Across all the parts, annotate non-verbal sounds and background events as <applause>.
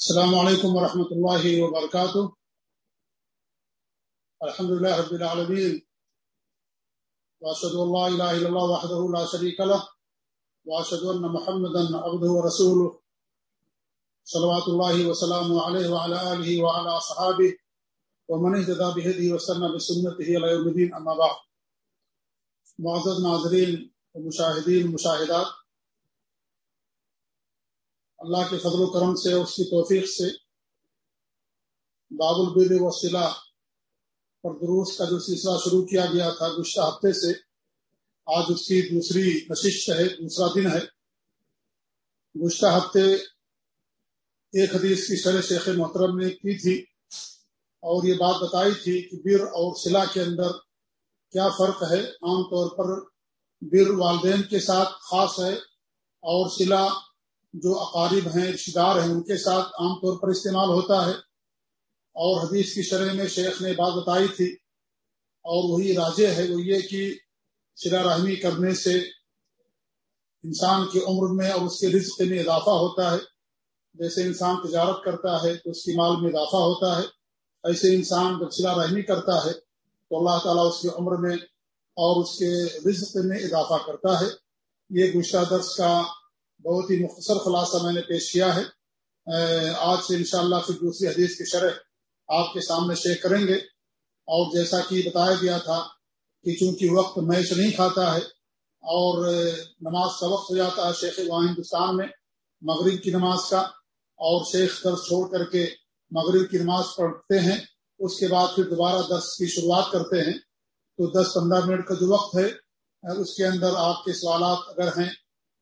السلام علیکم ورحمۃ اللہ وبرکاتہ الحمد لله رب العالمين. واشهد ان لا اله الا الله وحده لا شريك له. واشهد ان محمدا عبده ورسوله. صلوات الله وسلامه عليه وعلى اله وعلى اصحابه ومن اهتدى بهديه واستنى بسنته الى يوم الدين. اما بعد. معزز ناظرین ومشاهدين ومشاهدات اللہ کے فضل و کرم سے اس کی توفیق سے باب البر وسیلہ اور دروس کا جو سلسلہ شروع کیا گیا تھا گزشتہ ہفتے سے، آج اس کی دوسری نشست ہے، دوسرا دن ہے۔ گزشتہ ہفتے ایک حدیث کی شرح شیخ محترم نے کی تھی اور یہ بات بتائی تھی کہ بر اور سلا کے اندر کیا فرق ہے۔ عام طور پر بر والدین کے ساتھ خاص ہے اور سلا جو اقارب ہیں رشتے دار ہیں، ان کے ساتھ عام طور پر استعمال ہوتا ہے۔ اور حدیث کی شرح میں شیخ نے بات بتائی تھی۔ اور وہی راجے ہے، وہ یہ کہ سلا رحمی کرنے سے انسان کی عمر میں اور اس کے رزق میں اضافہ ہوتا ہے۔ جیسے انسان تجارت کرتا ہے، تو اس کی مال میں اضافہ ہوتا ہے۔ ایسے انسان جب سلا رحمی کرتا ہے، تو اللہ تعالیٰ اس کی عمر میں اور اس کے رزق میں اضافہ کرتا ہے۔ یہ گزشتہ درس کا بہت ہی مختصر خلاصہ میں نے پیش کیا ہے۔ آج سے انشاءاللہ پھر دوسری حدیث کی شرح آپ کے سامنے شیخ کریں گے۔ اور جیسا کہ بتایا گیا تھا کہ چونکہ وقت میچ نہیں کھاتا ہے اور نماز کا وقت ہو جاتا ہے شیخ وہاں ہندوستان میں مغرب کی نماز کا، اور شیخ درس چھوڑ کر کے مغرب کی نماز پڑھتے ہیں، اس کے بعد پھر دوبارہ درس کی شروعات کرتے ہیں۔ تو دس پندرہ منٹ کا جو وقت ہے، اس کے اندر آپ کے سوالات اگر ہیں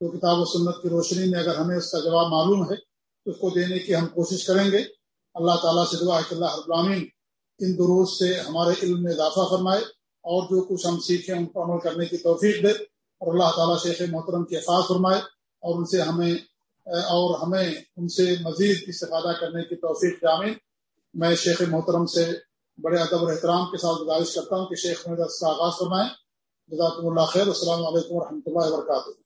تو کتاب و سنت کی روشنی میں اگر ہمیں اس کا جواب معلوم ہے، تو اس کو دینے کی ہم کوشش کریں گے۔ اللہ تعالیٰ سے دعا کہ اللہ ابرامین ان دروس سے ہمارے علم میں اضافہ فرمائے اور جو کچھ ہم سیکھیں ان کو عمل کرنے کی توفیق دے اور اللہ تعالیٰ شیخ محترم کی احساس فرمائے اور ان سے ہمیں، اور ہمیں ان سے مزید استفادہ کرنے کی توفیق جامع میں شیخ محترم سے بڑے ادب اور احترام کے ساتھ گزارش کرتا ہوں کہ شیخ میں کا آغاز فرمائیں۔ جزاکم اللہ خیر۔ السلام علیکم و رحمۃ اللہ وبرکاتہ۔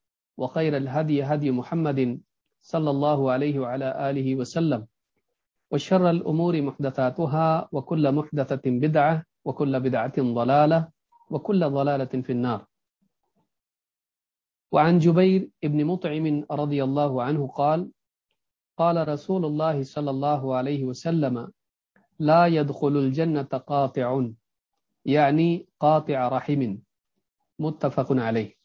وخير الهدي هدي محمد صلى الله عليه وعلى آله وسلم. وشر الأمور محدثاتها وكل محدثة بدعة وكل بدعة ضلالة وكل ضلالة في النار. وعن جبير ابن مطعم رضي الله عنه قال قال رسول الله صلى الله عليه وسلم لا يدخل الجنة قاطع، يعني قاطع رحم. متفق عليه.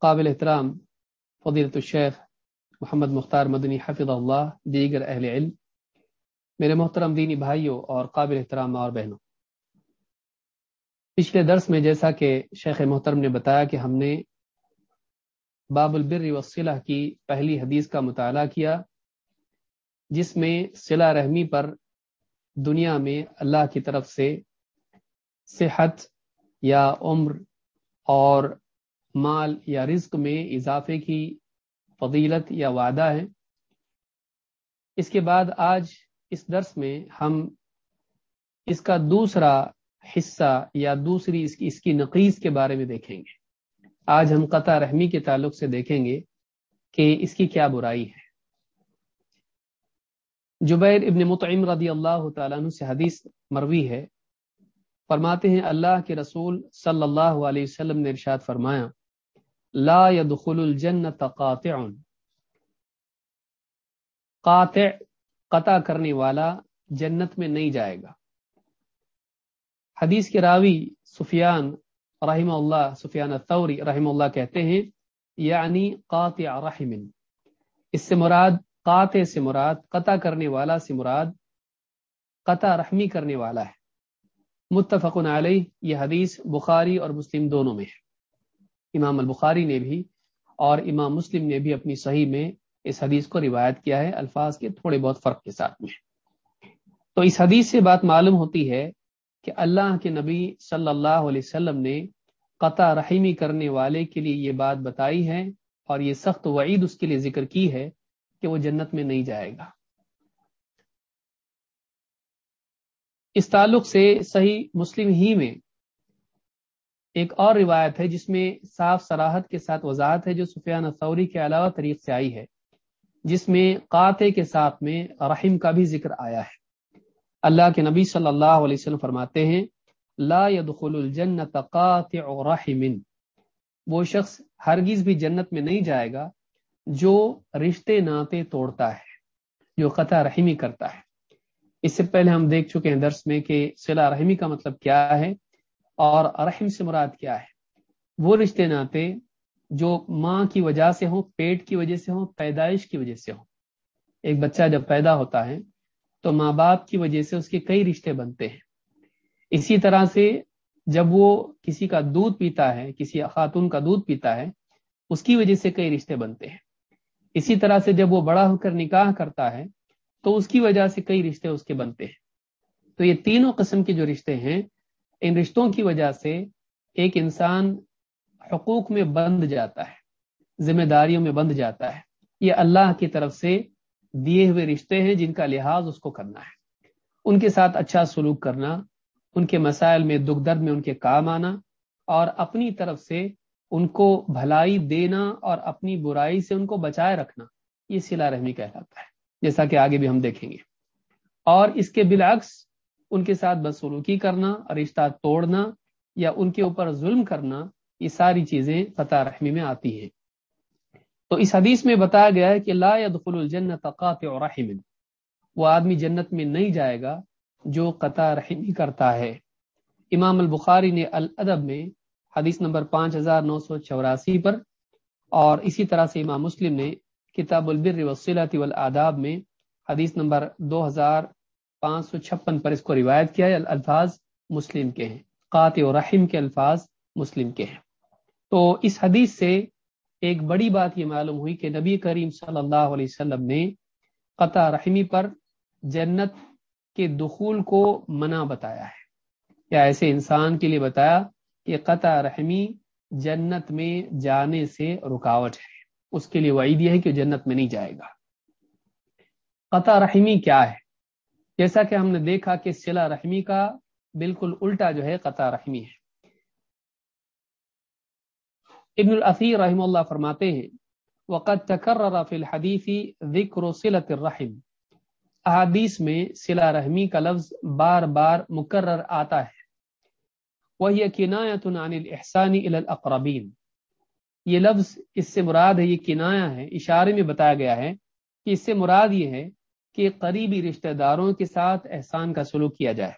قابل احترام فضیلت الشیخ محمد مختار مدنی حفظ اللہ، دیگر اہل علم، میرے محترم دینی بھائیوں اور قابل احترام اور بہنوں۔ پچھلے درس میں جیسا کہ شیخ محترم نے بتایا کہ ہم نے باب البر وصلہ کی پہلی حدیث کا مطالعہ کیا، جس میں صلہ رحمی پر دنیا میں اللہ کی طرف سے صحت یا عمر اور مال یا رزق میں اضافے کی فضیلت یا وعدہ ہے۔ اس کے بعد آج اس درس میں ہم اس کا دوسرا حصہ یا دوسری اس کی اس کی نقیز کے بارے میں دیکھیں گے۔ آج ہم قطع رحمی کے تعلق سے دیکھیں گے کہ اس کی کیا برائی ہے۔ جبیر ابن مطعم رضی اللہ تعالیٰ عنہ سے حدیث مروی ہے۔ فرماتے ہیں، اللہ کے رسول صلی اللہ علیہ وسلم نے ارشاد فرمایا لا يدخل الجنت قاطع. قاطع قطع کرنے والا جنت میں نہیں جائے گا. حدیث کے راوی سفیان رحمہ اللہ، سفیان الثوری رحمہ اللہ کہتے ہیں یعنی قاطع رحم. اس سے مراد، قاطع سے مراد، قطع کرنے والا سے مراد، قطع رحمی کرنے والا ہے. متفق علیہ، یہ حدیث بخاری اور مسلم دونوں میں ہے. امام البخاری نے بھی اور امام مسلم نے بھی اپنی صحیح میں اس حدیث کو روایت کیا ہے الفاظ کے تھوڑے بہت فرق کے ساتھ میں۔ تو اس حدیث سے بات معلوم ہوتی ہے کہ اللہ کے نبی صلی اللہ علیہ وسلم نے قطع رحیمی کرنے والے کے لیے یہ بات بتائی ہے اور یہ سخت وعید اس کے لیے ذکر کی ہے کہ وہ جنت میں نہیں جائے گا۔ اس تعلق سے صحیح مسلم ہی میں ایک اور روایت ہے جس میں صاف سراحت کے ساتھ وضاحت ہے جو سفیان ثوری کے علاوہ طریق سے آئی ہے، جس میں قاطع کے ساتھ میں رحم کا بھی ذکر آیا ہے۔ اللہ کے نبی صلی اللہ علیہ وسلم فرماتے ہیں، لا يدخل الجنت قاطع رحم۔ وہ شخص ہرگز بھی جنت میں نہیں جائے گا جو رشتے ناطے توڑتا ہے، جو قطع رحمی کرتا ہے۔ اس سے پہلے ہم دیکھ چکے ہیں درس میں کہ صلہ رحمی کا مطلب کیا ہے۔ اور رحم سے مراد کیا ہے؟ وہ رشتے ناطے جو ماں کی وجہ سے ہوں، پیٹ کی وجہ سے ہوں، پیدائش کی وجہ سے ہوں۔ ایک بچہ جب پیدا ہوتا ہے تو ماں باپ کی وجہ سے اس کے کئی رشتے بنتے ہیں۔ اسی طرح سے جب وہ کسی کا دودھ پیتا ہے، کسی خاتون کا دودھ پیتا ہے، اس کی وجہ سے کئی رشتے بنتے ہیں۔ اسی طرح سے جب وہ بڑا ہو کر نکاح کرتا ہے تو اس کی وجہ سے کئی رشتے اس کے بنتے ہیں۔ تو یہ تینوں قسم کے جو رشتے ہیں ان رشتوں کی وجہ سے ایک انسان حقوق میں بند جاتا ہے، ذمہ داریوں میں بند جاتا ہے۔ یہ اللہ کی طرف سے دیے ہوئے رشتے ہیں جن کا لحاظ اس کو کرنا ہے۔ ان کے ساتھ اچھا سلوک کرنا، ان کے مسائل میں دکھ درد میں ان کے کام آنا اور اپنی طرف سے ان کو بھلائی دینا اور اپنی برائی سے ان کو بچائے رکھنا، یہ سلا رحمی کہلاتا ہے، جیسا کہ آگے بھی ہم دیکھیں گے۔ اور اس کے بالعکس ان کے ساتھ بدسلوکی کرنا، رشتہ توڑنا یا ان کے اوپر ظلم کرنا، یہ ساری چیزیں فتح رحمی میں آتی ہیں۔ تو اس حدیث میں بتایا گیا ہے کہ لا يدخل الجنت قاطع رحم۔ وہ آدمی جنت میں نہیں جائے گا جو قطع رحمی کرتا ہے۔ امام البخاری نے الادب میں حدیث نمبر پانچ ہزار نو سو چوراسی پر اور اسی طرح سے امام مسلم نے کتاب البر وسیلت والآداب میں حدیث نمبر دو ہزار پانچ سو چھپن پر اس کو روایت کیا ہے الفاظ مسلم کے ہیں۔ قاطع و رحم کے الفاظ مسلم کے ہیں۔ تو اس حدیث سے ایک بڑی بات یہ معلوم ہوئی کہ نبی کریم صلی اللہ علیہ وسلم نے قطع رحمی پر جنت کے دخول کو منع بتایا ہے۔ یا ایسے انسان کے لیے بتایا کہ قطع رحمی جنت میں جانے سے رکاوٹ ہے۔ اس کے لیے وعید یہ ہے کہ جنت میں نہیں جائے گا۔ قطع رحمی کیا ہے؟ جیسا کہ ہم نے دیکھا کہ سلا رحمی کا بالکل الٹا جو ہے قطع رحمی ہے۔ ابن الاثیر رحم اللہ فرماتے ہیں وقت تکرر فی الحدیث ذکر صلت الرحم۔ احادیث میں سلا رحمی کا لفظ بار بار مکرر آتا ہے۔ وہی کنایت عن الاحسان الى الاقربین یہ لفظ اس سے مراد ہے، یہ کنایا ہے، اشارے میں بتایا گیا ہے کہ اس سے مراد یہ ہے کہ قریبی رشتہ داروں کے ساتھ احسان کا سلوک کیا جائے۔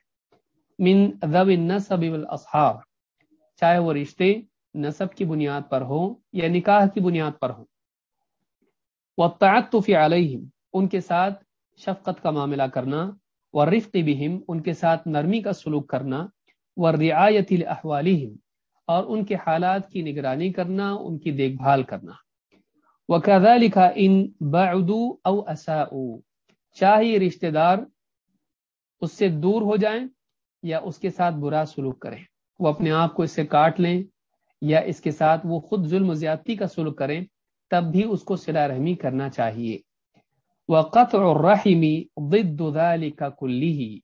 من ذوی النسب والاصحاب، چاہے وہ رشتے نصب کی بنیاد پر ہوں یا نکاح کی بنیاد پر ہوں۔ والتعطف علیہم، ان کے ساتھ شفقت کا معاملہ کرنا ورفق بہم، ان کے ساتھ نرمی کا سلوک کرنا ورعایت لاحوالہم اور ان کے حالات کی نگرانی کرنا، ان کی دیکھ بھال کرنا۔ وکذالک ان بعدوا او اساءوا چاہے رشتہ دار اس سے دور ہو جائیں یا اس کے ساتھ برا سلوک کریں۔ وہ اپنے آپ کو اس سے کاٹ لیں یا اس کے ساتھ وہ خود ظلم و زیادتی کا سلوک کریں، تب بھی اس کو سلا رحمی کرنا چاہیے۔ وہ قطع اور رحمی کا کلی ہی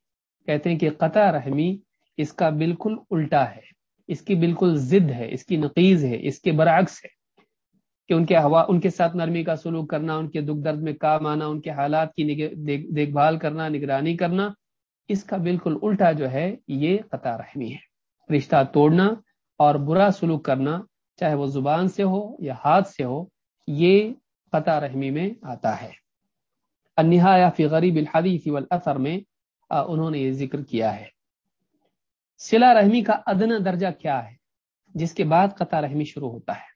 کہتے ہیں کہ قطع رحمی اس کا بالکل الٹا ہے، اس کی بالکل ضد ہے، اس کی نقیز ہے، اس کے برعکس ہے۔ کہ ان کے ہوا، ان کے ساتھ نرمی کا سلوک کرنا، ان کے دکھ درد میں کام آنا، ان کے حالات کی دیکھ بھال کرنا، نگرانی کرنا، اس کا بالکل الٹا جو ہے یہ قطع رحمی ہے۔ رشتہ توڑنا اور برا سلوک کرنا، چاہے وہ زبان سے ہو یا ہاتھ سے ہو، یہ قطع رحمی میں آتا ہے۔ انہا یا فی غریب الحدیث والاثر میں انہوں نے یہ ذکر کیا ہے۔ سلا رحمی کا ادنا درجہ کیا ہے؟ جس کے بعد قطع رحمی شروع ہوتا ہے۔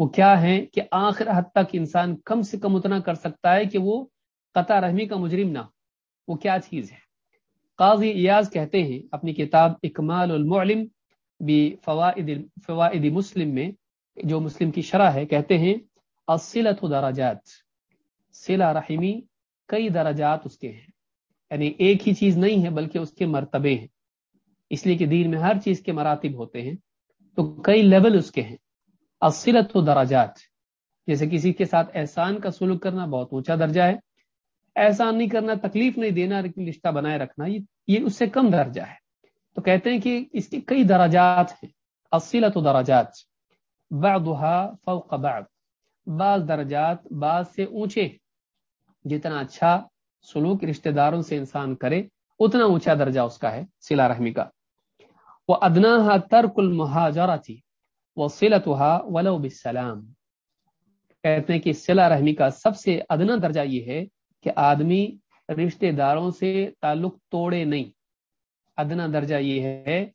وہ کیا ہے کہ آخر حد تک انسان کم سے کم اتنا کر سکتا ہے کہ وہ قطع رحمی کا مجرم نہ وہ کیا چیز ہے؟ قاضی ایاز کہتے ہیں اپنی کتاب اکمال المعلم بھی فوائد فوائد مسلم میں، جو مسلم کی شرح ہے، کہتے ہیں اصلت دراجات سلا رحمی کئی درجات اس کے ہیں۔ یعنی ایک ہی چیز نہیں ہے، بلکہ اس کے مرتبے ہیں۔ اس لیے کہ دین میں ہر چیز کے مراتب ہوتے ہیں۔ تو کئی لیول اس کے ہیں۔ اصلت و دراجات جیسے کسی کے ساتھ احسان کا سلوک کرنا بہت اونچا درجہ ہے۔ احسان نہیں کرنا، تکلیف نہیں دینا رشتہ بنائے رکھنا، یہ اس سے کم درجہ ہے۔ تو کہتے ہیں کہ اس کے کئی دراجات ہیں۔ اصلت و دراجات بعضها فوق بعض۔ بعض درجات بعض سے اونچے۔ جتنا اچھا سلوک رشتہ داروں سے انسان کرے، اتنا اونچا درجہ اس کا ہے سلا رحمی کا۔ وہ ادنا ترک المہاجرا وہ سلت ولو بسلام کہتے ہیں کہ سلا رحمی کا سب سے ادنا درجہ یہ ہے کہ آدمی رشتہ داروں سے تعلق توڑے نہیں۔ ادنا درجہ یہ ہے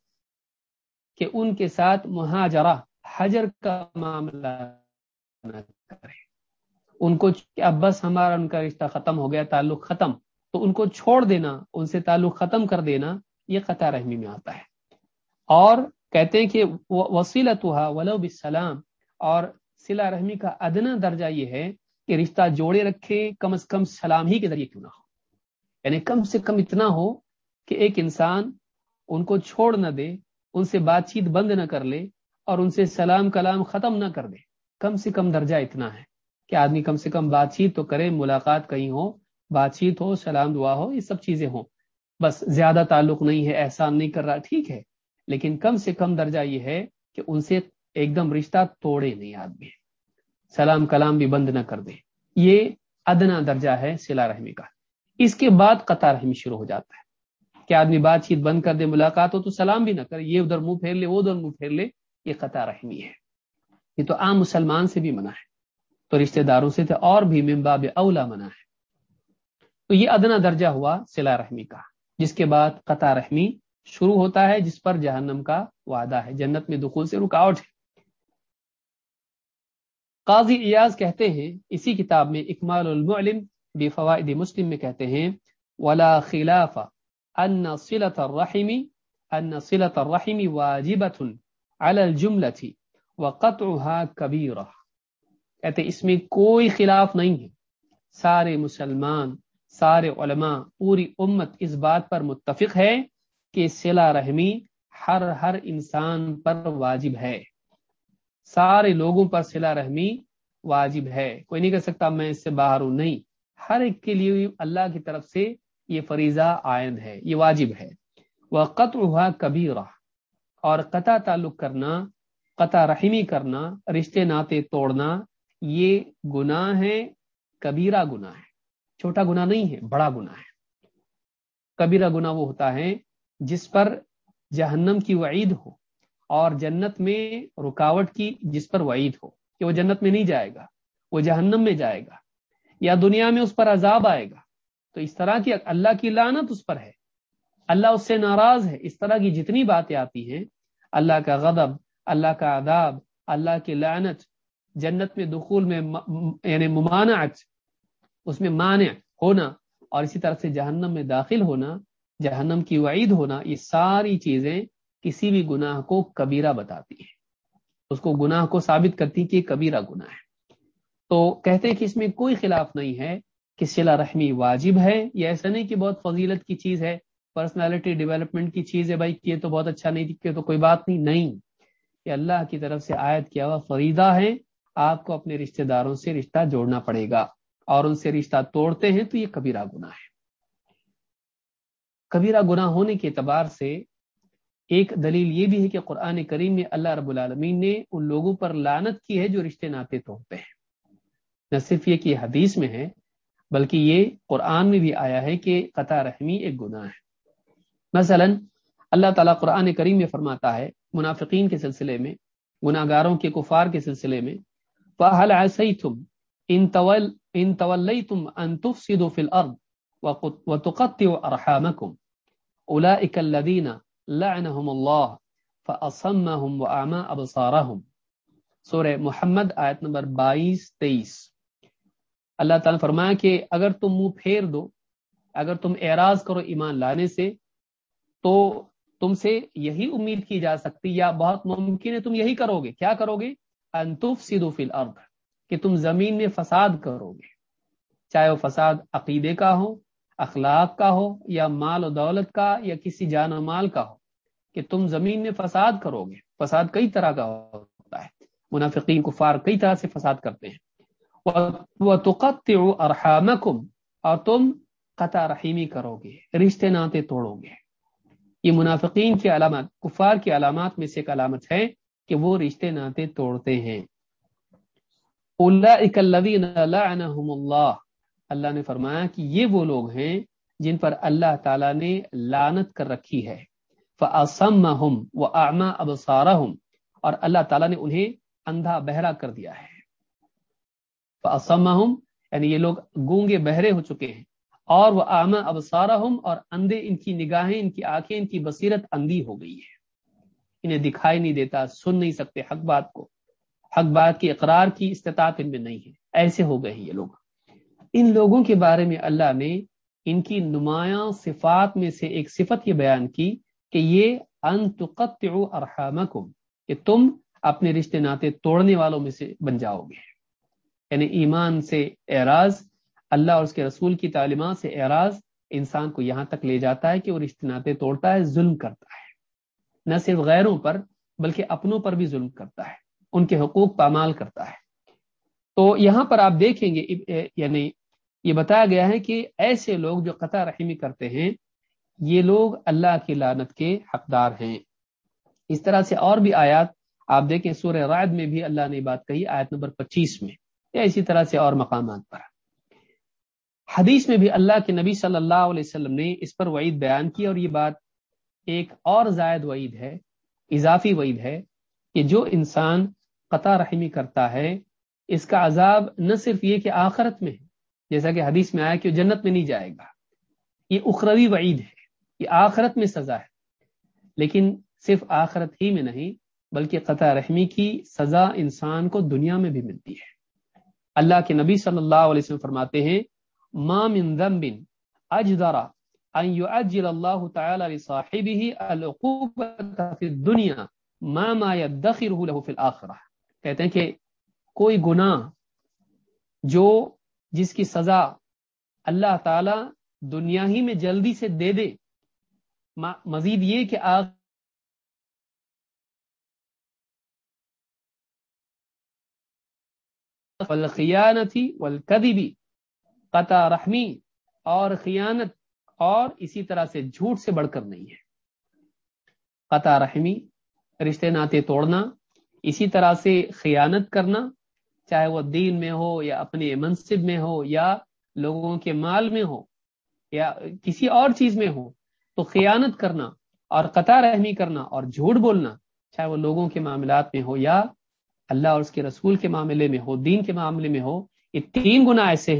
کہ ان کے ساتھ مہاجرہ، حجر کا معاملہ نہ کرے۔ ان کو اب بس ہمارا ان کا رشتہ ختم ہو گیا، تعلق ختم، تو ان کو چھوڑ دینا، ان سے تعلق ختم کر دینا، یہ قطع رحمی میں آتا ہے۔ اور کہتے ہیں کہ وسیلت ولو بسلام اور سلا رحمی کا ادنا درجہ یہ ہے کہ رشتہ جوڑے رکھے، کم از کم سلام ہی کے ذریعے کیوں نہ ہو؟ یعنی کم سے کم اتنا ہو کہ ایک انسان ان کو چھوڑ نہ دے، ان سے بات چیت بند نہ کر لے، اور ان سے سلام کلام ختم نہ کر دے۔ کم سے کم درجہ اتنا ہے کہ آدمی کم سے کم بات چیت تو کرے، ملاقات کہیں ہو بات چیت ہو، سلام دعا ہو، یہ سب چیزیں ہوں۔ بس زیادہ تعلق نہیں ہے، احسان نہیں کر رہا، ٹھیک ہے۔ لیکن کم سے کم درجہ یہ ہے کہ ان سے ایک دم رشتہ توڑے نہیں آدمی۔ سلام کلام بھی بند نہ کر دے۔ یہ ادنا درجہ ہے سلا رحمی کا۔ اس کے بعد قطع رحمی شروع ہو جاتا ہے۔ کہ آدمی بات چیت بند کر دے، ملاقات ہو تو سلام بھی نہ کرے یہ ادھر منہ پھیر لے، وہ ادھر منہ پھیر لے، یہ قطع رحمی ہے۔ یہ تو عام مسلمان سے بھی منع ہے۔ تو رشتہ داروں سے تو اور بھی ممباب اولا منع ہے۔ تو یہ ادنا درجہ ہوا سلا رحمی کا، جس کے بعد قطع رحمی شروع ہوتا ہے جس پر جہنم کا وعدہ ہے، جنت میں دخول سے رکاوٹ ہے۔ قاضی ایاز کہتے ہیں، اسی کتاب میں اکمال المعلم بے فوائد مسلم میں کہتے ہیں، ولا خلاف ان صلت الرحم، ان صلت الرحم واجبۃ على الجملہ وقطعها کبیرہ۔ کہتے اس میں کوئی خلاف نہیں ہے۔ سارے مسلمان، سارے علماء، پوری امت اس بات پر متفق ہے کہ سلا رحمی ہر ہر انسان پر واجب ہے۔ سارے لوگوں پر سلا رحمی واجب ہے۔ کوئی نہیں کہہ سکتا میں اس سے باہر ہوں۔ نہیں، ہر ایک کے لیے اللہ کی طرف سے یہ فریضہ آئند ہے، یہ واجب ہے۔ وہ قطر ہوا کبھی اور قطع تعلق کرنا، قطع رحمی کرنا، رشتے ناطے توڑنا، یہ گناہ ہے، کبیرہ گناہ ہے۔ چھوٹا گناہ نہیں ہے، بڑا گناہ ہے۔ کبیرہ گناہ وہ ہوتا ہے جس پر جہنم کی وعید ہو اور جنت میں رکاوٹ کی جس پر وعید ہو کہ وہ جنت میں نہیں جائے گا، وہ جہنم میں جائے گا یا دنیا میں اس پر عذاب آئے گا۔ تو اس طرح کی اللہ کی لانت اس پر ہے۔ اللہ اس سے ناراض ہے۔ اس طرح کی جتنی باتیں آتی ہیں، اللہ کا غضب، اللہ کا عذاب، اللہ کی لعنت، جنت میں دخول میں یعنی ممانعت، اس میں مانع ہونا اور اسی طرح سے جہنم میں داخل ہونا جہنم کی وعید ہونا یہ ساری چیزیں کسی بھی گناہ کو کبیرہ بتاتی ہیں۔ اس کو گناہ کو ثابت کرتی کہ کبیرہ گناہ ہے۔ تو کہتے ہیں کہ اس میں کوئی خلاف نہیں ہے کہ صلا رحمی واجب ہے یہ ایسا نہیں کہ بہت فضیلت کی چیز ہے پرسنالٹی ڈیولپمنٹ کی چیز ہے، بھائی یہ تو بہت اچھا نہیں دکھے تو کوئی بات نہیں۔ نہیں، یہ اللہ کی طرف سے آیت کیا ہوا فریدہ ہے، آپ کو اپنے رشتہ داروں سے رشتہ جوڑنا پڑے گا اور ان سے رشتہ توڑتے ہیں تو یہ کبیرہ گناہ ہے۔ کبیرہ گناہ ہونے کے اعتبار سے ایک دلیل یہ بھی ہے کہ قرآن کریم میں اللہ رب العالمین نے ان لوگوں پر لانت کی ہے جو رشتے ناطے توڑتے ہیں۔ نہ صرف یہ کہ حدیث میں ہے بلکہ یہ قرآن میں بھی آیا ہے کہ قطع رحمی ایک گناہ ہے۔ مثلا اللہ تعالیٰ قرآن کریم میں فرماتا ہے منافقین کے سلسلے میں گناہ گاروں کے کفار کے سلسلے میں فَهَلْ عَسَيْتُمْ إِن, طول إن توليتم أن تفسدوا في الأرض وتقطعوا أرحامكم أولئك الذين لعنهم الله فأصمهم وأعمى أبصارهم. سورہ محمد، آیت نمبر بائیس، تیئیس. اللہ تعالیٰ فرمایا کہ اگر تم منہ پھیر دو، اگر تم اعراض کرو ایمان لانے سے، تو تم سے یہی امید کی جا سکتی یا بہت ممکن ہے تم یہی کرو گے کیا کرو گے انتف سدو فل کہ تم زمین میں فساد کرو گے چاہے وہ فساد عقیدے کا ہو اخلاق کا ہو یا مال و دولت کا یا کسی جان و مال کا ہو، کہ تم زمین میں فساد کرو گے۔ فساد کئی طرح کا ہوتا ہے۔ منافقین کفار کئی طرح سے فساد کرتے ہیں۔ وہ اور تم قطع رحیمی کرو گے، رشتے ناطے توڑو گے۔ یہ منافقین کی علامات، کفار کی علامات میں سے ایک علامت ہے کہ وہ رشتے ناطے توڑتے ہیں۔ اللہ اللہ نے فرمایا کہ یہ وہ لوگ ہیں جن پر اللہ تعالی نے لانت کر رکھی ہے۔ فَأَصَمَّهُمْ وَأَعْمَا أَبْصَارَهُمْ اور اللہ تعالیٰ نے انہیں اندھا بہرا کر دیا ہے۔ فَأَصَمَّهُمْ یعنی یہ لوگ گونگے بہرے ہو چکے ہیں۔ اور وہ آما ابصارہم اور اندھے ان کی نگاہیں، ان کی آنکھیں، ان کی بصیرت اندھی ہو گئی ہے۔ انہیں دکھائی نہیں دیتا، سن نہیں سکتے، حق بات کو، حق بات کی اقرار کی استطاعت ان میں نہیں ہے۔ ایسے ہو گئے ہیں یہ لوگ۔ ان لوگوں کے بارے میں اللہ نے ان کی نمایاں صفات میں سے ایک صفت یہ بیان کی کہ یہ ارحامکم، کہ تم اپنے رشتے ناطے توڑنے والوں میں سے بن جاؤ گے۔ یعنی ایمان سے اعراض، اللہ اور اس کے رسول کی تعلیمات سے اعراض، انسان کو یہاں تک لے جاتا ہے کہ وہ رشتے ناطے توڑتا ہے، ظلم کرتا ہے۔ نہ صرف غیروں پر، بلکہ اپنوں پر بھی ظلم کرتا ہے۔ ان کے حقوق پامال کرتا ہے۔ تو یہاں پر آپ دیکھیں گے یعنی یہ بتایا گیا ہے کہ ایسے لوگ جو قطع رحمی کرتے ہیں، یہ لوگ اللہ کی لانت کے حقدار ہیں۔ اس طرح سے اور بھی آیات، آپ دیکھیں سورہ رائد میں بھی اللہ نے بات کہی، آیت نمبر پچیس میں، یا اسی طرح سے اور مقامات پر۔ حدیث میں بھی اللہ کے نبی صلی اللہ علیہ وسلم نے اس پر وعید بیان کی اور یہ بات ایک اور زائد وعید ہے، اضافی وعید ہے کہ جو انسان قطع رحمی کرتا ہے، اس کا عذاب نہ صرف یہ کہ آخرت میں ہے جیسا کہ حدیث میں آیا کہ وہ جنت میں نہیں جائے گا۔ یہ اخروی وعید ہے، یہ آخرت میں سزا ہے۔ لیکن صرف آخرت ہی میں نہیں، بلکہ قطع رحمی کی سزا انسان کو دنیا میں بھی ملتی ہے۔ اللہ کے نبی صلی اللہ علیہ وسلم فرماتے ہیں، ما من ذنب اجدر ان يعجل الله تعالى لصاحبه العقوبه في الدنيا ما ما يدخره له في الاخره کہتے ہیں کہ کوئی گناہ جو جس کی سزا اللہ تعالی دنیا ہی میں جلدی سے دے دے۔ مزید یہ کہ آگ والخیانتی والکذبی، قطع رحمی اور خیانت اور اسی طرح سے جھوٹ سے بڑھ کر نہیں ہے۔ قطع رحمی، رشتے ناطے توڑنا، اسی طرح سے خیانت کرنا چاہے وہ دین میں ہو یا اپنے منصب میں ہو یا لوگوں کے مال میں ہو یا کسی اور چیز میں ہو، تو خیانت کرنا اور قطع رحمی کرنا اور جھوٹ بولنا، چاہے وہ لوگوں کے معاملات میں ہو یا اللہ اور اس کے رسول کے معاملے میں ہو، دین کے معاملے میں ہو، یہ تین گنا ایسے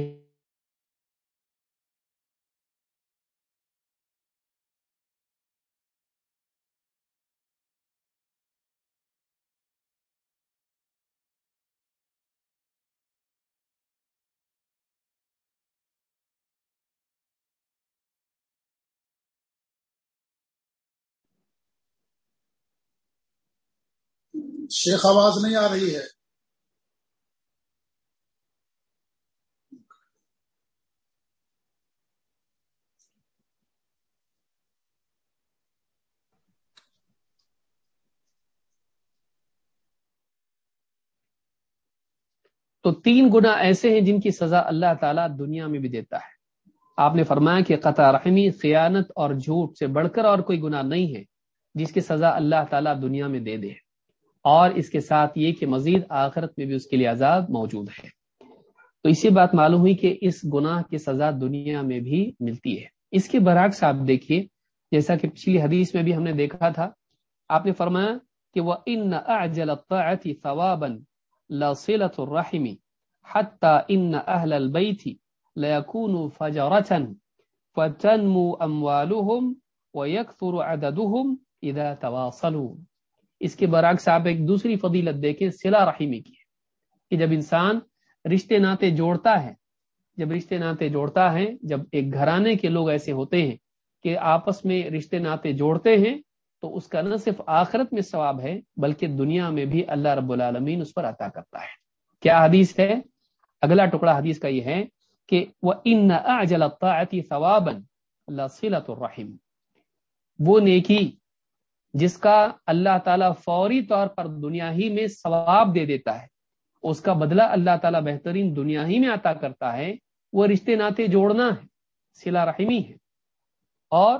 شیخ آواز نہیں آ رہی ہے۔ تو تین گنا ایسے ہیں جن کی سزا اللہ تعالیٰ دنیا میں بھی دیتا ہے۔ آپ نے فرمایا کہ قطع رحمی، خیانت اور جھوٹ سے بڑھ کر اور کوئی گناہ نہیں ہے جس کی سزا اللہ تعالیٰ دنیا میں دے دے۔ اور اس کے ساتھ یہ کہ مزید آخرت میں بھی اس کے لیے عذاب موجود ہے۔ تو اسی بات معلوم ہوئی کہ اس گناہ کی سزا دنیا میں بھی ملتی ہے۔ اس کے برعکس آپ دیکھیے، جیسا کہ پچھلی حدیث میں بھی ہم نے دیکھا تھا، آپ نے فرمایا کہ وہ ان ثوابن لصلة الرحم حتى إن أهل البيت ليكونوا فجرة فتنمو أموالهم ويكثر عددهم إذا تواصلوا۔ اس کے برعکس آپ ایک دوسری فضیلت دیکھیں سلا رحمی کی کہ جب انسان رشتے ناطے جوڑتا ہے، جب رشتے ناطے جوڑتا ہے، جب ایک گھرانے کے لوگ ایسے ہوتے ہیں کہ آپس میں رشتے ناطے جوڑتے ہیں، تو اس کا نہ صرف آخرت میں ثواب ہے، بلکہ دنیا میں بھی اللہ رب العالمین اس پر عطا کرتا ہے۔ کیا حدیث ہے؟ اگلا ٹکڑا حدیث کا یہ ہے کہ وہ ان ثوابن اللہ الرحیم وہ نیکی جس کا اللہ تعالیٰ فوری طور پر دنیا ہی میں ثواب دے دیتا ہے۔ اس کا بدلہ اللہ تعالیٰ بہترین دنیا ہی میں عطا کرتا ہے۔ وہ رشتے ناطے جوڑنا ہے سلا رحمی ہے۔ اور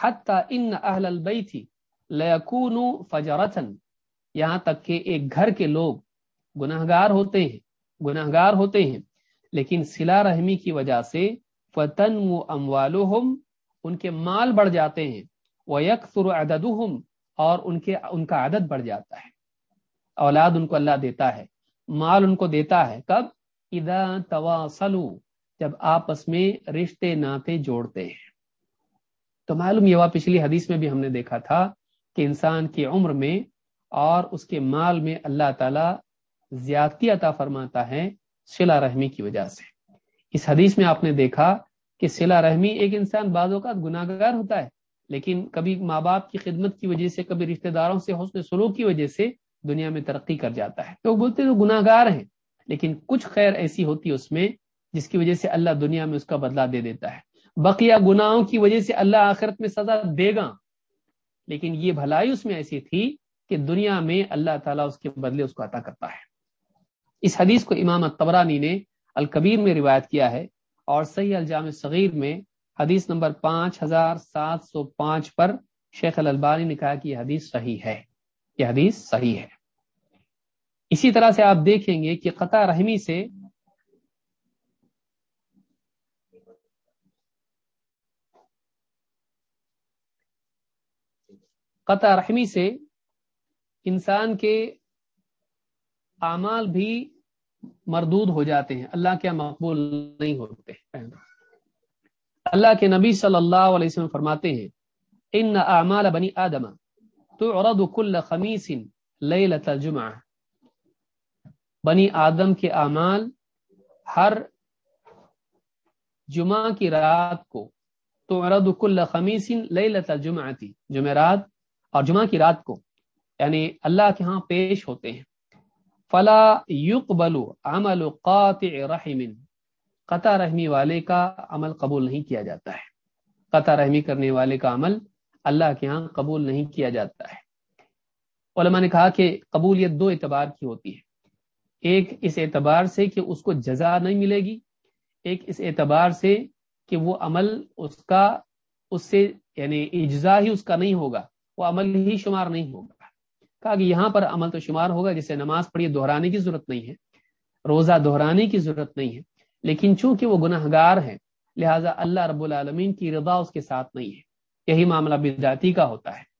حتی ان اہل البیت لیکون فجرتن یہاں تک کہ ایک گھر کے لوگ گناہ گار ہوتے ہیں گناہ گار ہوتے ہیں۔ لیکن سلا رحمی کی وجہ سے فتن و اموالہم، ان کے مال بڑھ جاتے ہیں۔ وہ یکسر عددہم اور ان کے، ان کا عدد بڑھ جاتا ہے۔ اولاد ان کو اللہ دیتا ہے، مال ان کو دیتا ہے۔ کب؟ اذا تواصلوا، جب آپس میں رشتے ناطے جوڑتے ہیں۔ تو معلوم یہ ہوا، پچھلی حدیث میں بھی ہم نے دیکھا تھا کہ انسان کی عمر میں اور اس کے مال میں اللہ تعالی زیادتی عطا فرماتا ہے سلا رحمی کی وجہ سے۔ اس حدیث میں آپ نے دیکھا کہ سلا رحمی ایک انسان بعض اوقات گناہ گار ہوتا ہے لیکن کبھی ماں باپ کی خدمت کی وجہ سے، کبھی رشتہ داروں سے، حسن سلوک کی وجہ سے دنیا میں ترقی کر جاتا ہے۔ لوگ بولتے تو گناہ گار ہیں، لیکن کچھ خیر ایسی ہوتی ہے اس میں جس کی وجہ سے اللہ دنیا میں اس کا بدلہ دے دیتا ہے۔ بقیہ گناہوں کی وجہ سے اللہ آخرت میں سزا دے گا۔ لیکن یہ بھلائی اس میں ایسی تھی کہ دنیا میں اللہ تعالیٰ اس کے بدلے اس کو عطا کرتا ہے۔ اس حدیث کو امام تبرانی نے الکبیر میں روایت کیا ہے اور صحیح الجام صغیر میں حدیث نمبر پانچ ہزار سات سو پانچ پر شیخ الالبانی نے کہا کہ یہ حدیث صحیح ہے۔ یہ حدیث صحیح ہے۔ اسی طرح سے آپ دیکھیں گے کہ قطع رحمی سے قطع رحمی سے انسان کے اعمال بھی مردود ہو جاتے ہیں۔ اللہ کیا مقبول نہیں ہوتے اللہ کے نبی صلی اللہ علیہ وسلم فرماتے ہیں ان اعمال بنی آدم تعرض كل خمیس لیلۃ الجمعہ بنی آدم کے اعمال ہر جمعہ کی رات کو تعرض كل خمیس لیلۃ الجمعہ جمعرات اور جمعہ کی رات کو یعنی اللہ کے ہاں پیش ہوتے ہیں۔ فلا يقبل عمل قاطع رحم قطع رحمی والے کا عمل قبول نہیں کیا جاتا ہے۔ قطع رحمی کرنے والے کا عمل اللہ کے ہاں قبول نہیں کیا جاتا ہے۔ علماء نے کہا کہ قبولیت دو اعتبار کی ہوتی ہے۔ ایک اس اعتبار سے کہ اس کو جزا نہیں ملے گی، ایک اس اعتبار سے کہ وہ عمل اس کا، اس سے یعنی اجزا ہی اس کا نہیں ہوگا، وہ عمل ہی شمار نہیں ہوگا۔ کہا کہ یہاں پر عمل تو شمار ہوگا، جسے نماز پڑھی دہرانے کی ضرورت نہیں ہے، روزہ دہرانے کی ضرورت نہیں ہے۔ لیکن چونکہ وہ گناہ گار ہے لہٰذا اللہ رب العالمین کی رضا اس کے ساتھ نہیں ہے۔ یہی معاملہ بداتی کا ہوتا ہے۔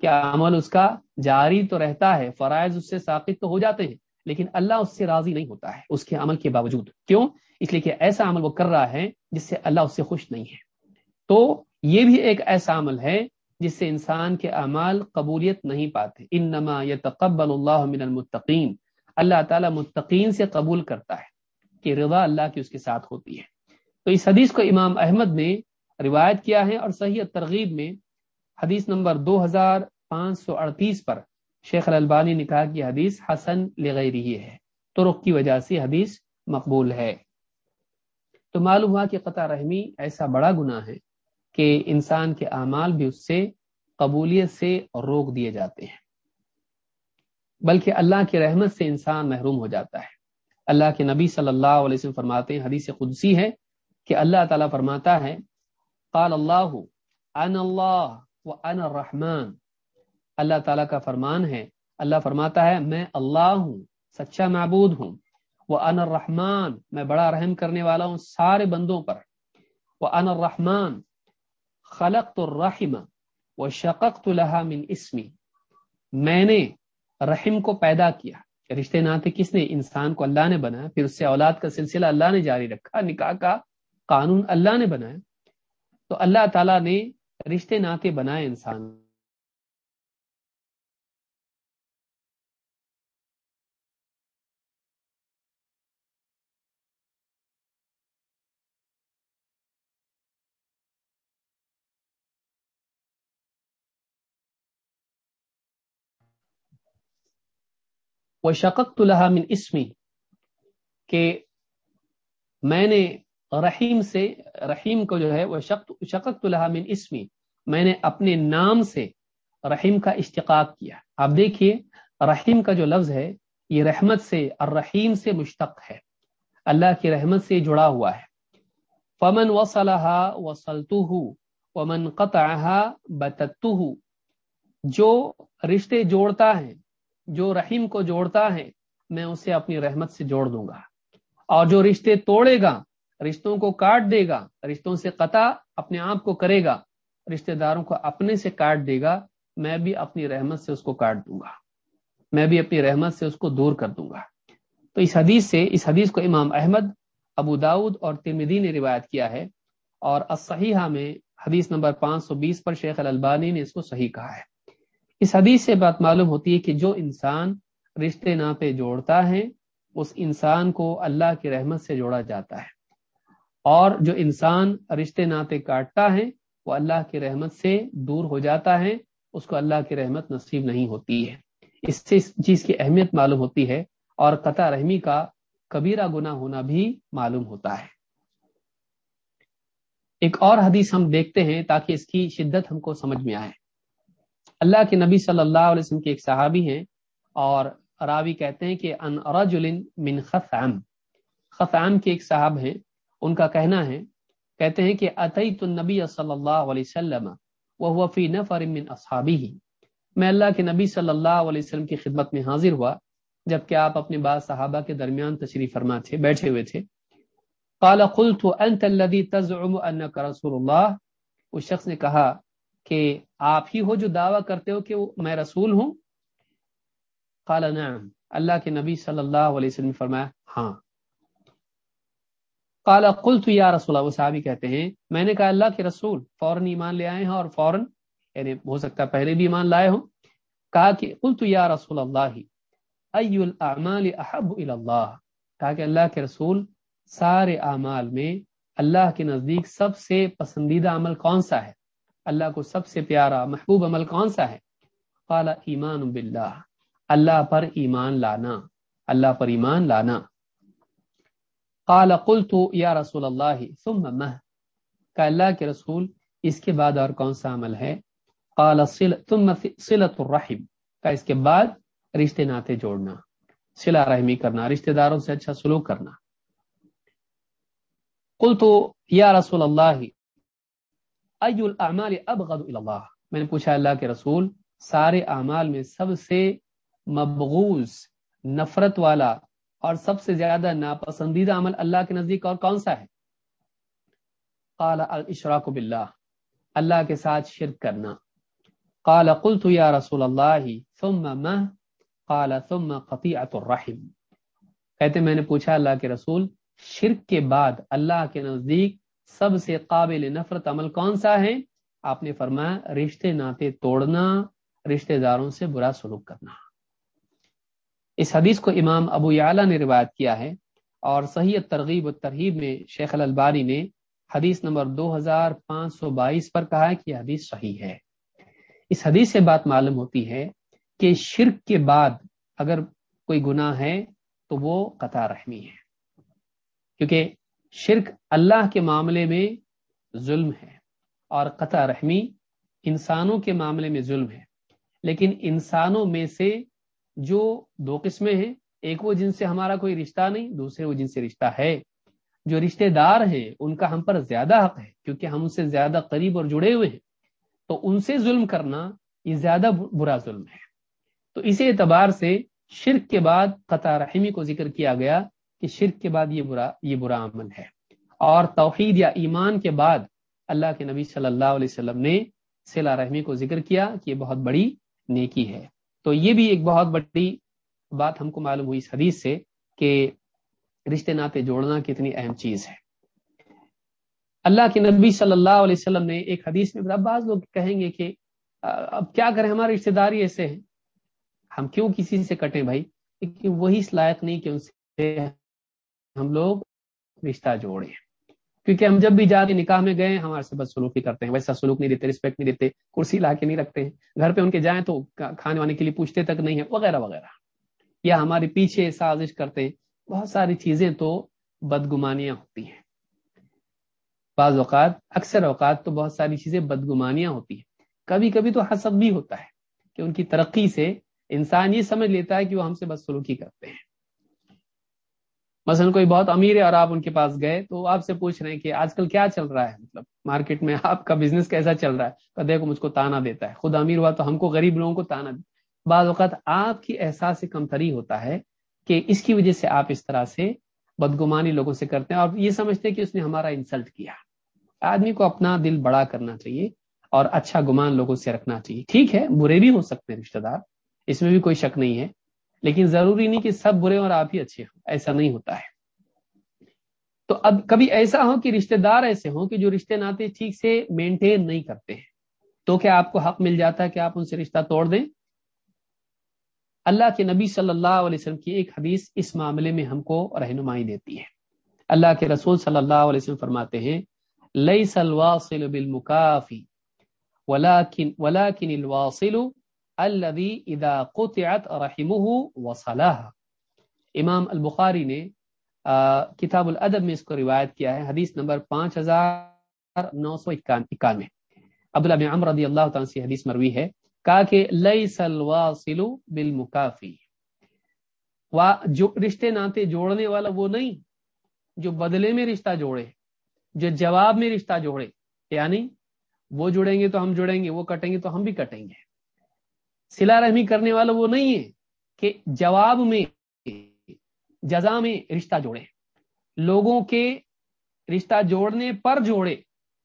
کیا عمل اس کا جاری تو رہتا ہے، فرائض اس سے ثابت تو ہو جاتے ہیں، لیکن اللہ اس سے راضی نہیں ہوتا ہے، اس کے عمل کے باوجود۔ کیوں؟ اس لیے کہ ایسا عمل وہ کر رہا ہے جس سے اللہ اس سے خوش نہیں ہے۔ تو یہ بھی ایک ایسا عمل ہے جس سے انسان کے اعمال قبولیت نہیں پاتے۔ انما یتقبل اللہ من المتقین۔ اللہ تعالیٰ متقین سے قبول کرتا ہے کہ رضا اللہ کی اس کے ساتھ ہوتی ہے۔ تو اس حدیث کو امام احمد نے روایت کیا ہے اور صحیح ترغیب میں حدیث نمبر دو ہزار پانچ سو اڑتیس پر شیخ الالبانی نے کہا کہ حدیث حسن لغیری ہے۔ تو رخ کی وجہ سے حدیث مقبول ہے۔ تو معلوم ہوا کہ قطع رحمی ایسا بڑا گناہ ہے کہ انسان کے اعمال بھی اس سے قبولیت سے روک دیے جاتے ہیں۔ بلکہ اللہ کی رحمت سے انسان محروم ہو جاتا ہے۔ اللہ کے نبی صلی اللہ علیہ وسلم فرماتے ہیں، حدیث قدسی ہے کہ اللہ تعالیٰ فرماتا ہے، قال اللہ ان اللہ و ان الرحمن۔ اللہ تعالیٰ کا فرمان ہے، اللہ فرماتا ہے، میں اللہ ہوں، سچا معبود ہوں۔ وہ ان الرحمن، میں بڑا رحم کرنے والا ہوں سارے بندوں پر۔ وہ ان الرحمن خلق تو رحم و شقق من اسمی۔ میں نے رحم کو پیدا کیا۔ رشتے ناطے کس نے؟ انسان کو اللہ نے بنایا۔ پھر اس سے اولاد کا سلسلہ اللہ نے جاری رکھا۔ نکاح کا قانون اللہ نے بنایا۔ تو اللہ تعالیٰ نے رشتے ناطے بنائے انسان وہ شقت من اسمی کہ میں نے رحیم سے، رحیم کو جو ہے وہ شقت من اسمی میں نے اپنے نام سے رحیم کا اشتقاق کیا۔ آپ دیکھیے، رحیم کا جو لفظ ہے، یہ رحمت سے، الرحیم سے مشتق ہے۔ اللہ کی رحمت سے جڑا ہوا ہے۔ فمن وصلها وصلته ومن قطعها بتته جو رشتے جوڑتا ہے جو رحیم کو جوڑتا ہے، میں اسے اپنی رحمت سے جوڑ دوں گا۔ اور جو رشتے توڑے گا، رشتوں کو کاٹ دے گا، رشتوں سے قطع اپنے آپ کو کرے گا، رشتہ داروں کو اپنے سے کاٹ دے گا، میں بھی اپنی رحمت سے اس کو کاٹ دوں گا۔ میں بھی اپنی رحمت سے اس کو دور کر دوں گا۔ تو اس حدیث سے، اس حدیث کو امام احمد، ابو داود اور ترمدی نے روایت کیا ہے۔ اور اسحیحہ میں حدیث نمبر پانچ سو بیس پر شیخ الالبانی نے اس کو صحیح کہا ہے۔ اس حدیث سے بات معلوم ہوتی ہے کہ جو انسان رشتے ناطے جوڑتا ہے، اس انسان کو اللہ کی رحمت سے جوڑا جاتا ہے۔ اور جو انسان رشتے ناطے کاٹتا ہے، وہ اللہ کی رحمت سے دور ہو جاتا ہے، اس کو اللہ کی رحمت نصیب نہیں ہوتی ہے۔ اس سے اس چیز کی اہمیت معلوم ہوتی ہے اور قطع رحمی کا کبیرہ گنا ہونا بھی معلوم ہوتا ہے۔ ایک اور حدیث ہم دیکھتے ہیں تاکہ اس کی شدت ہم کو سمجھ میں آئے۔ اللہ کے نبی صلی اللہ علیہ وسلم کے ایک صحابی ہیں اور راوی کہتے ہیں کہ ان رجل من خثعم خثعم کے ایک صاحب ہیں، ان کا کہنا ہے، کہتے ہیں کہ اتیت النبی صلی اللہ علیہ وسلم وهو في نفر من اصحابه میں اللہ کے نبی صلی اللہ علیہ وسلم کی خدمت میں حاضر ہوا، جبکہ آپ اپنے بعض صحابہ کے درمیان تشریف فرما تھے، بیٹھے ہوئے تھے۔ قال قلت انت الذي تزعم انك رسول اللہ۔ اس شخص نے کہا کہ آپ ہی ہو جو دعویٰ کرتے ہو کہ میں رسول ہوں؟ قال نعم. اللہ کے نبی صلی اللہ علیہ وسلم فرمایا ہاں. قال قلت یا رسول اللہ، وہ صحابی کہتے ہیں، میں نے کہا، اللہ کے رسول فوراً ایمان لے آئے ہیں اور فوراً یعنی ہو سکتا ہے پہلے بھی ایمان لائے ہوں۔ کہا کہ قلت یا رسول اللہ، ای الاعمال احب اللہ؟ کہا کہ اللہ کے رسول سارے اعمال میں اللہ کے نزدیک سب سے پسندیدہ عمل کون سا ہے؟ اللہ کو سب سے پیارا محبوب عمل کون سا ہے؟ قال ایمان باللہ۔ اللہ پر ایمان لانا۔ اللہ پر ایمان لانا۔ قال قلت یا رسول اللہ، ثم مہ کہ اللہ کے رسول، اس کے بعد اور کون سا عمل ہے؟ قال ثم صلت الرحم۔ کا اس کے بعد رشتے ناتے جوڑنا۔ صلہ رحمی کرنا رشتہ داروں سے اچھا سلوک کرنا۔ قلت یا رسول اللہ ای الاعمال ابغض الى اللہ میں نے پوچھا اللہ کے رسول سارے اعمال میں سب سے مبغوز نفرت والا اور سب سے زیادہ ناپسندیدہ عمل اللہ کے نزدیک اور کون سا ہے قال الاشراک باللہ اللہ کے ساتھ شرک کرنا قال قلت یا رسول اللہ ثم ما قال ثم قطیعت الرحم کہتے میں نے پوچھا اللہ کے رسول شرک کے بعد اللہ کے نزدیک سب سے قابل نفرت عمل کون سا ہے؟ آپ نے فرمایا رشتے ناتے توڑنا، رشتے داروں سے برا سلوک کرنا۔ اس حدیث کو امام ابو یعلا نے روایت کیا ہے اور صحیح ترغیب و ترغیب میں شیخ الباری نے حدیث نمبر دو ہزار پانچ سو بائیس پر کہا ہے کہ حدیث صحیح ہے۔ اس حدیث سے بات معلوم ہوتی ہے کہ شرک کے بعد اگر کوئی گناہ ہے تو وہ قطع رحمی ہے۔ کیونکہ شرک اللہ کے معاملے میں ظلم ہے اور قطع رحمی انسانوں کے معاملے میں ظلم ہے۔ لیکن انسانوں میں سے جو دو قسمیں ہیں، ایک وہ جن سے ہمارا کوئی رشتہ نہیں، دوسرے وہ جن سے رشتہ ہے۔ جو رشتہ دار ہیں، ان کا ہم پر زیادہ حق ہے، کیونکہ ہم ان سے زیادہ قریب اور جڑے ہوئے ہیں۔ تو ان سے ظلم کرنا یہ زیادہ برا ظلم ہے۔ تو اسی اعتبار سے شرک کے بعد قطع رحمی کو ذکر کیا گیا۔ کہ شرک کے بعد یہ برا یہ برا عمل ہے۔ اور توحید یا ایمان کے بعد اللہ کے نبی صلی اللہ علیہ وسلم نے سلا رحمی کو ذکر کیا کہ یہ بہت بڑی نیکی ہے۔ تو یہ بھی ایک بہت بڑی بات ہم کو معلوم ہوئی اس حدیث سے کہ رشتے ناطے جوڑنا کتنی اہم چیز ہے۔ اللہ کے نبی صلی اللہ علیہ وسلم نے ایک حدیث میں بعض لوگ کہیں گے کہ، اب کیا کریں، ہمارے رشتے داری ایسے ہیں۔ ہم کیوں کسی سے کٹیں بھائی؟ وہی اس لائق نہیں کہ ان سے ہم لوگ رشتہ جوڑے کیونکہ ہم جب بھی جاتے نکاح میں گئے، ہمارے سے بس سلوک ہی کرتے ہیں۔ ویسا سلوک نہیں دیتے رسپیکٹ نہیں دیتے، کرسی لا کے نہیں رکھتے ہیں۔ گھر پہ ان کے جائیں تو کھانے وانے کے لیے پوچھتے تک نہیں ہے، وغیرہ وغیرہ۔ یا ہمارے پیچھے سازش کرتے ہیں۔ بہت ساری چیزیں تو بدگمانیاں ہوتی ہیں۔ بعض اوقات، اکثر اوقات تو بہت ساری چیزیں بدگمانیاں ہوتی ہیں۔ کبھی کبھی تو حسب بھی ہوتا ہے کہ ان کی ترقی سے انسان یہ سمجھ لیتا ہے کہ وہ ہم سے بس سلوکی کرتے ہیں۔ مثلا کوئی بہت امیر ہے اور آپ ان کے پاس گئے تو آپ سے پوچھ رہے ہیں کہ آج کل کیا چل رہا ہے؟ مطلب مارکیٹ میں آپ کا بزنس کیسا چل رہا ہے؟ تو دیکھو مجھ کو تانا دیتا ہے۔ خود امیر ہوا تو ہم کو غریب لوگوں کو تانا دیتا بعض اوقات آپ کی احساس کمتری ہوتا ہے کہ اس کی وجہ سے آپ اس طرح سے بدگمانی لوگوں سے کرتے ہیں اور یہ سمجھتے ہیں کہ اس نے ہمارا انسلٹ کیا۔ آدمی کو اپنا دل بڑا کرنا چاہیے اور اچھا گمان لوگوں سے رکھنا چاہیے۔ ٹھیک ہے، برے بھی ہو سکتے ہیں رشتے دار، اس میں بھی کوئی شک نہیں ہے۔ لیکن ضروری نہیں کہ سب برے اور آپ ہی اچھے ہوں، ایسا نہیں ہوتا ہے۔ تو اب کبھی ایسا ہو کہ رشتے دار ایسے ہوں کہ جو رشتے ناطے ٹھیک سے مینٹین نہیں کرتے ہیں۔ تو کیا آپ کو حق مل جاتا ہے کہ آپ ان سے رشتہ توڑ دیں؟ اللہ کے نبی صلی اللہ علیہ وسلم کی ایک حدیث اس معاملے میں ہم کو رہنمائی دیتی ہے۔ اللہ کے رسول صلی اللہ علیہ وسلم فرماتے ہیں لئی سلواصل بالمکافی ولكن ولكن الواصل الذي اذا قطعت رحمه وصلها امام البخاری نے کتاب الادب میں اس کو روایت کیا ہے، حدیث نمبر پانچ ہزار نو سو اکانوے۔ عبداللہ بن عمر رضی اللہ تعالیٰ سے حدیث مروی ہے، کہا کہ لئی سلواسلو بالمکافی۔ جو رشتے ناتے جوڑنے والا وہ نہیں، جو بدلے میں رشتہ جوڑے، جو جواب میں رشتہ جوڑے یعنی وہ جڑیں گے تو ہم جڑیں گے، وہ کٹیں گے تو ہم بھی کٹیں گے۔ سلا رحمی کرنے والا وہ نہیں ہے کہ جواب میں، جزا میں رشتہ جوڑے۔ لوگوں کے رشتہ جوڑنے پر جوڑے۔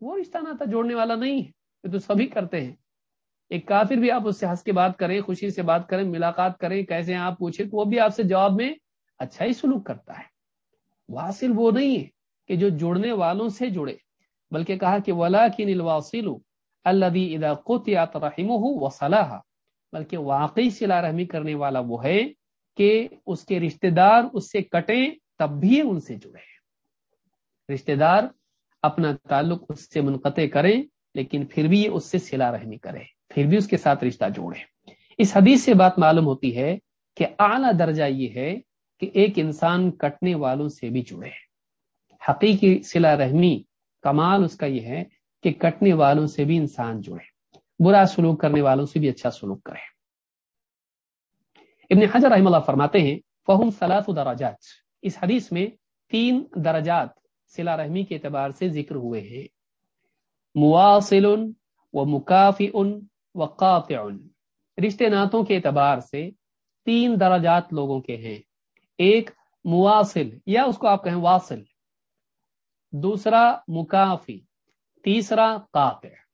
وہ رشتہ ناتا جوڑنے والا نہیں ہے۔ یہ تو سبھی کرتے ہیں۔ ایک کافر بھی آپ اس سے ہنس کے بات کریں، خوشی سے بات کریں، ملاقات کریں، کیسے ہیں آپ پوچھیں، تو وہ بھی آپ سے جواب میں اچھا ہی سلوک کرتا ہے۔ واصل وہ نہیں ہے کہ جو جڑنے والوں سے جڑے بلکہ کہا کہ ولا کی نلواسل اللہ ادا قطعت رحم ہو وصلاح بلکہ واقعی سلا رحمی کرنے والا وہ ہے کہ اس کے رشتہ دار اس سے کٹیں تب بھی ان سے جڑے رشتہ دار اپنا تعلق اس سے منقطع کریں، لیکن پھر بھی اس سے سلا رحمی کرے، پھر بھی اس کے ساتھ رشتہ جوڑے۔ اس حدیث سے بات معلوم ہوتی ہے کہ اعلیٰ درجہ یہ ہے کہ ایک انسان کٹنے والوں سے بھی جڑے حقیقی سلا رحمی کمال اس کا یہ ہے کہ کٹنے والوں سے بھی انسان جڑے برا سلوک کرنے والوں سے بھی اچھا سلوک کرے ابن حجر رحم اللہ فرماتے ہیں فہم سلاط دراجات اس حدیث میں تین درجات سلا رحمی کے اعتبار سے ذکر ہوئے ہیں۔ مواصل و مکافی ان و قاطع۔ رشتے ناتوں کے اعتبار سے تین درجات لوگوں کے ہیں۔ ایک مواصل، یا اس کو آپ کہیں واصل۔ دوسرا مکافی، تیسرا قاطع۔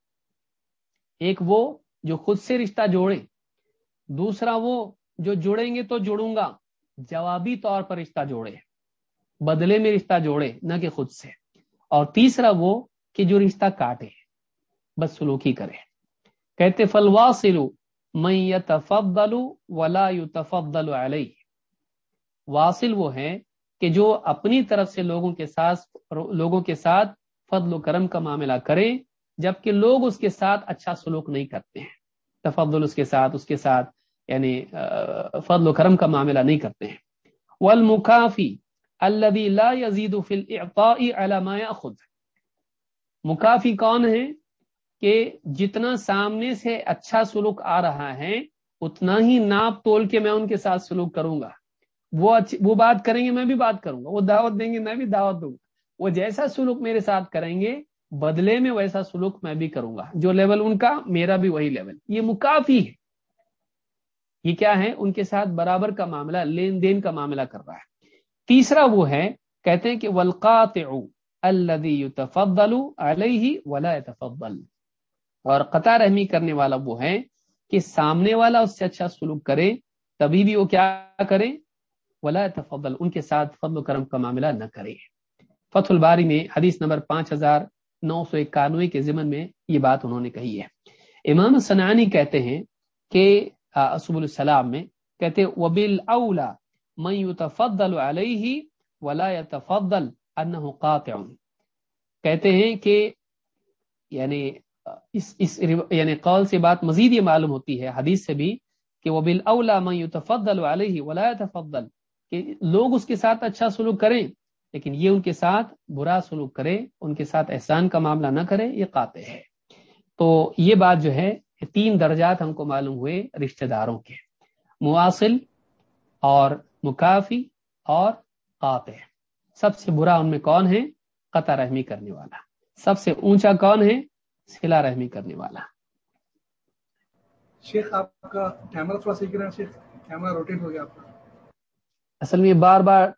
ایک وہ جو خود سے رشتہ جوڑے، دوسرا وہ جو جڑیں گے تو جڑوں گا، جوابی طور پر رشتہ جوڑے، بدلے میں رشتہ جوڑے، نہ کہ خود سے۔ اور تیسرا وہ کہ جو رشتہ کاٹے، بس سلوکی کرے۔ کہتے فلوا سلو میں یتفضل ولا یتفضل علیہ واصل وہ ہے کہ جو اپنی طرف سے لوگوں کے ساتھ، لوگوں کے ساتھ فضل و کرم کا معاملہ کرے جبکہ لوگ اس کے ساتھ اچھا سلوک نہیں کرتے ہیں۔ تفضل اس کے ساتھ، اس کے ساتھ یعنی فضل و کرم کا معاملہ نہیں کرتے ہیں۔ والمکافی الذي لا يزيد في الاعطاء على ما ياخذ مکافی کون ہے کہ جتنا سامنے سے اچھا سلوک آ رہا ہے، اتنا ہی ناپ تول کے میں ان کے ساتھ سلوک کروں گا۔ وہ وہ بات کریں گے، میں بھی بات کروں گا۔ وہ دعوت دیں گے، میں بھی دعوت دوں گا۔ وہ جیسا سلوک میرے ساتھ کریں گے بدلے میں ویسا سلوک میں بھی کروں گا۔ جو لیول ان کا، میرا بھی وہی لیول یہ مکافی ہے۔ یہ کیا ہے؟ ان کے ساتھ برابر کا معاملہ، لین دین کا معاملہ کر رہا ہے۔ تیسرا وہ ہے، کہتے ہیں کہ ولقات علیہ ولا تفضل اور قطع رحمی کرنے والا وہ ہے کہ سامنے والا اس سے اچھا سلوک کرے، تبھی بھی وہ کیا کرے؟ ولا تفضل ان کے ساتھ فضل و کرم کا معاملہ نہ کرے۔ فتح الباری میں حدیث نمبر پانچ ہزار نو سو اکانوے کے ضمن میں یہ بات انہوں نے کہی ہے۔ امام سنانی کہتے ہیں کہ سب السلام میں کہتے وبل اولا میں علیہ ولا يتفضل انه قاطع۔ کہتے ہیں کہ یعنی اس اس یعنی قول سے بات مزید یہ معلوم ہوتی ہے، حدیث سے بھی کہ وہ بال اولا تفدل علیہ ولا تفضل کہ لوگ اس کے ساتھ اچھا سلوک کریں۔ لیکن یہ ان کے ساتھ برا سلوک کرے، ان کے ساتھ احسان کا معاملہ نہ کرے، یہ قاطع ہے۔ تو یہ بات جو ہے تین درجات ہم کو معلوم ہوئے رشتہ داروں کے۔ مواصل اور مکافی اور قاطع۔ سب سے برا ان میں کون ہے؟ قطع رحمی کرنے والا۔ سب سے اونچا کون ہے؟ سلا رحمی کرنے والا۔ شیخ، آپ کا کیمرہ تھوڑا صحیح شیخ، کیمرہ روٹیٹ ہو گیا آپ کا۔ اصل میں بار بار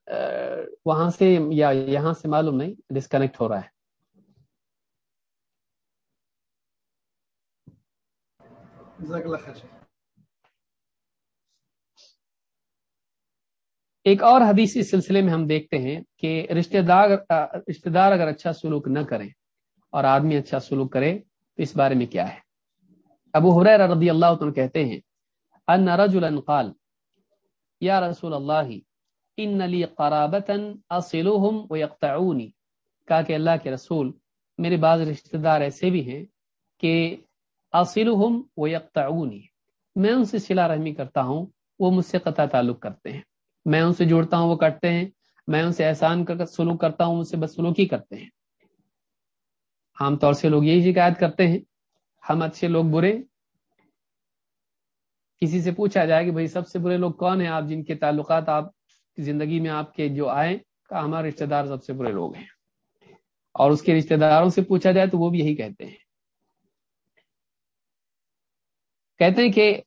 وہاں سے یا یہاں سے معلوم نہیں ڈسکنیکٹ ہو رہا ہے۔ ایک اور حدیث اس سلسلے میں ہم دیکھتے ہیں کہ رشتہ دار رشتہ دار اگر اچھا سلوک نہ کریں اور آدمی اچھا سلوک کرے تو اس بارے میں کیا ہے؟ ابو رضی اللہ عنہ کہتے ہیں ان رجلا قال یا رسول اللہ ان لی قرابتا اصلهم ويقطعوني کہا کہ اللہ کے رسول میرے بعض رشتہ دار ایسے بھی ہیں کہ اصلهم ويقطعوني میں ان سے صلہ رحمی کرتا ہوں، وہ مجھ سے قطع تعلق کرتے ہیں۔ میں ان سے جوڑتا ہوں، وہ کٹتے ہیں۔ میں ان سے احسان کر سلوک کرتا ہوں، ان سے بس سلوکی کرتے ہیں۔ عام طور سے لوگ یہی شکایت کرتے ہیں۔ ہم اچھے لوگ برے۔ کسی سے پوچھا جائے کہ بھائی سب سے برے لوگ کون ہیں؟ آپ جن کے تعلقات آپ زندگی میں آپ کے جو آئے کا ہمارے رشتے دار سب سے برے لوگ ہیں۔ اور اس کے رشتے داروں سے پوچھا جائے تو وہ بھی یہی کہتے ہیں۔ کہتے ہیں کہ،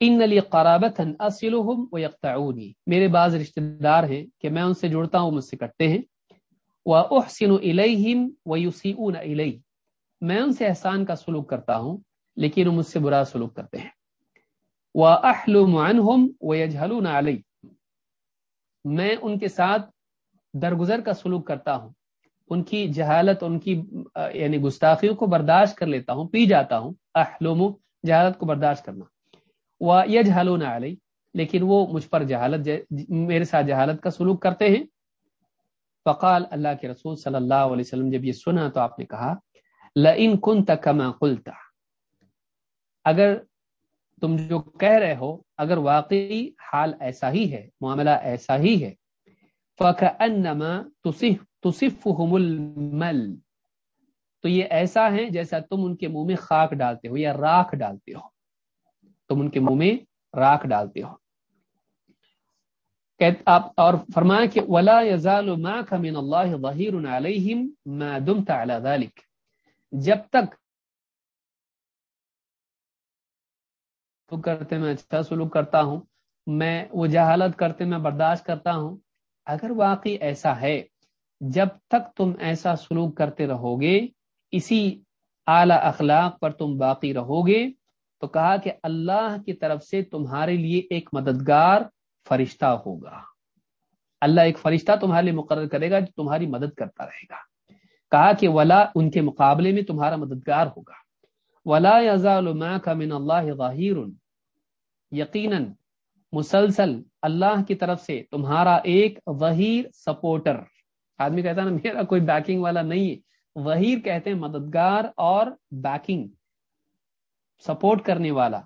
ان علی قرابت و میرے بعض رشتے دار ہیں کہ میں ان سے جڑتا ہوں، مجھ سے کٹتے ہیں۔ وہ احسن الیہم و یوسیون علیہ میں ان سے احسان کا سلوک کرتا ہوں، لیکن وہ مجھ سے برا سلوک کرتے ہیں۔ وہ احلم عنہم و یجہلون میں ان کے ساتھ درگزر کا سلوک کرتا ہوں۔ ان کی جہالت، ان کی یعنی گستاخیوں کو برداشت کر لیتا ہوں، پی جاتا ہوں۔ احلوم، جہالت کو برداشت کرنا۔ وہ یجہلون علی، لیکن وہ مجھ پر جہالت میرے ساتھ جہالت کا سلوک کرتے ہیں۔ فقال اللہ کے رسول صلی اللہ علیہ وسلم، جب یہ سنا تو آپ نے کہا، لئن كنت كما قلت۔ اگر تم جو کہہ رہے ہو، اگر واقعی حال ایسا ہی ہے، معاملہ ایسا ہی ہے، فَكَأَنَّمَا تُصِفُهُمُ الْمَلْ۔ تو یہ ایسا ہے جیسا تم ان کے منہ میں خاک ڈالتے ہو یا راکھ ڈالتے ہو۔ تم ان کے منہ میں راکھ ڈالتے ہو۔ آپ اور فرمایا کہ ولا يزال معك من الله ظهير عليهم ما دمت على ذلك۔ جب تک تو کرتے میں اچھا سلوک کرتا ہوں، میں وہ جہالت کرتے میں برداشت کرتا ہوں۔ اگر واقعی ایسا ہے، جب تک تم ایسا سلوک کرتے رہو گے اسی اعلی اخلاق پر تم باقی رہو گے تو کہا کہ اللہ کی طرف سے تمہارے لیے ایک مددگار فرشتہ ہوگا۔ اللہ ایک فرشتہ تمہارے لیے مقرر کرے گا جو تمہاری مدد کرتا رہے گا۔ کہا کہ ولا، ان کے مقابلے میں تمہارا مددگار ہوگا۔ ولا يزال معك من اللہ ظاہر یقیناً مسلسل اللہ کی طرف سے تمہارا ایک ظہیر سپورٹر۔ آدمی کہتا ہے نا، میرا کوئی بیکنگ والا نہیں ہے۔ ظہیر کہتے ہیں مددگار اور بیکنگ سپورٹ کرنے والا۔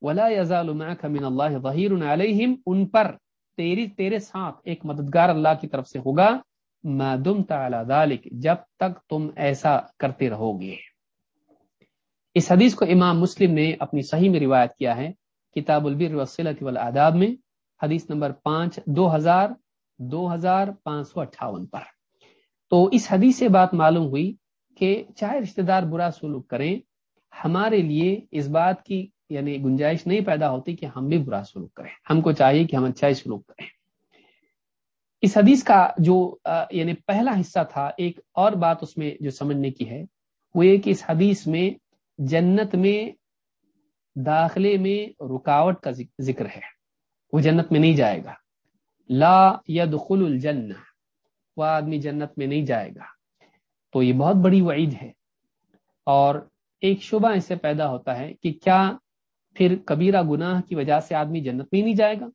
ولا يزال معك من اللہ ظہیر علیہم ان پر تیری، تیرے ساتھ ایک مددگار اللہ کی طرف سے ہوگا۔ ما دمت على ذلك، جب تک تم ایسا کرتے رہو گے۔ اس حدیث کو امام مسلم نے اپنی صحیح میں روایت کیا ہے۔ کتاب البر وسلت والآداب میں، حدیث نمبر پانچ، دو ہزار دو ہزار پانچ سو اٹھاون پر۔ تو اس حدیث سے بات معلوم ہوئی کہ چاہے رشتہ دار برا سلوک کریں، ہمارے لیے اس بات کی یعنی گنجائش نہیں پیدا ہوتی کہ ہم بھی برا سلوک کریں۔ ہم کو چاہیے کہ ہم اچھا ہی سلوک کریں۔ اس حدیث کا جو یعنی پہلا حصہ تھا، ایک اور بات اس میں جو سمجھنے کی ہے، وہ یہ کہ اس حدیث میں جنت میں داخلے میں رکاوٹ کا ذکر ہے۔ وہ جنت میں نہیں جائے گا۔ لا يدخل الجنہ۔ وہ آدمی جنت میں نہیں جائے گا۔ تو یہ بہت بڑی وعید ہے۔ اور ایک شبہ اس سے پیدا ہوتا ہے کہ کیا پھر کبیرہ گناہ کی وجہ سے آدمی جنت میں نہیں جائے گا؟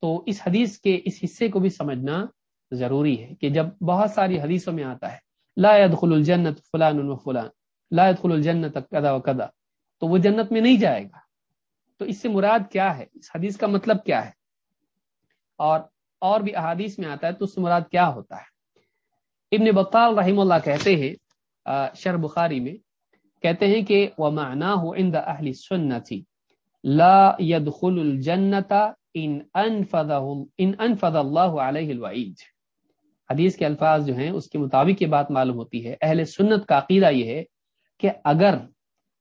تو اس حدیث کے اس حصے کو بھی سمجھنا ضروری ہے کہ جب بہت ساری حدیثوں میں آتا ہے، لا يدخل الجنت فلان و فلان، لا يدخل الجنت کدا و کدا تو وہ جنت میں نہیں جائے گا۔ تو اس سے مراد کیا ہے؟ اس حدیث کا مطلب کیا ہے؟ اور اور بھی احادیث میں آتا ہے تو اس سے مراد کیا ہوتا ہے؟ ابن بطال رحم اللہ کہتے ہیں شر بخاری میں کہتے ہیں کہ وہ مانا ہو ان اہل سنتی لا يدخل الجنت ان انفض ان انفض اللہ علیہ الوعید حدیث کے الفاظ جو ہیں، اس کے مطابق یہ بات معلوم ہوتی ہے۔ اہل سنت کا عقیدہ یہ ہے کہ اگر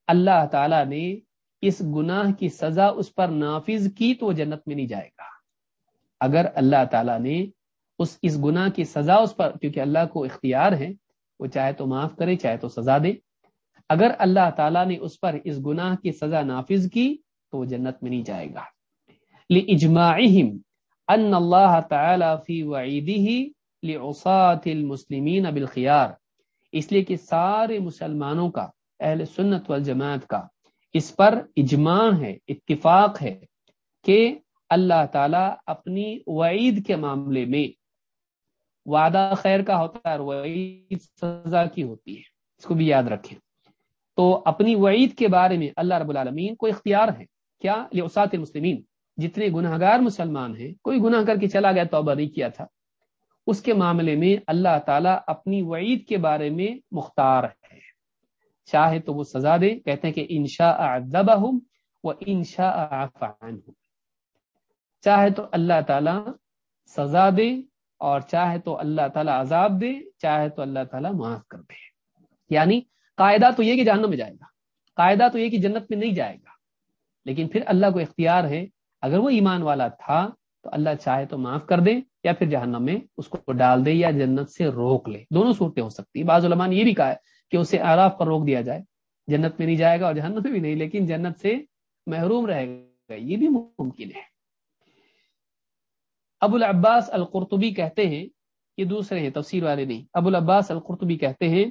اللہ تعالی نے اس گناہ کی سزا اس پر نافذ کی تو وہ جنت میں نہیں جائے گا۔ اگر اللہ تعالیٰ نے اس اس گناہ کی سزا اس پر، کیونکہ اللہ کو اختیار ہے، وہ چاہے تو معاف کرے، چاہے تو سزا دے۔ اگر اللہ تعالیٰ نے اس پر اس گناہ کی سزا نافذ کی تو وہ جنت میں نہیں جائے گا۔ ان اللہ تعالی فی المسلمین بالخیار اس لیے کہ سارے مسلمانوں کا اہل سنت والجماعت کا۔ اس پر اجماع ہے، اتفاق ہے کہ اللہ تعالیٰ اپنی وعید کے معاملے میں وعدہ خیر کا ہوتا ہے اور وعید سزا کی ہوتی ہے۔ اس کو بھی یاد رکھیں۔ تو اپنی وعید کے بارے میں اللہ رب العالمین کو اختیار ہے۔ کیا؟ لسات المسلمین۔ جتنے گناہ گار مسلمان ہیں، کوئی گناہ کر کے چلا گیا، توبہ نہیں کیا تھا۔ اس کے معاملے میں اللہ تعالیٰ اپنی وعید کے بارے میں مختار ہے۔ چاہے تو وہ سزا دے۔ کہتے ہیں کہ انشا ادبا ہوں وہ انشا ہوں چاہے تو اللہ تعالیٰ سزا دے اور چاہے تو اللہ تعالیٰ عذاب دے، چاہے تو اللہ تعالیٰ معاف کر دے۔ یعنی قاعدہ تو یہ کہ جہنم میں جائے گا، قاعدہ تو یہ کہ جنت میں نہیں جائے گا۔ لیکن پھر اللہ کو اختیار ہے، اگر وہ ایمان والا تھا تو اللہ چاہے تو معاف کر دے یا پھر جہنم میں اس کو ڈال دے یا جنت سے روک لے۔ دونوں صورتیں ہو سکتی بعض علماء نے یہ بھی کہا ہے کہ اسے آراف پر روک دیا جائے۔ جنت میں نہیں جائے گا اور جہنم میں بھی نہیں، لیکن جنت سے محروم رہے گا یہ بھی ممکن ہے۔ ابو العباس القرطبی کہتے ہیں، یہ دوسرے ہیں، تفسیر والے نہیں۔ ابو العباس القرطبی کہتے ہیں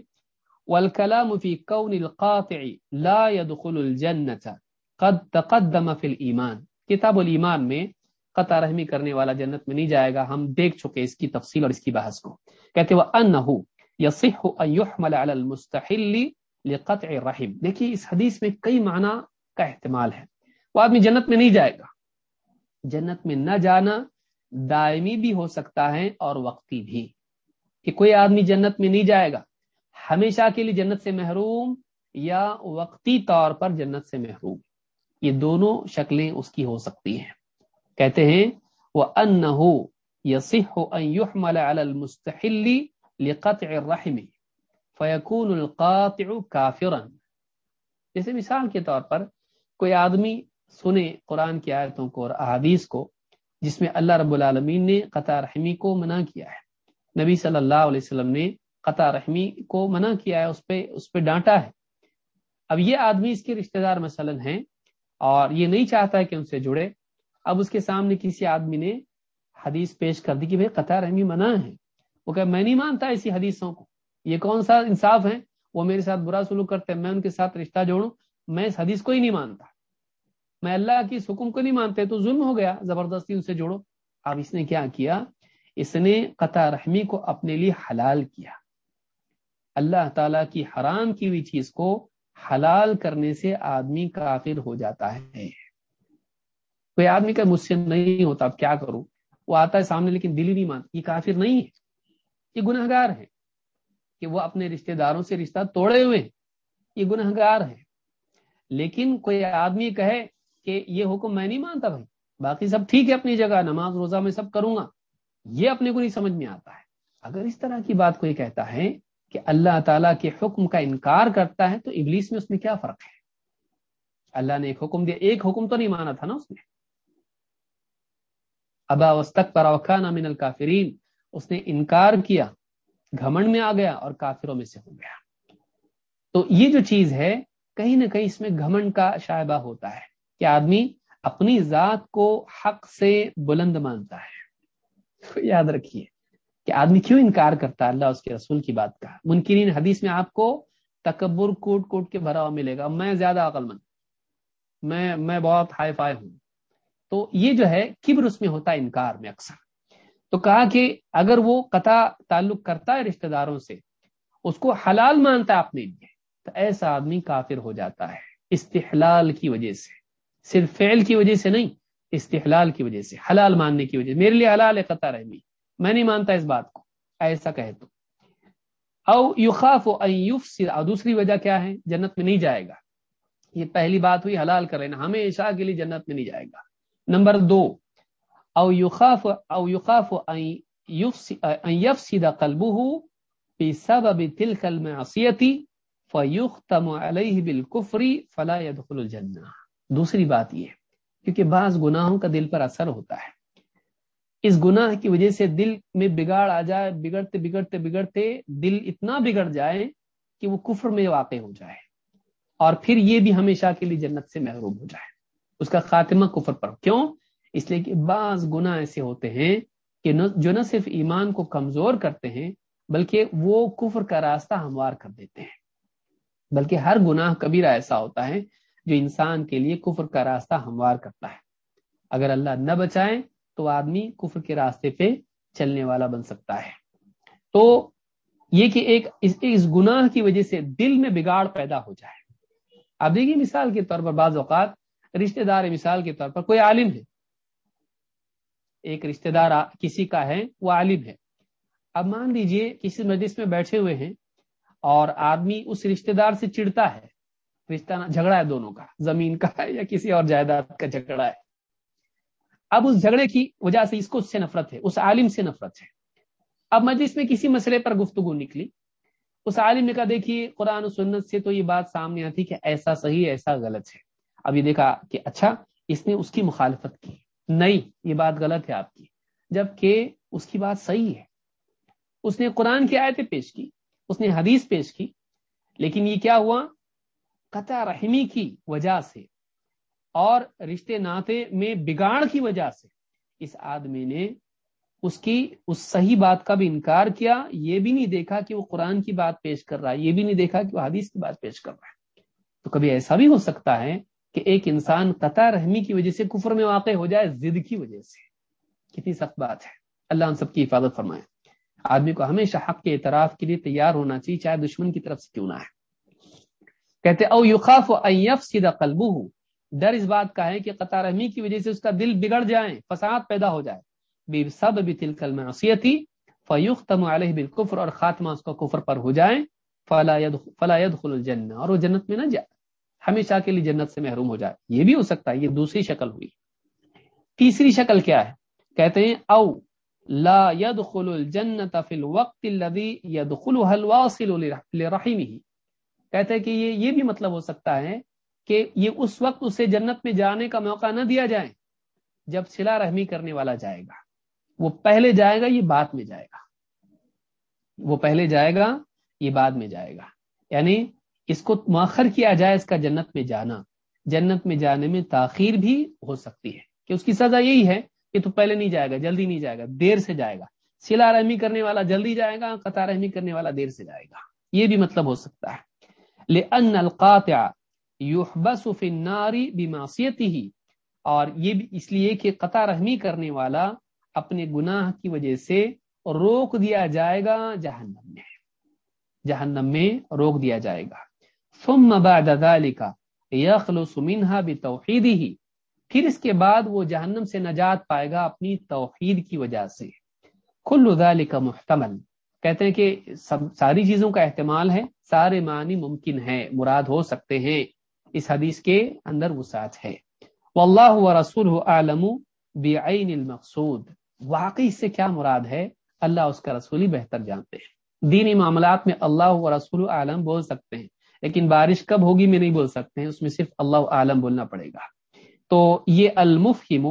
والکلام فی کون القاطع لا يدخل الجنة قد تقدم فی الایمان کتاب الایمان میں قطع رحمی کرنے والا جنت میں نہیں جائے گا۔ ہم دیکھ چکے اس کی تفصیل اور اس کی بحث کو۔ کہتے وہ انه يصح ان يحمل على المستحل لقطع الرحم. دیکھیے، اس حدیث میں کئی معنی کا احتمال ہے۔ وہ آدمی جنت میں نہیں جائے گا۔ جنت میں نہ جانا دائمی بھی ہو سکتا ہے اور وقتی بھی۔ کہ کوئی آدمی جنت میں نہیں جائے گا، ہمیشہ کے لیے جنت سے محروم یا وقتی طور پر جنت سے محروم۔ یہ دونوں شکلیں اس کی ہو سکتی ہیں۔ کہتے ہیں وہ ان ہو یسح المستحل لقطع الرحم فیکون القاطع کافرا جیسے مثال کے طور پر کوئی آدمی سنے قرآن کی آیتوں کو اور احادیث کو، جس میں اللہ رب العالمین نے قطع رحمی کو منع کیا ہے۔ نبی صلی اللہ علیہ وسلم نے قطع رحمی کو منع کیا ہے، اس پہ اس پہ ڈانٹا ہے۔ اب یہ آدمی اس کے رشتہ دار مثلاً ہیں اور یہ نہیں چاہتا ہے کہ ان سے جڑے۔ اب اس کے سامنے کسی آدمی نے حدیث پیش کر دی کہ بھائی قطع رحمی منع ہے۔ وہ کہ میں نہیں مانتا ایسی حدیثوں کو۔ یہ کون سا انصاف ہے؟ وہ میرے ساتھ برا سلوک کرتے ہیں، میں ان کے ساتھ رشتہ جوڑوں، میں اس حدیث کو ہی نہیں مانتا۔ میں اللہ کی اس حکم کو نہیں مانتے، تو ظلم ہو گیا، زبردستی ان سے جوڑو۔ اب اس نے کیا کیا؟ اس نے قطع رحمی کو اپنے لیے حلال کیا۔ اللہ تعالی کی حرام کی ہوئی چیز کو حلال کرنے سے آدمی کافر ہو جاتا ہے۔ کوئی آدمی کا مجھ سے نہیں ہوتا، اب کیا کروں؟ وہ آتا ہے سامنے لیکن دلی نہیں مانتا، یہ کافر نہیں ہے۔ یہ گناہ گار ہے کہ وہ اپنے رشتہ داروں سے رشتہ توڑے ہوئے ہیں۔ یہ گناہ گار ہے لیکن کوئی آدمی کہے کہ یہ حکم میں نہیں مانتا بھائی، باقی سب ٹھیک ہے اپنی جگہ، نماز روزہ میں سب کروں گا۔ یہ اپنے کو نہیں سمجھ میں آتا ہے۔ اگر اس طرح کی بات کوئی کہتا ہے کہ اللہ تعالیٰ کے حکم کا انکار کرتا ہے تو ابلیس میں اس میں کیا فرق ہے؟ اللہ نے ایک حکم دیا، ایک حکم تو نہیں مانا تھا نا اس نے۔ ابا وسط پر اوقان امین الکافرین اس نے انکار کیا گھمنڈ میں آ گیا اور کافروں میں سے ہو گیا۔ تو یہ جو چیز ہے، کہیں نہ کہیں اس میں گھمنڈ کا شائبہ ہوتا ہے کہ آدمی اپنی ذات کو حق سے بلند مانتا ہے۔ یاد رکھیے کہ آدمی کیوں انکار کرتا ہے اللہ اس کے رسول کی بات کا؟ منکرین حدیث میں آپ کو تکبر کوٹ کوٹ کے بھرا ہوا ملے گا۔ میں زیادہ عقل مند، میں میں بہت ہائی فائی ہوں۔ تو یہ جو ہے، کبر اس میں ہوتا ہے انکار میں اکثر۔ تو کہا کہ اگر وہ قطع تعلق کرتا ہے رشتہ داروں سے، اس کو حلال مانتا ہے اپنے لیے، تو ایسا آدمی کافر ہو جاتا ہے، استحلال کی وجہ سے۔ صرف فعل کی وجہ سے نہیں، استحلال کی وجہ سے، حلال ماننے کی وجہ سے۔ میرے لیے حلال ہے، قطع رحمی۔ میں نہیں مانتا اس بات کو، ایسا کہے تو۔ او یوخاف و اور دوسری وجہ کیا ہے؟ جنت میں نہیں جائے گا۔ یہ پہلی بات ہوئی، حلال کر رہے ہمیشہ کے لیے جنت میں نہیں جائے گا۔ نمبر دو او یوخاف او یوخاف یفسد قلبه بسبب تلك المعصیتی فیختم علیہ بالکفر فلا يدخل الجنہ دوسری بات یہ کیونکہ بعض گناہوں کا دل پر اثر ہوتا ہے۔ اس گناہ کی وجہ سے دل میں بگاڑ آ جائے، بگڑتے بگڑتے بگڑتے دل اتنا بگڑ جائے کہ وہ کفر میں واقع ہو جائے۔ اور پھر یہ بھی ہمیشہ کے لیے جنت سے محروم ہو جائے۔ اس کا خاتمہ کفر پر کیوں؟ اس لیے کہ بعض گناہ ایسے ہوتے ہیں کہ جو نہ صرف ایمان کو کمزور کرتے ہیں بلکہ وہ کفر کا راستہ ہموار کر دیتے ہیں۔ بلکہ ہر گناہ کبیرہ ایسا ہوتا ہے جو انسان کے لیے کفر کا راستہ ہموار کرتا ہے۔ اگر اللہ نہ بچائے تو آدمی کفر کے راستے پہ چلنے والا بن سکتا ہے۔ تو یہ کہ ایک اس, اس گناہ کی وجہ سے دل میں بگاڑ پیدا ہو جائے۔ اب دیکھیے مثال کے طور پر بعض اوقات رشتہ دار مثال کے طور پر کوئی عالم ہے۔ ایک رشتہ دار کسی کا ہے، وہ عالم ہے۔ اب مان لیجیے کسی مجلس میں بیٹھے ہوئے ہیں اور آدمی اس رشتہ دار سے چڑتا ہے۔ رشتہ جھگڑا ہے دونوں کا، زمین کا ہے یا کسی اور جائیداد کا جھگڑا ہے۔ اب اس جھگڑے کی وجہ سے اس کو اس سے نفرت ہے، اس عالم سے نفرت ہے۔ اب مجلس میں کسی مسئلے پر گفتگو نکلی۔ اس عالم نے کہا، دیکھیے، قرآن و سنت سے تو یہ بات سامنے آتی کہ ایسا صحیح ایسا غلط ہے۔ اب یہ دیکھا کہ اچھا اس نے اس کی مخالفت کی۔ نہیں، یہ بات غلط ہے آپ کی۔ جبکہ اس کی بات صحیح ہے۔ اس نے قرآن کی آیتیں پیش کی، اس نے حدیث پیش کی، لیکن یہ کیا ہوا؟ قطع رحمی کی وجہ سے اور رشتے ناطے میں بگاڑ کی وجہ سے۔ اس آدمی نے اس کی، اس صحیح بات کا بھی انکار کیا۔ یہ بھی نہیں دیکھا کہ وہ قرآن کی بات پیش کر رہا ہے، یہ بھی نہیں دیکھا کہ وہ حدیث کی بات پیش کر رہا ہے۔ تو کبھی ایسا بھی ہو سکتا ہے کہ ایک انسان قطع رحمی کی وجہ سے کفر میں واقع ہو جائے، ضد کی وجہ سے۔ کتنی سخت بات ہے۔ اللہ ہم سب کی حفاظت فرمائے۔ آدمی کو ہمیشہ حق کے اعتراف کے لیے تیار ہونا چاہیے، چاہے دشمن کی طرف سے کیوں نہ ہے کہتے، او یوخاف ایف سیدھا قلبو ڈر اس بات کا ہے کہ قطع رحمی کی وجہ سے اس کا دل بگڑ جائے، فساد پیدا ہو جائے۔ بے سب بھی تل کل معصیتی تم علیہ بالکفر اور خاتمہ اس کا کفر پر ہو جائے فلاید خل الجنہ اور وہ جنت میں نہ جائے۔ ہمیشہ کے لیے جنت سے محروم ہو جائے۔ یہ بھی ہو سکتا ہے، یہ دوسری شکل ہوئی۔ تیسری شکل کیا ہے؟ کہتے ہیں، او لا يدخل الجنت فی الوقت الذي يدخلها الواصل لرحمه۔ کہتے ہیں کہ یہ یہ بھی مطلب ہو سکتا ہے کہ یہ اس وقت اسے جنت میں جانے کا موقع نہ دیا جائے جب سلا رحمی کرنے والا جائے گا۔ وہ پہلے جائے گا، یہ بعد میں جائے گا۔ وہ پہلے جائے گا، یہ بعد میں جائے گا۔ یعنی اس کو مؤخر کیا جائے اس کا جنت میں جانا۔ جنت میں جانے میں تاخیر بھی ہو سکتی ہے۔ کہ اس کی سزا یہی ہے کہ تو پہلے نہیں جائے گا، جلدی نہیں جائے گا، دیر سے جائے گا۔ سلا رحمی کرنے والا جلدی جائے گا، قطع رحمی کرنے والا دیر سے جائے گا۔ یہ بھی مطلب ہو سکتا ہے۔ لأن القاطع يحبس في النار بمعصيته۔ اور یہ بھی اس لیے کہ قطع رحمی کرنے والا اپنے گناہ کی وجہ سے روک دیا جائے گا جہنم میں۔ جہنم میں روک دیا جائے گا۔ ثم بعد ذلك يخلص منها بتوحيده۔ پھر اس کے بعد وہ جہنم سے نجات پائے گا اپنی توحید کی وجہ سے۔ کل ذلك محتمل۔ کہتے ہیں کہ سب ساری چیزوں کا احتمال ہے، سارے معنی ممکن ہے مراد ہو سکتے ہیں۔ اس حدیث کے اندر وہ ہے۔ واللہ و رسول عالم بعین المقصود۔ واقعی سے کیا مراد ہے؟ اللہ اس کا رسولی بہتر جانتے ہیں۔ دینی معاملات میں اللہ و رسول عالم بول سکتے ہیں۔ لیکن بارش کب ہوگی میں نہیں بول سکتے ہیں، اس میں صرف اللہ عالم بولنا پڑے گا۔ تو یہ المفہم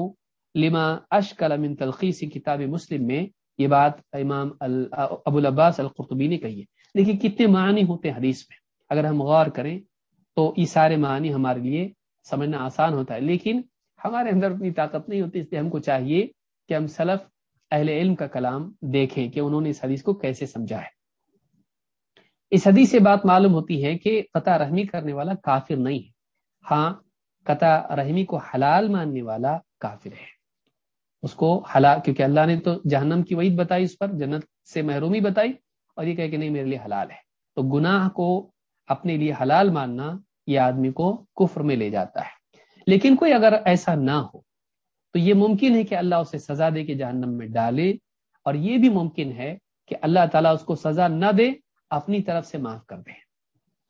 لما اشکل من تلخیص کتاب مسلم میں یہ بات امام ابو العباس القرطبی نے کہی ہے۔ دیکھیے کتنے معنی ہوتے ہیں حدیث میں۔ اگر ہم غور کریں تو یہ سارے معنی ہمارے لیے سمجھنا آسان ہوتا ہے، لیکن ہمارے اندر اتنی طاقت نہیں ہوتی، اس لیے ہم کو چاہیے کہ ہم سلف اہل علم کا کلام دیکھیں کہ انہوں نے اس حدیث کو کیسے سمجھا ہے۔ اس حدیث سے بات معلوم ہوتی ہے کہ قطع رحمی کرنے والا کافر نہیں ہے۔ ہاں قطع رحمی کو حلال ماننے والا کافر ہے۔ اس کو حلال، کیونکہ اللہ نے تو جہنم کی وعید بتائی، اس پر جنت سے محرومی بتائی اور یہ کہ نہیں، میرے لیے حلال ہے۔ تو گناہ کو اپنے لیے حلال ماننا یہ آدمی کو کفر میں لے جاتا ہے۔ لیکن کوئی اگر ایسا نہ ہو، تو یہ ممکن ہے کہ اللہ اسے سزا دے کے جہنم میں ڈالے۔ اور یہ بھی ممکن ہے کہ اللہ تعالیٰ اس کو سزا نہ دے اپنی طرف سے معاف کر دے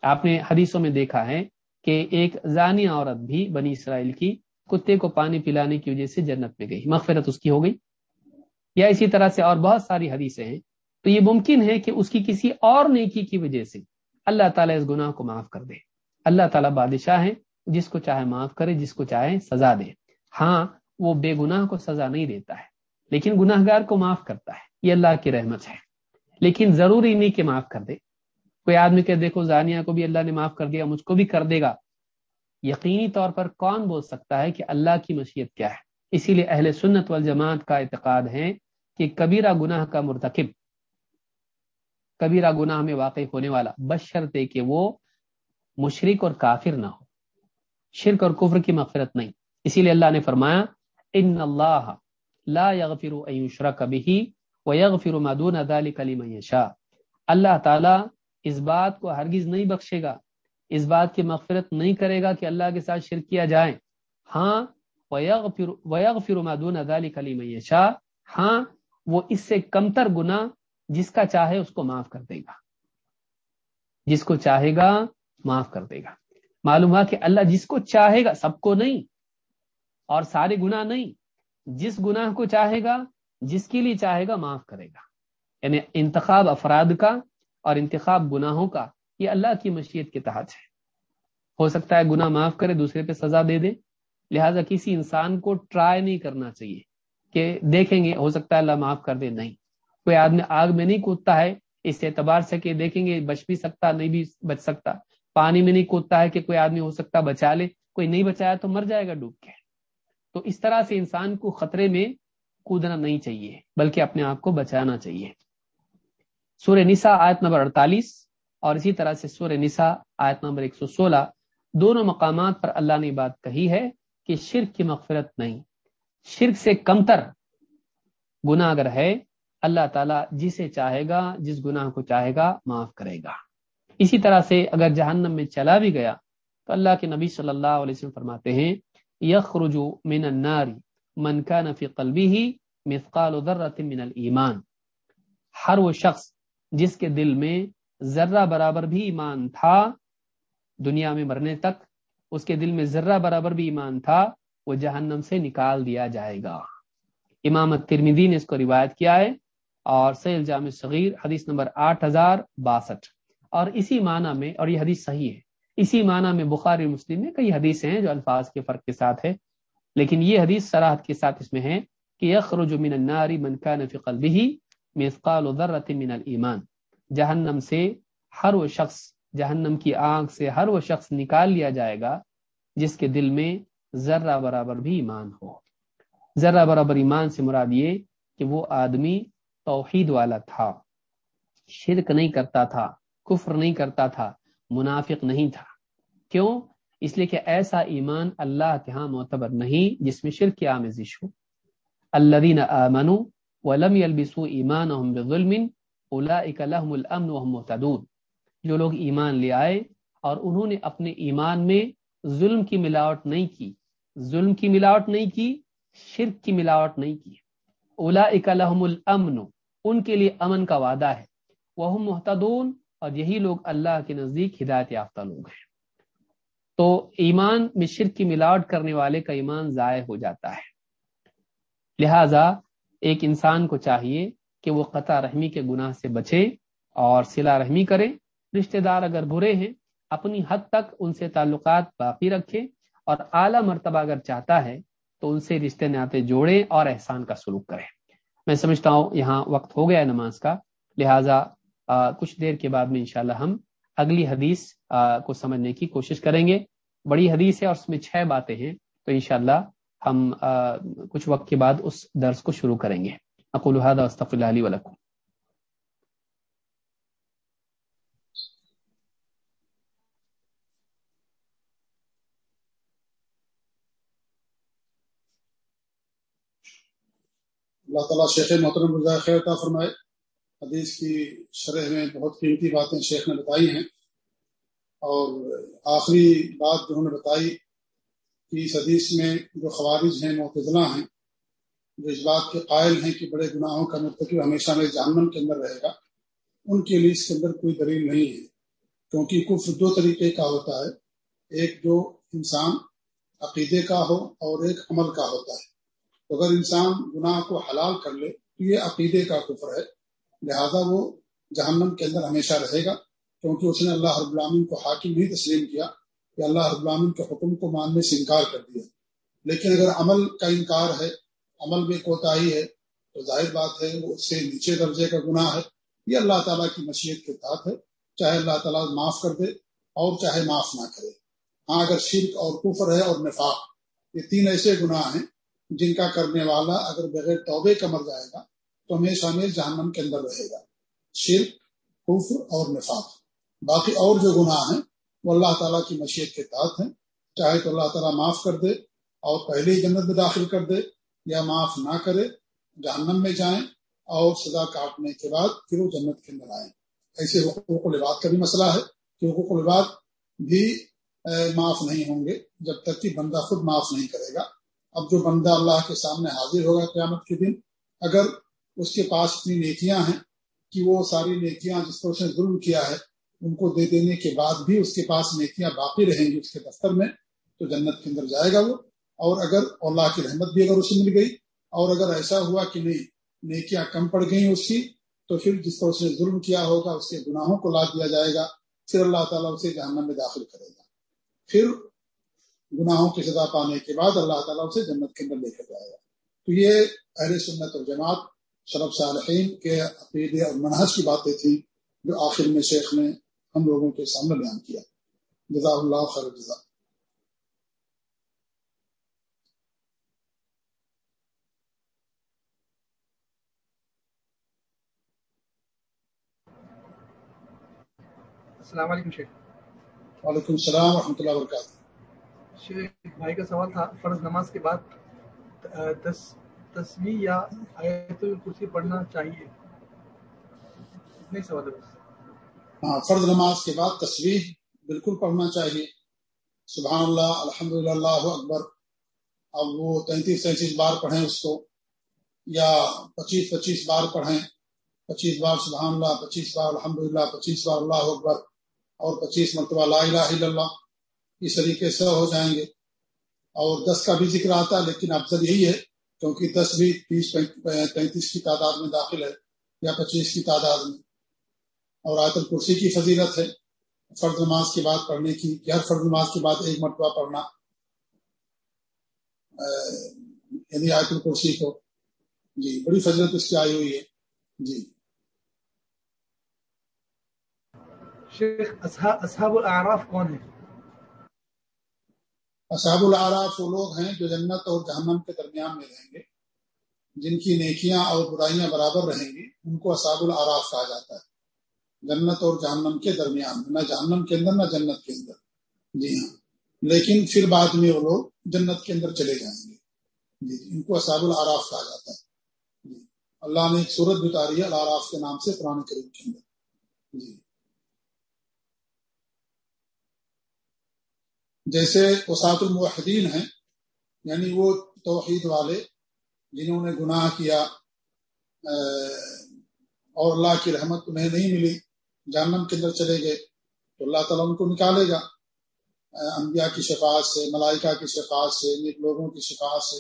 آپ نے حدیثوں میں دیکھا ہے کہ ایک زانی عورت بھی بنی اسرائیل کی کتے کو پانی پلانے کی وجہ سے جنت میں گئی۔ مغفرت اس کی ہو گئی۔ یا اسی طرح سے اور بہت ساری حدیثیں ہیں۔ تو یہ ممکن ہے کہ اس کی کسی اور نیکی کی وجہ سے اللہ تعالیٰ اس گناہ کو معاف کر دے۔ اللہ تعالیٰ بادشاہ ہے جس کو چاہے معاف کرے، جس کو چاہے سزا دے۔ ہاں وہ بے گناہ کو سزا نہیں دیتا ہے، لیکن گناہ گار کو معاف کرتا ہے۔ یہ اللہ کی رحمت ہے۔ لیکن ضروری نہیں کہ معاف کر دے۔ کوئی آدمی کہ دیکھو، زانیہ کو بھی اللہ نے معاف کر دیا، مجھ کو بھی کر دے گا۔ یقینی طور پر کون بول سکتا ہے کہ اللہ کی مشیت کیا ہے؟ اسی لیے اہل سنت والجماعت کا اعتقاد ہے کہ کبیرہ گناہ کا مرتکب، کبیرہ گناہ میں واقع ہونے والا بشرتے کہ وہ مشرق اور کافر نہ ہو۔ شرک اور کفر کی مغفرت نہیں۔ اسی لیے اللہ نے فرمایا، ان اللہ لا يغفر ان يشرك به ويغفر ما دون ذلك لمن يشاء۔ اللہ تعالی اس بات کو ہرگز نہیں بخشے گا۔ اس بات کی مغفرت نہیں کرے گا کہ اللہ کے ساتھ شرک کیا جائے۔ ہاں ويغفر ما دون ذلك لمن يشاء۔ ہاں وہ اس سے کمتر گناہ جس کا چاہے اس کو معاف کر دے گا۔ جس کو چاہے گا معاف کر دے گا۔ معلوم ہوا کہ اللہ جس کو چاہے گا، سب کو نہیں، اور سارے گناہ نہیں، جس گناہ کو چاہے گا جس کے لیے چاہے گا معاف کرے گا۔ یعنی انتخاب افراد کا اور انتخاب گناہوں کا یہ اللہ کی مشیت کے تحت ہے۔ ہو سکتا ہے گناہ معاف کرے، دوسرے پہ سزا دے دے۔ لہٰذا کسی انسان کو ٹرائی نہیں کرنا چاہیے کہ دیکھیں گے، ہو سکتا ہے اللہ معاف کر دے، نہیں۔ کوئی آدمی آگ میں نہیں کودتا ہے، اس اعتبار سے کہ دیکھیں گے، بچ بھی سکتا، نہیں بھی بچ سکتا۔ پانی میں نہیں کودتا ہے کہ کوئی آدمی ہو سکتا بچا لے۔ کوئی نہیں بچایا تو مر جائے گا ڈوب کے۔ تو اس طرح سے انسان کو خطرے میں کودنا نہیں چاہیے، بلکہ اپنے آپ کو بچانا چاہیے۔ سور نسا آیت نمبر اڑتالیس اور اسی طرح سے سور نسا آیت نمبر ایک سو سولہ، دونوں مقامات پر اللہ نے بات کہی ہے کہ شرک کی مغفرت نہیں۔ شرک سے کمتر گناہ اگر ہے، اللہ تعالیٰ جسے چاہے گا، جس گناہ کو چاہے گا، معاف کرے گا۔ اسی طرح سے اگر جہنم میں چلا بھی گیا، تو اللہ کے نبی صلی اللہ علیہ وسلم فرماتے ہیں، یخرجو من النار من كان في قلبه مثقال ذره من الايمان ہر وہ شخص جس کے دل میں ذرہ برابر بھی ایمان تھا، دنیا میں مرنے تک اس کے دل میں ذرہ برابر بھی ایمان تھا، وہ جہنم سے نکال دیا جائے گا۔ امام ترمیدی نے اس کو روایت کیا ہے اور سیل جامع صغیر حدیث نمبر آٹھ ہزار باسٹھ۔ اور اسی معنی میں، اور یہ حدیث صحیح ہے، اسی معنی میں بخاری مسلم میں کئی حدیث ہیں جو الفاظ کے فرق کے ساتھ ہے لیکن یہ حدیث سراحت کے ساتھ اس میں ہے کہ یخرج من النار من كان في قلبه مثقال ذره من الايمان جہنم سے ہر وہ شخص، جہنم کی آنکھ سے ہر وہ شخص نکال لیا جائے گا جس کے دل میں ذرہ برابر بھی ایمان ہو۔ ذرہ برابر ایمان سے مراد یہ کہ وہ آدمی توحید والا تھا۔ شرک نہیں کرتا تھا، کفر نہیں کرتا تھا، منافق نہیں تھا۔ کیوں؟ اس لیے کہ ایسا ایمان اللہ کے ہاں معتبر نہیں جس میں شرک کی آمیزش ہو۔ الذین آمنوا ولم يلبسوا ایمانهم بظلم اولئک لهم الامن وهم مهتدون۔ جو لوگ ایمان لے آئے اور انہوں نے اپنے ایمان میں ظلم کی ملاوٹ نہیں کی، ظلم کی ملاوٹ نہیں کی، شرک کی ملاوٹ نہیں کی۔ اولئک لهم الامن، ان کے لیے امن کا وعدہ ہے۔ وهم مهتدون اور یہی لوگ اللہ کے نزدیک ہدایت یافتہ لوگ ہیں۔ تو ایمان میں شرک کی ملاوٹ کرنے والے کا ایمان ضائع ہو جاتا ہے۔ لہذا ایک انسان کو چاہیے کہ وہ قطع رحمی کے گناہ سے بچے اور سلا رحمی کرے۔ رشتہ دار اگر برے ہیں، اپنی حد تک ان سے تعلقات باقی رکھے اور اعلیٰ مرتبہ اگر چاہتا ہے تو ان سے رشتے ناطے جوڑے اور احسان کا سلوک کرے۔ میں سمجھتا ہوں یہاں وقت ہو گیا نماز کا، لہٰذا کچھ دیر کے بعد میں انشاءاللہ ہم اگلی حدیث کو سمجھنے کی کوشش کریں گے۔ بڑی حدیث ہے اور اس میں چھ باتیں ہیں۔ تو انشاءاللہ ہم کچھ وقت کے بعد اس درس کو شروع کریں گے۔ اقول هذا واستغفر الله لي ولكم. اللہ تعالیٰ شیخ محترم رضا خیر عطا فرمائے۔ حدیث کی شرح میں بہت قیمتی باتیں شیخ نے بتائی ہیں اور آخری بات جو انہوں نے بتائی کہ اس حدیث میں جو خوارج ہیں، معتدلہ ہیں، جو اس بات کے قائل ہیں کہ بڑے گناہوں کا مرتکب ہمیشہ میں جہنم کے اندر رہے گا، ان کے لیے اس کے اندر کوئی دلیل نہیں ہے۔ کیونکہ کفر دو طریقے کا ہوتا ہے۔ ایک جو انسان عقیدے کا ہو اور ایک عمل کا ہوتا ہے۔ اگر انسان گناہ کو حلال کر لے تو یہ عقیدے کا کفر ہے۔ لہذا وہ جہنم کے اندر ہمیشہ رہے گا، کیونکہ اس نے اللہ رب العامن کو حاکم نہیں تسلیم کیا کہ اللہ رب العامن کے حکم کو ماننے سے انکار کر دیا۔ لیکن اگر عمل کا انکار ہے، عمل میں کوتاہی ہے، تو ظاہر بات ہے وہ اس سے نیچے درجے کا گناہ ہے۔ یہ اللہ تعالیٰ کی مشیت کے تحت ہے، چاہے اللہ تعالیٰ معاف کر دے اور چاہے معاف نہ کرے۔ ہاں اگر شرک اور کفر ہے اور نفاق، یہ تین ایسے گناہ ہیں جن کا کرنے والا اگر بغیر توبے کا مر جائے گا تو ہمیشہ ہمیش جہنم کے اندر رہے گا۔ شرک، کفر اور نفاق۔ باقی اور جو گناہ ہیں، وہ اللہ تعالیٰ کی مشیت کے تحت ہیں۔ چاہے تو اللہ تعالیٰ معاف کر دے اور پہلے ہی جنت میں داخل کر دے یا معاف نہ کرے، جہنم میں جائیں اور سزا کاٹنے کے بعد پھر وہ جنت کے اندر آئیں۔ ایسے حقوق و کا بھی مسئلہ ہے کہ حقوق و بھی معاف نہیں ہوں گے جب تک کہ بندہ خود معاف نہیں کرے گا۔ اب جو بندہ اللہ کے سامنے حاضر ہوگا قیامت کے دن، اگر اس کے پاس اتنی نیکیاں ہیں کہ وہ ساری نیکیاں جس پر اس نے ظلم کیا ہے، ان کو دے دینے کے بعد بھی اس کے پاس نیکیاں باقی رہیں گی اس کے دفتر میں، تو جنت کے اندر جائے گا وہ۔ اور اگر اللہ کی رحمت بھی اگر اسے مل گئی، اور اگر ایسا ہوا کہ نہیں، نیکیاں کم پڑ گئیں اس کی، تو پھر جس پر اس نے ظلم کیا ہوگا، اس کے گناہوں کو لا دیا جائے گا، پھر اللہ تعالیٰ اسے جہنم میں داخل کرے گا۔ پھر گناہوں کی سزا پانے کے بعد اللہ تعالیٰ اسے جنت کے اندر لے کر جائے گا۔ تو یہ اہل سنت اور جماعت شرف صالحین کے عقیدے اور منحص کی باتیں تھیں جو آخر میں شیخ نے ہم لوگوں کے سامنے بیان کیا۔ جزا اللہ خیر جزا السلام علیکم شیخ۔ وعلیکم السلام ورحمۃ اللہ وبرکاتہ۔ شیخ بھائی کا سوال تھا فرض نماز کے بعد تصویر یا آیت الکرسی پڑھنا چاہیے۔ اتنے سوال ہے۔ بس ہاں فرض نماز کے بعد تصویر بالکل پڑھنا چاہیے۔ سبحان اللہ الحمد للہ اکبر۔ اب وہ تینتیس تینتیس بار پڑھیں اس کو، یا پچیس پچیس بار پڑھیں۔ پچیس بار سبحان اللہ، پچیس بار الحمد للہ پچیس بار اللہ اکبر۔ اور پچیس مرتبہ لا الہ الا اللہ۔ اس طریقے سے ہو جائیں گے۔ اور دس کا بھی ذکر آتا ہے، لیکن افضل یہی ہے کیونکہ دس بھی، تیس تینتیس کی تعداد میں داخل ہے یا پچیس کی تعداد میں۔ اور آیت الکرسی کی فضیلت ہے فرد نماز کی بات پڑھنے کی، کہ ہر فرد نماز کے بعد ایک مرتبہ پڑھنا۔ یعنی آیت الکرسی کو۔ جی بڑی فضیلت اس کی آئی ہوئی ہے۔ جی۔ شیخ، اصحاب الاعراف کون ہیں؟ اصحاب العراف وہ لوگ ہیں جو جنت اور جہنم کے درمیان میں رہیں گے۔ جن کی نیکیاں اور برائیاں برابر رہیں گی، ان کو اصحاب العراف کہا جاتا ہے۔ جنت اور جہنم کے درمیان، نہ جہنم کے اندر، نہ جنت کے اندر۔ جی ہاں۔ لیکن پھر بعد میں وہ لوگ جنت کے اندر چلے جائیں گے۔ جی, جی، ان کو اصحاب العراف کہا جاتا ہے۔ جی۔ اللہ نے ایک صورت بتاری ہے، العراف کے نام سے قرآن کریم کے اندر۔ جی۔ جیسے وسعت الموحدین ہیں یعنی وہ توحید والے جنہوں نے گناہ کیا اور اللہ کی رحمت انہیں نہیں ملی، جہنم کے اندر چلے گئے، تو اللہ تعالیٰ ان کو نکالے گا۔ انبیاء کی شفاعت سے، ملائکہ کی شفاعت سے، نیک لوگوں کی شفاعت سے۔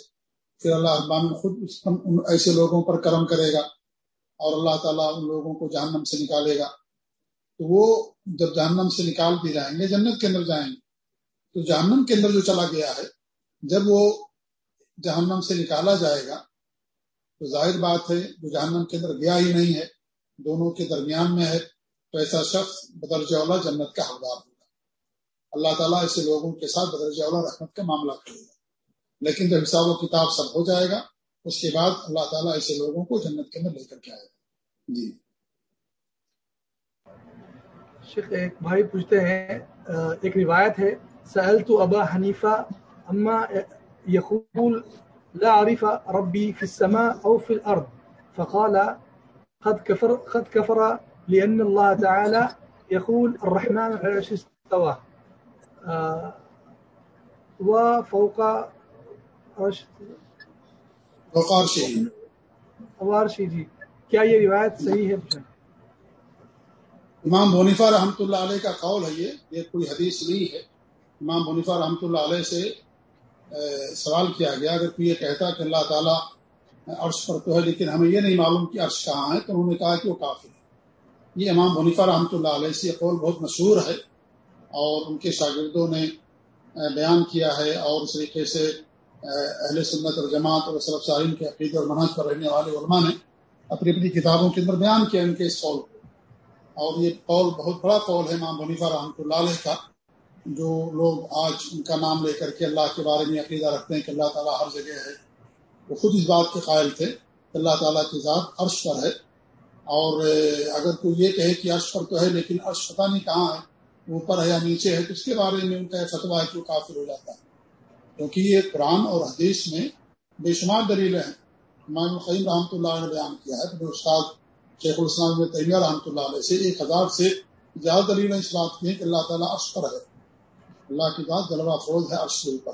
پھر اللہ ابان خود ایسے لوگوں پر کرم کرے گا، اور اللہ تعالیٰ ان لوگوں کو جہنم سے نکالے گا۔ تو وہ جب جہنم سے نکال دی جائیں گے، جنت کے اندر جائیں گے تو جہنم کے اندر جو چلا گیا ہے، جب وہ جہنم سے نکالا جائے گا، تو ظاہر بات ہے، جو جہنم کے اندر گیا ہی نہیں ہے، دونوں کے درمیان میں ہے، تو ایسا شخص بدرج اولا جنت کا حقدار ہوگا۔ اللہ تعالیٰ ایسے لوگوں کے ساتھ بدرج اولا رحمت کا معاملہ کرے گا۔ لیکن جب حساب و کتاب سب ہو جائے گا، اس کے بعد اللہ تعالیٰ ایسے لوگوں کو جنت کے اندر لے کر کے آئے گا۔ جی۔ شیخ، ایک بھائی پوچھتے ہیں ایک روایت ہے سألت أبا حنيفة أما يقول لا أعرف ربي في السماء أو في الأرض. فقال قد كفر, قد كفر لأن الله تعالى يقول الرحمن على العرش استوى. و فوقا وقار شہید وارشی جی. کیا یہ روایت صحیح ہے؟ امام بونیفا رحمۃ اللہ علیہ کا قول ہے یہ یہ کوئی حدیث نہیں ہے۔ امام بونیفا رحمۃ اللہ علیہ سے سوال کیا گیا اگر کوئی یہ کہتا کہ اللہ تعالیٰ عرش پر تو ہے، لیکن ہمیں یہ نہیں معلوم کہ عرش کہاں ہے، تو انہوں نے کہا کہ وہ کافی ہے۔ یہ امام بنیفا رحمۃ اللہ علیہ سے یہ قول بہت مشہور ہے اور ان کے شاگردوں نے بیان کیا ہے اور اس طریقے سے اہل سنت اور جماعت اور صرف سارین کے عقید اور منحص پر رہنے والے علماء نے اپنی اپنی کتابوں کے اندر بیان کیا ان کے اس قول کو۔ اور یہ قول بہت بڑا قول ہے امام بنیفا رحمۃ اللہ علیہ کا۔ جو لوگ آج ان کا نام لے کر کے اللہ کے بارے میں عقیدہ رکھتے ہیں کہ اللہ تعالیٰ ہر جگہ ہے، وہ خود اس بات کے قائل تھے کہ اللہ تعالیٰ کی ذات عرش پر ہے۔ اور اگر کوئی یہ کہے کہ عرش پر تو ہے، لیکن عرش پتہ نہیں کہاں ہے اوپر ہے یا نیچے ہے، تو اس کے بارے میں ان کا فتویٰ ہے کہ وہ کافر ہو جاتا ہے۔ کیونکہ یہ قرآن اور حدیث میں بے شمار دلیلیں ہیں۔ امام القیم رحمۃ اللہ نے بیان کیا ہے کہ استاد شیخ الاسلام میں طیبہ رحمۃ اللہ علیہ سے ایک ہزار سے زیادہ دلیلیں اس بات کی ہیں کہ اللہ تعالیٰ عرش پر ہے۔ اللہ کی ذات جلوہ فوج ہے عرش کے اوپر۔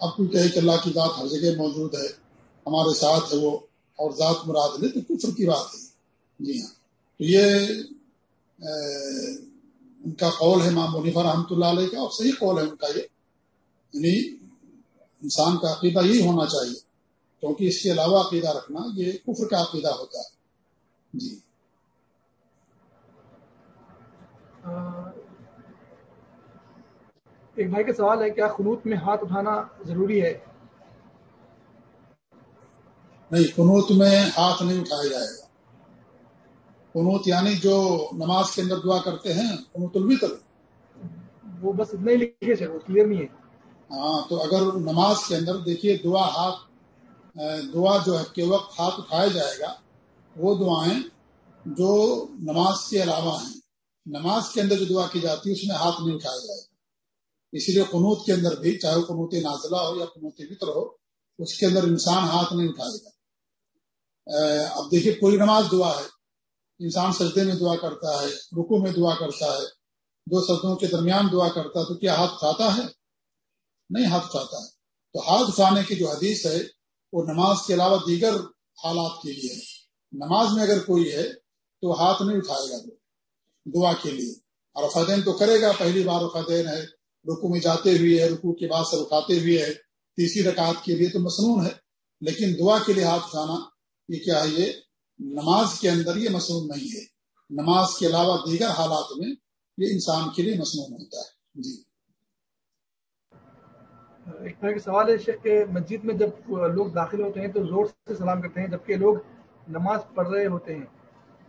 اب کوئی کہے کہ اللہ کی ذات ہر جگہ موجود ہے، ہمارے ساتھ ہے وہ، اور ذات مراد لے تو کفر کی بات ہے۔ جی ہاں۔ تو یہ ان کا قول ہے مام منیفا رحمۃ اللہ علیہ کا، اور صحیح قول ہے ان کا یہ۔ یعنی انسان کا عقیدہ یہی ہونا چاہیے، کیونکہ اس کے علاوہ عقیدہ رکھنا یہ کفر کا عقیدہ ہوتا ہے۔ جی۔ ایک بھائی کا سوال ہے کیا خنوت میں ہاتھ اٹھانا ضروری ہے؟ نہیں قنوت میں ہاتھ نہیں اٹھایا جائے گا۔ قنوت یعنی جو نماز کے اندر دعا کرتے ہیں قنوت الوطر وہ بس اتنے ہی لکھے سے وہ کلیئر نہیں ہے۔ ہاں تو اگر نماز کے اندر دیکھیے دعا ہاتھ دعا جو ہے کے وقت ہاتھ اٹھایا جائے گا وہ دعائیں جو نماز کے علاوہ ہیں۔ نماز کے اندر جو دعا کی جاتی ہے اس میں ہاتھ نہیں اٹھایا جائے گا۔ اسی لیے قنوت کے اندر بھی، چاہے قنوت نازلہ ہو یا قنوت وطر ہو، اس کے اندر انسان ہاتھ نہیں اٹھائے گا اب دیکھیے کوئی نماز دعا ہے۔ انسان سجدے میں دعا کرتا ہے رکو میں دعا کرتا ہے، دو سجدوں کے درمیان دعا کرتا ہے، تو کیا ہاتھ اٹھاتا ہے؟ نہیں، ہاتھ اٹھاتا ہے۔ تو ہاتھ اٹھانے کی جو حدیث ہے، وہ نماز کے علاوہ دیگر حالات کے لیے ہے۔ نماز میں اگر کوئی ہے، تو ہاتھ نہیں اٹھائے گا دعا کے لیے۔ اور رفادین تو کرے گا، پہلی بار رفادین ہے۔ رکو میں جاتے ہوئے ہے رکو کے بعد سے اٹھاتے ہوئے ہے، تیسری رکعت کے لیے تو مصنون ہے، لیکن دعا کے لیے ہاتھ اٹھانا یہ کیا ہے، یہ نماز کے اندر یہ مصنون نہیں ہے۔ نماز کے علاوہ دیگر حالات میں یہ انسان کے لیے مصنون ہوتا ہے۔ جی۔ ایک سوال ہے کہ مسجد میں جب لوگ داخل ہوتے ہیں تو زور سے سلام کرتے ہیں، جبکہ لوگ نماز پڑھ رہے ہوتے ہیں۔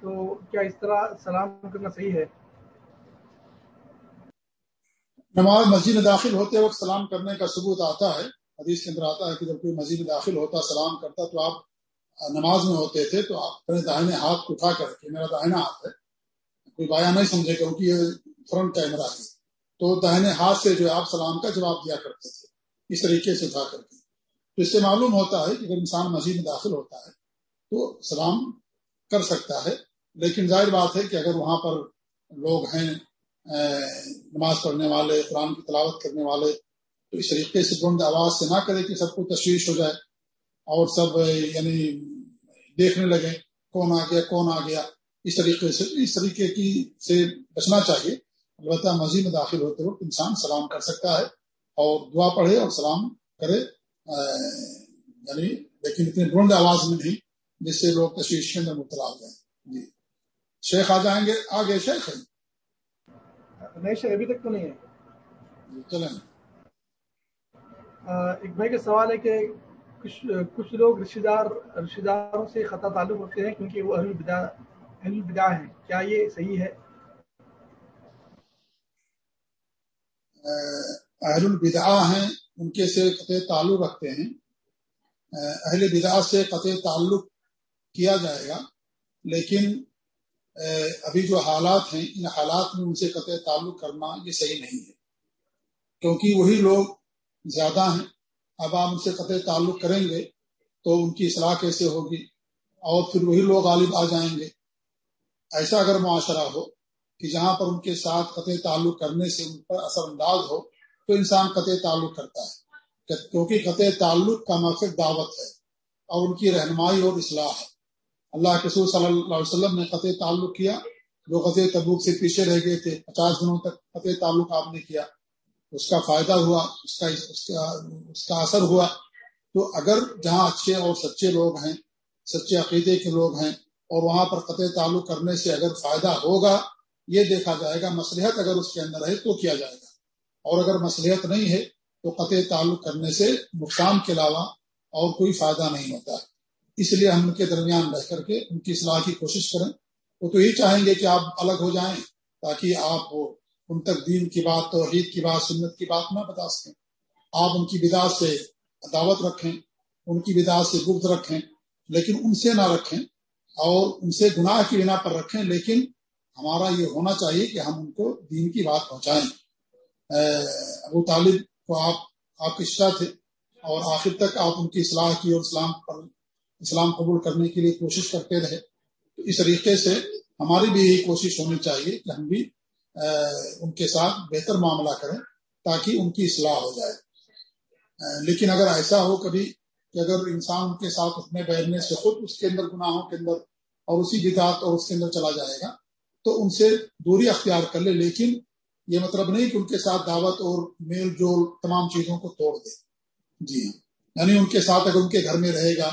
تو کیا اس طرح سلام کرنا صحیح ہے؟ نماز مسجد میں داخل ہوتے وقت سلام کرنے کا ثبوت آتا ہے۔ حدیث کے اندر آتا ہے کہ جب کوئی مسجد میں داخل ہوتا، سلام کرتا تو آپ نماز میں ہوتے تھے تو آپ اپنے داہنے ہاتھ کو اٹھا کر کے میرا داہنا ہاتھ ہے۔ کوئی بایا نہیں سمجھے کیونکہ یہ فرنٹ کیمرہ ہے۔ تو داہنے ہاتھ سے جو آپ سلام کا جواب دیا کرتے تھے۔ اس طریقے سے اٹھا کر کے۔ تو اس سے معلوم ہوتا ہے کہ اگر انسان مسجد میں داخل ہوتا ہے تو سلام کر سکتا ہے۔ لیکن ظاہر بات ہے کہ اگر وہاں پر لوگ ہیں نماز پڑھنے والے، قرآن کی تلاوت کرنے والے، تو اس طریقے سے بند آواز سے نہ کرے کہ سب کو تشویش ہو جائے اور سب یعنی دیکھنے لگے، کون آ گیا، کون آ گیا۔ اس طریقے سے، اس طریقے کی سے بچنا چاہیے۔ البتہ مسجد میں داخل ہوتے وقت انسان سلام کر سکتا ہے اور دعا پڑھے اور سلام کرے۔ یعنی لیکن اتنی بلند آواز میں نہیں، جس سے لوگ تشویش کے اندر مبتلا ہو جائیں۔ جی۔ شیخ آ جائیں گے، آگے شیخ۔ ہے نہیں شیخ ابھی تک تو نہیں ہے۔ چلیں۔ ایک بھائی کا سوال ہے کہ کچھ کچھ لوگ رشتے دار رشتے داروں سے خطا تعلق ہوتے ہیں کیونکہ وہ اہل البدا اہل البدا ہیں۔ کیا یہ صحیح ہے؟ اہل البدا ہیں، ان کے سے قطع تعلق رکھتے ہیں۔ اہل بدا سے قطع تعلق کیا جائے گا، لیکن ابھی جو حالات ہیں، ان حالات میں ان سے قطع تعلق کرنا یہ صحیح نہیں ہے۔ کیونکہ وہی لوگ زیادہ ہیں، اب آپ ان سے قطع تعلق کریں گے تو ان کی اصلاح کیسے ہوگی؟ اور پھر وہی لوگ غالب آ جائیں گے۔ ایسا اگر معاشرہ ہو کہ جہاں پر ان کے ساتھ قطع تعلق کرنے سے ان پر اثر انداز ہو، تو انسان قطع تعلق کرتا ہے۔ کیونکہ قطع تعلق کا مقصد دعوت ہے اور ان کی رہنمائی اور اصلاح ہے۔ اللہ کے سور صلی اللہ علیہ وسلم نے قطع تعلق کیا، جو قطع تبوک سے پیچھے رہ گئے تھے، پچاس دنوں تک قطع تعلق آپ نے کیا۔ اس کا فائدہ ہوا، اس کا اس کا اس کا اثر ہوا۔ تو اگر جہاں اچھے اور سچے لوگ ہیں، سچے عقیدے کے لوگ ہیں، اور وہاں پر قطع تعلق کرنے سے اگر فائدہ ہوگا، یہ دیکھا جائے گا، مصلحت اگر اس کے اندر ہے تو کیا جائے گا۔ اور اگر مصلحت نہیں ہے تو قطع تعلق کرنے سے نقصان کے علاوہ اور کوئی فائدہ نہیں ہوتا۔ اس لیے ہم ان کے درمیان رہ کر کے ان کی اصلاح کی کوشش کریں۔ وہ تو یہی چاہیں گے کہ آپ الگ ہو جائیں تاکہ آپ ان تک دین کی بات، توحید کی بات، سنت کی بات نہ بتا سکیں۔ آپ ان کی بداعت سے دعوت رکھیں، ان کی بداعت سے گفت رکھیں، لیکن ان سے نہ رکھیں اور ان سے گناہ کی بنا پر رکھیں، لیکن ہمارا یہ ہونا چاہیے کہ ہم ان کو دین کی بات پہنچائیں۔ ابو طالب کو آپ آپ کے شاہ تھے اور آخر تک آپ ان کی اصلاح کی اور اسلام پر اسلام قبول کرنے کے لیے کوشش کرتے رہے، تو اس طریقے سے ہماری بھی یہی کوشش ہونی چاہیے کہ ہم بھی ان کے ساتھ بہتر معاملہ کریں تاکہ ان کی اصلاح ہو جائے۔ لیکن اگر ایسا ہو کبھی کہ اگر انسان ان کے ساتھ اپنے بیٹھنے سے خود اس کے اندر گناہوں کے اندر اور اسی بدعت اور اس کے اندر چلا جائے گا، تو ان سے دوری اختیار کر لے، لیکن یہ مطلب نہیں کہ ان کے ساتھ دعوت اور میل جول تمام چیزوں کو توڑ دے۔ جی یعنی ان کے ساتھ اگر ان کے گھر میں رہے گا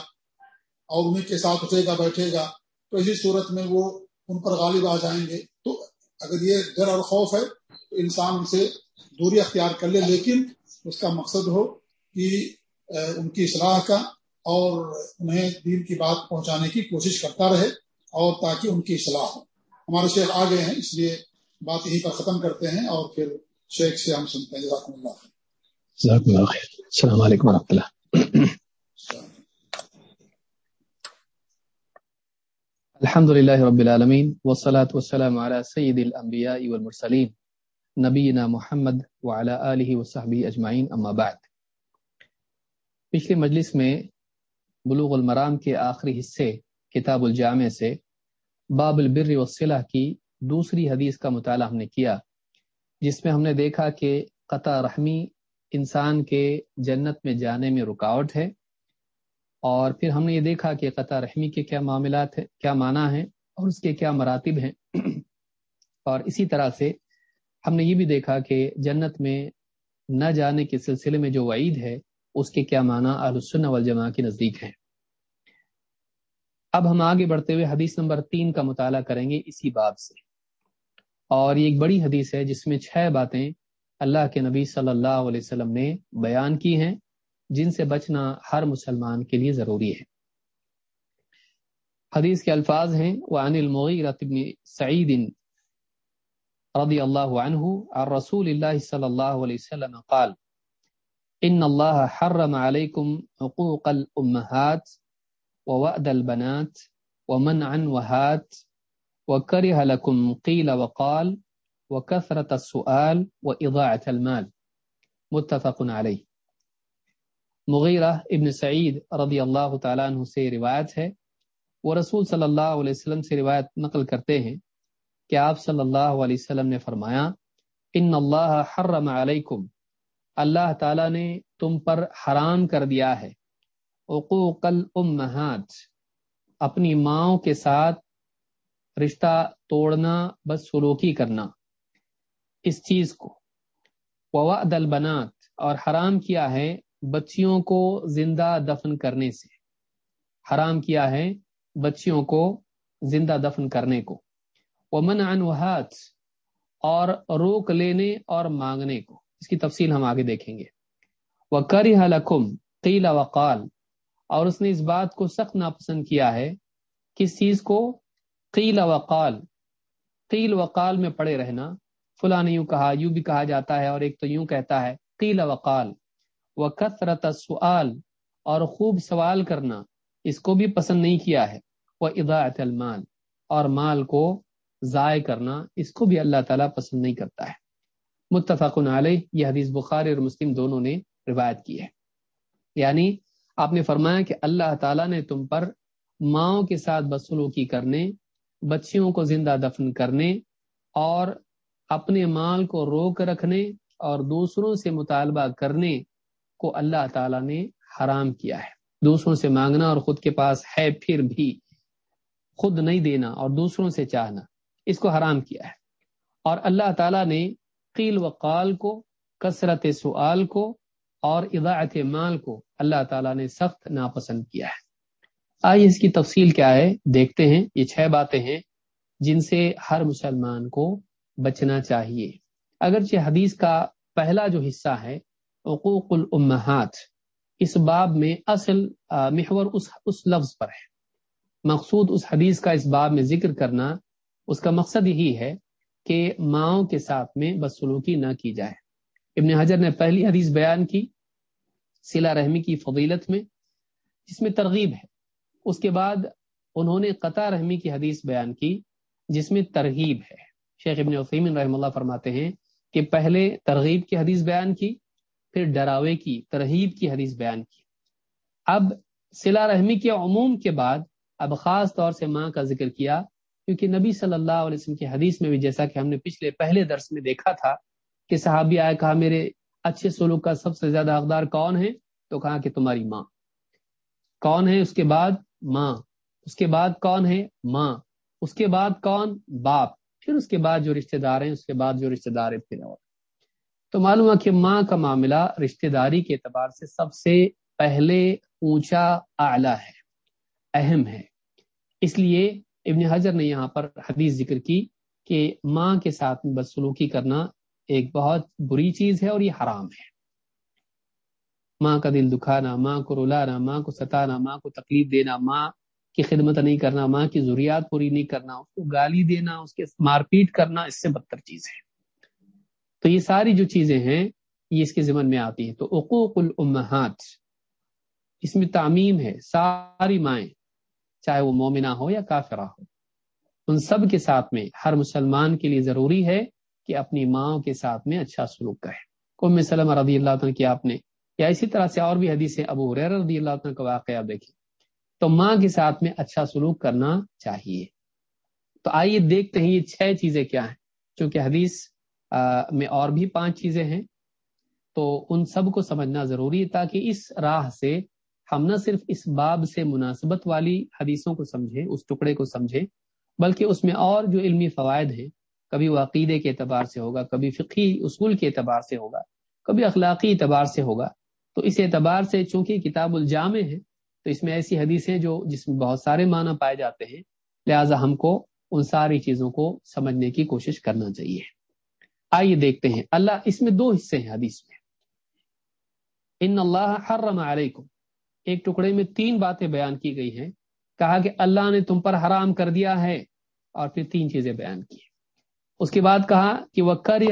اور انہیں کے ساتھ اٹھے گا، بیٹھے گا، تو اسی صورت میں وہ ان پر غالب آ جائیں گے۔ تو اگر یہ ڈر اور خوف ہے، تو انسان ان سے دوری اختیار کر لے، لیکن اس کا مقصد ہو کہ ان کی اصلاح کا اور انہیں دین کی بات پہنچانے کی کوشش کرتا رہے اور تاکہ ان کی اصلاح ہو۔ ہمارے شیخ آ گئے ہیں، اس لیے بات یہیں پر ختم کرتے ہیں اور پھر شیخ سے ہم سنتے ہیں۔ جزاکم اللہ السلام علیکم و رحمۃ اللہ۔ الحمد لله رب العالمين والصلاة والسلام على سيد الأنبياء والمرسلين نبينا محمد وعلى آله وصحبه أجمعين أما بعد. پچھلے مجلس میں بلوغ المرام کے آخری حصے کتاب الجامع سے باب البر والصلہ کی دوسری حدیث کا مطالعہ ہم نے کیا، جس میں ہم نے دیکھا کہ قطع رحمی انسان کے جنت میں جانے میں رکاوٹ ہے اور پھر ہم نے یہ دیکھا کہ قطع رحمی کے کیا معاملات ہیں، کیا معنی ہیں اور اس کے کیا مراتب ہیں۔ <clears throat> اور اسی طرح سے ہم نے یہ بھی دیکھا کہ جنت میں نہ جانے کے سلسلے میں جو وعید ہے، اس کے کیا معنی السن والجماع کے نزدیک ہیں۔ اب ہم آگے بڑھتے ہوئے حدیث نمبر تین کا مطالعہ کریں گے اسی باب سے۔ اور یہ ایک بڑی حدیث ہے جس میں چھ باتیں اللہ کے نبی صلی اللہ علیہ وسلم نے بیان کی ہیں۔ جن سے بچنا ہر مسلمان کے لیے ضروری ہے۔ حدیث کے الفاظ ہیں، وعن المغیرۃ بن سعید رضی اللہ عنہ عن رسول اللہ صلی اللہ علیہ وسلم قال ان اللہ حرم علیکم حقوق الامہات ووعد البنات ومنع وهات وكره لكم قيل وقال وكثرة السؤال وإضاعة المال۔ متفق عليه۔ مغیرہ ابن سعید رضی اللہ تعالیٰ عنہ سے روایت ہے۔ وہ رسول صلی اللہ علیہ وسلم سے روایت نقل کرتے ہیں کہ آپ صلی اللہ علیہ وسلم نے فرمایا، ان اللہ حرم علیکم، اللہ تعالیٰ نے تم پر حرام کر دیا ہے۔ عقوق الامہات، اپنی ماؤں کے ساتھ رشتہ توڑنا، بس سلوکی کرنا۔ اس چیز کو۔ ووعد البنات، اور حرام کیا ہے بچیوں کو زندہ دفن کرنے سے۔ حرام کیا ہے بچیوں کو زندہ دفن کرنے کو۔ ومن عنوہات اور روک لینے اور مانگنے کو۔ اس کی تفصیل ہم آگے دیکھیں گے۔ وہ کری حلقم قیلا وقال، اور اس نے اس بات کو سخت ناپسند کیا ہے کس چیز کو قیل وقال۔ قیل وقال میں پڑے رہنا۔ فلاں نے یوں کہا، یوں بھی کہا جاتا ہے اور ایک تو یوں کہتا ہے قیل وقال۔ وہ کثرت سوال اور خوب سوال کرنا اس کو بھی پسند نہیں کیا ہے وہ اضاعت المال، اور مال کو ضائع کرنا اس کو بھی اللہ تعالیٰ پسند نہیں کرتا ہے۔ متفق علیہ، یہ حدیث بخاری اور مسلم دونوں نے روایت کی ہے۔ یعنی آپ نے فرمایا کہ اللہ تعالیٰ نے تم پر ماؤں کے ساتھ بسلوکی کرنے، بچیوں کو زندہ دفن کرنے، اور اپنے مال کو روک رکھنے، اور دوسروں سے مطالبہ کرنے کو اللہ تعالیٰ نے حرام کیا ہے۔ دوسروں سے مانگنا اور خود کے پاس ہے پھر بھی خود نہیں دینا اور دوسروں سے چاہنا، اس کو حرام کیا ہے۔ اور اللہ تعالیٰ نے قیل و قال کو، کثرت سوال کو اور اضاعت مال کو اللہ تعالیٰ نے سخت ناپسند کیا ہے۔ آئیے اس کی تفصیل کیا ہے، دیکھتے ہیں۔ یہ چھ باتیں ہیں جن سے ہر مسلمان کو بچنا چاہیے۔ اگرچہ حدیث کا پہلا جو حصہ ہے حقوق الامہات۔ اس باب میں اصل محور اس اس لفظ پر ہے۔ مقصود اس حدیث کا اس باب میں ذکر کرنا، اس کا مقصد یہی ہے کہ ماؤں کے ساتھ میں بدسلوکی نہ کی جائے۔ ابن حجر نے پہلی حدیث بیان کی سلا رحمی کی فضیلت میں، جس میں ترغیب ہے۔ اس کے بعد انہوں نے قطع رحمی کی حدیث بیان کی، جس میں ترغیب ہے۔ شیخ ابن وسیم رحم اللہ فرماتے ہیں کہ پہلے ترغیب کی حدیث بیان کی پھر ڈراوے کی ترغیب کی حدیث بیان کی۔ اب سلا رحمی کے عموم کے بعد اب خاص طور سے ماں کا ذکر کیا، کیونکہ نبی صلی اللہ علیہ وسلم کی حدیث میں بھی جیسا کہ ہم نے پچھلے پہلے درس میں دیکھا تھا کہ صحابی آئے، کہا، میرے اچھے سلوک کا سب سے زیادہ حقدار کون ہے؟ تو کہا کہ تمہاری ماں۔ کون ہے؟ اس کے بعد ماں۔ اس کے بعد کون ہے؟ ماں۔ اس کے بعد کون؟ باپ۔ پھر اس کے بعد جو رشتہ دار ہیں، اس کے بعد جو رشتہ دار پھر اور۔ تو معلوم ہے کہ ماں کا معاملہ رشتہ داری کے اعتبار سے سب سے پہلے اونچا اعلی ہے، اہم ہے۔ اس لیے ابن حجر نے یہاں پر حدیث ذکر کی کہ ماں کے ساتھ بدسلوکی کرنا ایک بہت بری چیز ہے اور یہ حرام ہے۔ ماں کا دل دکھانا، ماں کو رلانا، ماں کو ستانا، ماں کو تکلیف دینا، ماں کی خدمت نہیں کرنا، ماں کی ضروریات پوری نہیں کرنا، اس کو گالی دینا، اس کے مار پیٹ کرنا، اس سے بدتر چیز ہے۔ تو یہ ساری جو چیزیں ہیں، یہ اس کے ذمن میں آتی ہیں۔ تو عقوق الامہات، اس میں تعمیم ہے، ساری مائیں، چاہے وہ مومنہ ہو یا کافرہ ہو۔ ان سب کے ساتھ میں، ہر مسلمان کے لیے ضروری ہے کہ اپنی ماں کے ساتھ میں اچھا سلوک کرے۔ ام سلم رضی اللہ عنہ کی آپ نے، یا اسی طرح سے اور بھی حدیث ابو حریر رضی اللہ عنہ کا واقعہ دیکھیں۔ تو ماں کے ساتھ میں اچھا سلوک کرنا چاہیے۔ تو آئیے دیکھتے ہیں یہ چھ چیزیں کیا ہیں۔ چونکہ حدیث میں اور بھی پانچ چیزیں ہیں۔ تو ان سب کو سمجھنا ضروری ہے تاکہ اس راہ سے ہم نہ صرف اس باب سے مناسبت والی حدیثوں کو سمجھیں، اس ٹکڑے کو سمجھیں، بلکہ اس میں اور جو علمی فوائد ہیں، کبھی وہ عقیدے کے اعتبار سے ہوگا، کبھی فقی اصول کے اعتبار سے ہوگا، کبھی اخلاقی اعتبار سے ہوگا۔ تو اس اعتبار سے چونکہ کتاب الجامع ہے، تو اس میں ایسی حدیثیں جو جس میں بہت سارے معنی پائے جاتے ہیں، لہٰذا ہم کو ان ساری چیزوں کو سمجھنے کی کوشش کرنا چاہیے۔ آئیے دیکھتے ہیں۔ اللہ اس میں دو حصے ہیں حدیث میں۔ ان اللہ حرم علیکم۔ ایک ٹکڑے میں تین باتیں بیان کی گئی ہیں۔ کہا کہ اللہ نے تم پر حرام کر دیا ہے اور پھر تین چیزیں بیان کی۔ اس کے بعد کہا کہ وہ کر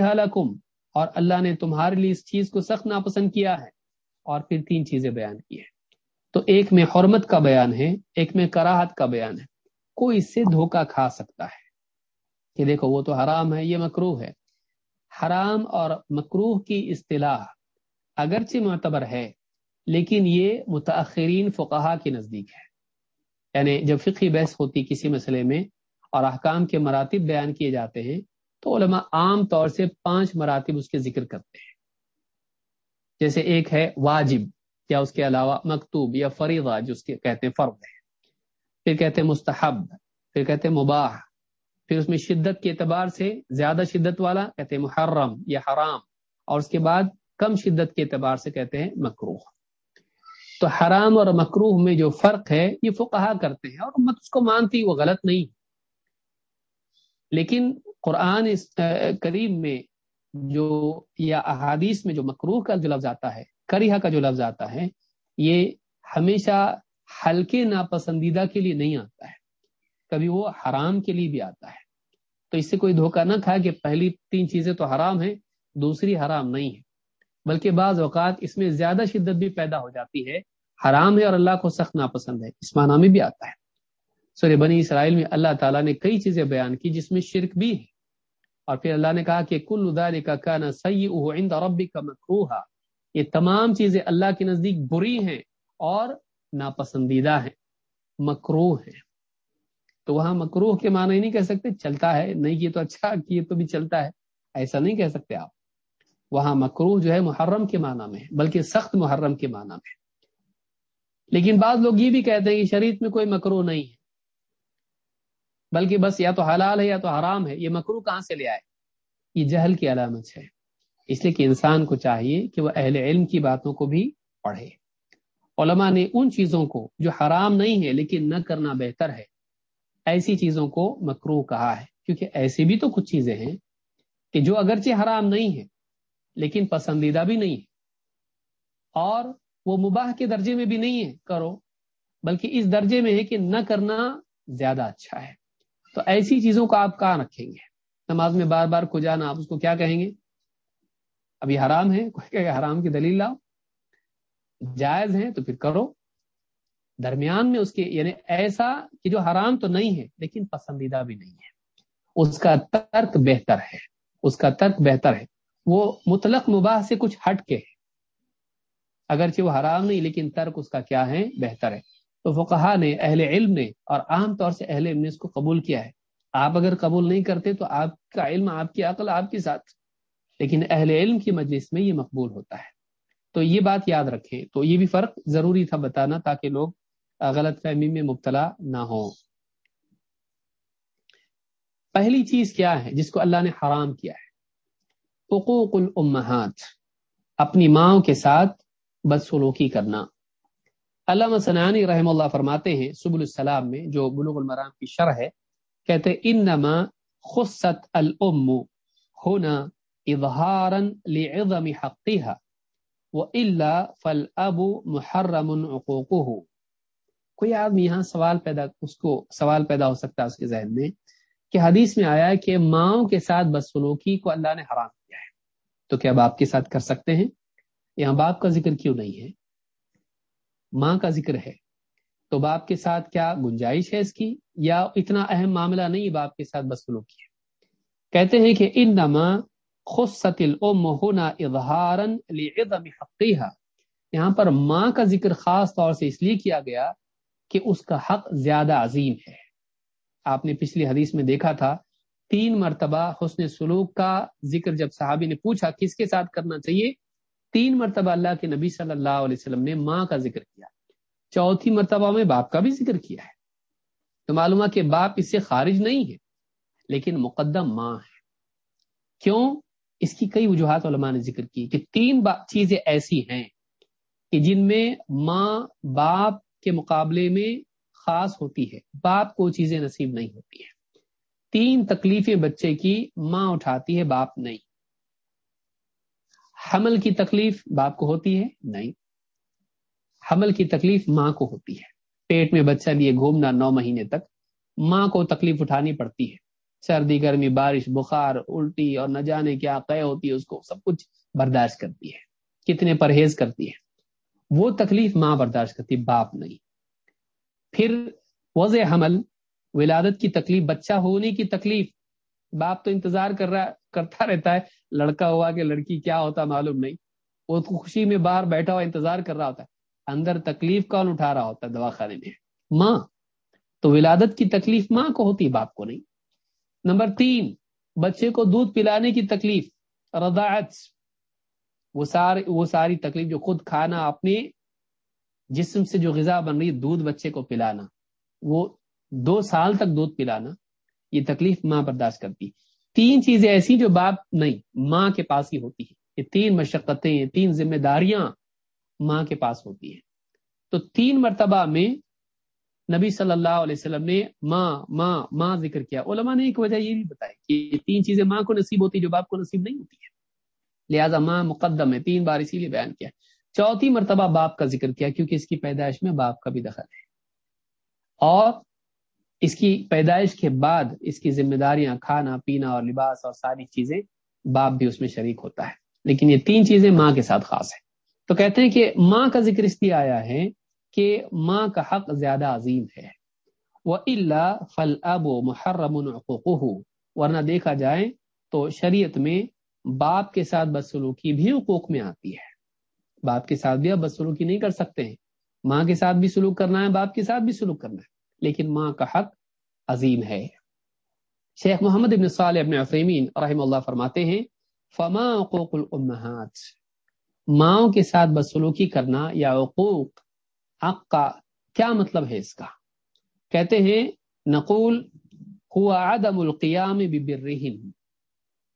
اور اللہ نے تمہارے لیے اس چیز کو سخت ناپسند کیا ہے اور پھر تین چیزیں بیان کی ہیں۔ تو ایک میں حرمت کا بیان ہے، ایک میں کراہت کا بیان ہے۔ کوئی اس سے دھوکا کھا سکتا ہے کہ دیکھو وہ تو حرام ہے، یہ مکروح ہے۔ حرام اور مکروح کی اصطلاح اگرچہ معتبر ہے، لیکن یہ متاثرین فقہا کے نزدیک ہے۔ یعنی جب فقی بحث ہوتی کسی مسئلے میں اور احکام کے مراتب بیان کیے جاتے ہیں، تو علماء عام طور سے پانچ مراتب اس کے ذکر کرتے ہیں۔ جیسے ایک ہے واجب، یا اس کے علاوہ مکتوب یا فریضہ، جو اس کے کہتے ہیں فرض ہے۔ پھر کہتے ہیں مستحب، پھر کہتے ہیں مباح پھر اس میں شدت کے اعتبار سے زیادہ شدت والا کہتے ہیں محرم یا حرام، اور اس کے بعد کم شدت کے اعتبار سے کہتے ہیں مکروح تو حرام اور مکروح میں جو فرق ہے، یہ فقہا کرتے ہیں، اور امت اس کو مانتی، وہ غلط نہیں. لیکن قرآن اس کریم میں جو، یا احادیث میں جو مکروح کا جو لفظ آتا ہے کریہ کا جو لفظ آتا ہے، یہ ہمیشہ ہلکے ناپسندیدہ کے لیے نہیں آتا ہے. کبھی وہ حرام کے لیے بھی آتا ہے۔ تو اس سے کوئی دھوکہ نہ کھائے کہ پہلی تین چیزیں تو حرام ہیں، دوسری حرام نہیں ہے بلکہ بعض اوقات اس میں زیادہ شدت بھی پیدا ہو جاتی ہے۔ حرام ہے اور اللہ کو سخت ناپسند ہے۔ اس معنی میں بھی آتا ہے۔ سورہ بنی اسرائیل میں اللہ تعالیٰ نے کئی چیزیں بیان کی جس میں شرک بھی ہے۔ اور پھر اللہ نے کہا کہ کل ادارے کا کانا سی ربی کا مکروہ یہ تمام چیزیں اللہ کے نزدیک بری ہیں اور ناپسندیدہ ہیں مکروح ہیں۔ تو وہاں مکروح کے معنی نہیں کہہ سکتے، چلتا ہے، نہیں، یہ تو اچھا یہ تو بھی چلتا ہے۔ ایسا نہیں کہہ سکتے آپ۔ وہاں مکرو جو ہے محرم کے معنی میں بلکہ سخت محرم کے معنی میں لیکن بعض لوگ یہ بھی کہتے ہیں کہ شریعت میں کوئی مکرو نہیں ہے۔ بلکہ بس یا تو حلال ہے یا تو حرام ہے، یہ مکرو کہاں سے لے آئے؟ یہ جہل کی علامت ہے۔ اس لیے کہ انسان کو چاہیے کہ وہ اہل علم کی باتوں کو بھی پڑھے۔ علماء نے ان چیزوں کو جو حرام نہیں ہے لیکن نہ کرنا بہتر ہے ایسی چیزوں کو مکرو کہا ہے۔ کیونکہ ایسی بھی تو کچھ چیزیں ہیں کہ جو اگرچہ حرام نہیں ہے لیکن پسندیدہ بھی نہیں ہے اور وہ مباح کے درجے میں بھی نہیں ہے کرو، بلکہ اس درجے میں ہے کہ نہ کرنا زیادہ اچھا ہے۔ تو ایسی چیزوں کو آپ کہاں رکھیں گے؟ نماز میں بار بار کو جانا، آپ اس کو کیا کہیں گے؟ ابھی حرام ہے، کوئی کہ حرام کی دلیل لاؤ۔ جائز ہے تو پھر کرو۔ درمیان میں اس کے یعنی ایسا کہ جو حرام تو نہیں ہے، لیکن پسندیدہ بھی نہیں ہے۔ اس کا ترک بہتر ہے۔ اس کا ترک بہتر ہے۔ وہ مطلق مباح سے کچھ ہٹ کے ہے۔ اگرچہ وہ حرام نہیں، لیکن ترک اس کا کیا ہے؟ بہتر ہے۔ تو فقہا نے، اہل علم نے، اور عام طور سے اہل علم نے اس کو قبول کیا ہے۔ آپ اگر قبول نہیں کرتے تو آپ کا علم، آپ کی عقل، آپ کے ساتھ لیکن اہل علم کی مجلس میں یہ مقبول ہوتا ہے۔ تو یہ بات یاد رکھیں۔ تو یہ بھی فرق ضروری تھا بتانا تاکہ لوگ غلط فہمی میں مبتلا نہ ہو۔ پہلی چیز کیا ہے جس کو اللہ نے حرام کیا ہے؟ حقوق الامہات، اپنی ماں کے ساتھ بدسلوکی کرنا۔ علامہ سنانی رحم اللہ فرماتے ہیں سب السلام میں، جو بلوغ المرام کی شرح ہے، کہتے انما خصت الام ہونا اظہارا لعظم حقها وإلا فالاب محرم عقوقه۔ کوئی آدمی یہاں سوال پیدا، اس کو سوال پیدا ہو سکتا ہے اس کے ذہن میں کہ حدیث میں آیا ہے کہ ماؤں کے ساتھ بدسلوکی کو اللہ نے حرام کیا ہے۔ تو کیا باپ کے ساتھ کر سکتے ہیں؟ یہاں باپ کا ذکر کیوں نہیں ہے؟ ماں کا ذکر ہے۔ تو باپ کے ساتھ کیا گنجائش ہے اس کی؟ یا اتنا اہم معاملہ نہیں باپ کے ساتھ بدسلوکی ہے؟ کہتے ہیں کہ ان نما خصت الام ہونا اظہارا لعظم حقیہ یہاں پر ماں کا ذکر خاص طور سے اس لیے کیا گیا کہ اس کا حق زیادہ عظیم ہے۔ آپ نے پچھلی حدیث میں دیکھا تھا، تین مرتبہ حسن سلوک کا ذکر جب صحابی نے پوچھا کس کے ساتھ کرنا چاہیے، تین مرتبہ اللہ کے نبی صلی اللہ علیہ وسلم نے ماں کا ذکر کیا۔ چوتھی مرتبہ میں باپ کا بھی ذکر کیا ہے۔ تو معلوم ہے کہ باپ اس سے خارج نہیں ہے، لیکن مقدم ماں ہے۔ کیوں؟ اس کی کئی وجوہات علماء نے ذکر کی کہ تین چیزیں ایسی ہیں کہ جن میں ماں، باپ کے مقابلے میں خاص ہوتی ہے۔ باپ کو چیزیں نصیب نہیں ہوتی ہے تین تکلیفیں بچے کی ماں اٹھاتی ہے، باپ نہیں۔ حمل کی تکلیف باپ کو ہوتی ہے؟ نہیں۔ حمل کی تکلیف ماں کو ہوتی ہے۔ پیٹ میں بچہ لیے گھومنا نو مہینے تک ماں کو تکلیف اٹھانی پڑتی ہے۔ سردی، گرمی، بارش، بخار، الٹی اور نہ جانے کیا قے ہوتی ہے، اس کو سب کچھ برداشت کرتی ہے۔ کتنے پرہیز کرتی ہے۔ وہ تکلیف ماں برداشت کرتی، باپ نہیں۔ پھر وضع حمل، ولادت کی تکلیف، بچہ ہونے کی تکلیف۔ باپ تو انتظار کر رہا، کرتا رہتا ہے، لڑکا ہوا کہ لڑکی کیا ہوتا معلوم نہیں۔ وہ خوشی میں باہر بیٹھا ہوا انتظار کر رہا ہوتا ہے۔ اندر تکلیف کون اٹھا رہا ہوتا ہے دواخانے میں؟ ماں۔ تو ولادت کی تکلیف ماں کو ہوتی، باپ کو نہیں۔ نمبر تین، بچے کو دودھ پلانے کی تکلیف، رضاعت۔ وہ ساری وہ ساری تکلیف جو خود کھانا اپنے جسم سے جو غذا بن رہی دودھ بچے کو پلانا، وہ دو سال تک دودھ پلانا، یہ تکلیف ماں برداشت کرتی تین چیزیں ایسی جو باپ نہیں، ماں کے پاس ہی ہوتی ہے یہ تین مشقتیں تین ذمہ داریاں ماں کے پاس ہوتی ہیں۔ تو تین مرتبہ میں نبی صلی اللہ علیہ وسلم نے ماں ماں ماں ذکر کیا۔ علماء نے ایک وجہ یہ بھی بتائی کہ یہ تین چیزیں ماں کو نصیب ہوتی جو باپ کو نصیب نہیں ہوتی ہے لہٰذا ماں مقدم ہے، تین بار اسی لیے بیان کیا۔ چوتھی مرتبہ باپ کا ذکر کیا، کیونکہ اس کی پیدائش میں باپ کا بھی دخل ہے۔ اور اس کی پیدائش کے بعد اس کی ذمہ داریاں، کھانا، پینا اور لباس اور ساری چیزیں باپ بھی اس میں شریک ہوتا ہے۔ لیکن یہ تین چیزیں ماں کے ساتھ خاص ہے تو کہتے ہیں کہ ماں کا ذکر اس لیے آیا ہے کہ ماں کا حق زیادہ عظیم ہے۔ وہ اللہ فل اب و محرم ورنہ دیکھا جائے تو شریعت میں باپ کے ساتھ بدسلوکی بھی حقوق میں آتی ہے۔ باپ کے ساتھ بھی آپ بدسلوکی نہیں کر سکتے ہیں۔ ماں کے ساتھ بھی سلوک کرنا ہے، باپ کے ساتھ بھی سلوک کرنا ہے۔ لیکن ماں کا حق عظیم ہے۔ شیخ محمد ابن صالح ابن عفیمین رحم اللہ فرماتے ہیں، فما حقوق الامہات ماؤں کے ساتھ بدسلوکی کرنا یا حقوق حق کا کیا مطلب ہے اس کا؟ کہتے ہیں، نقول ہوا عدم القیام ببرہن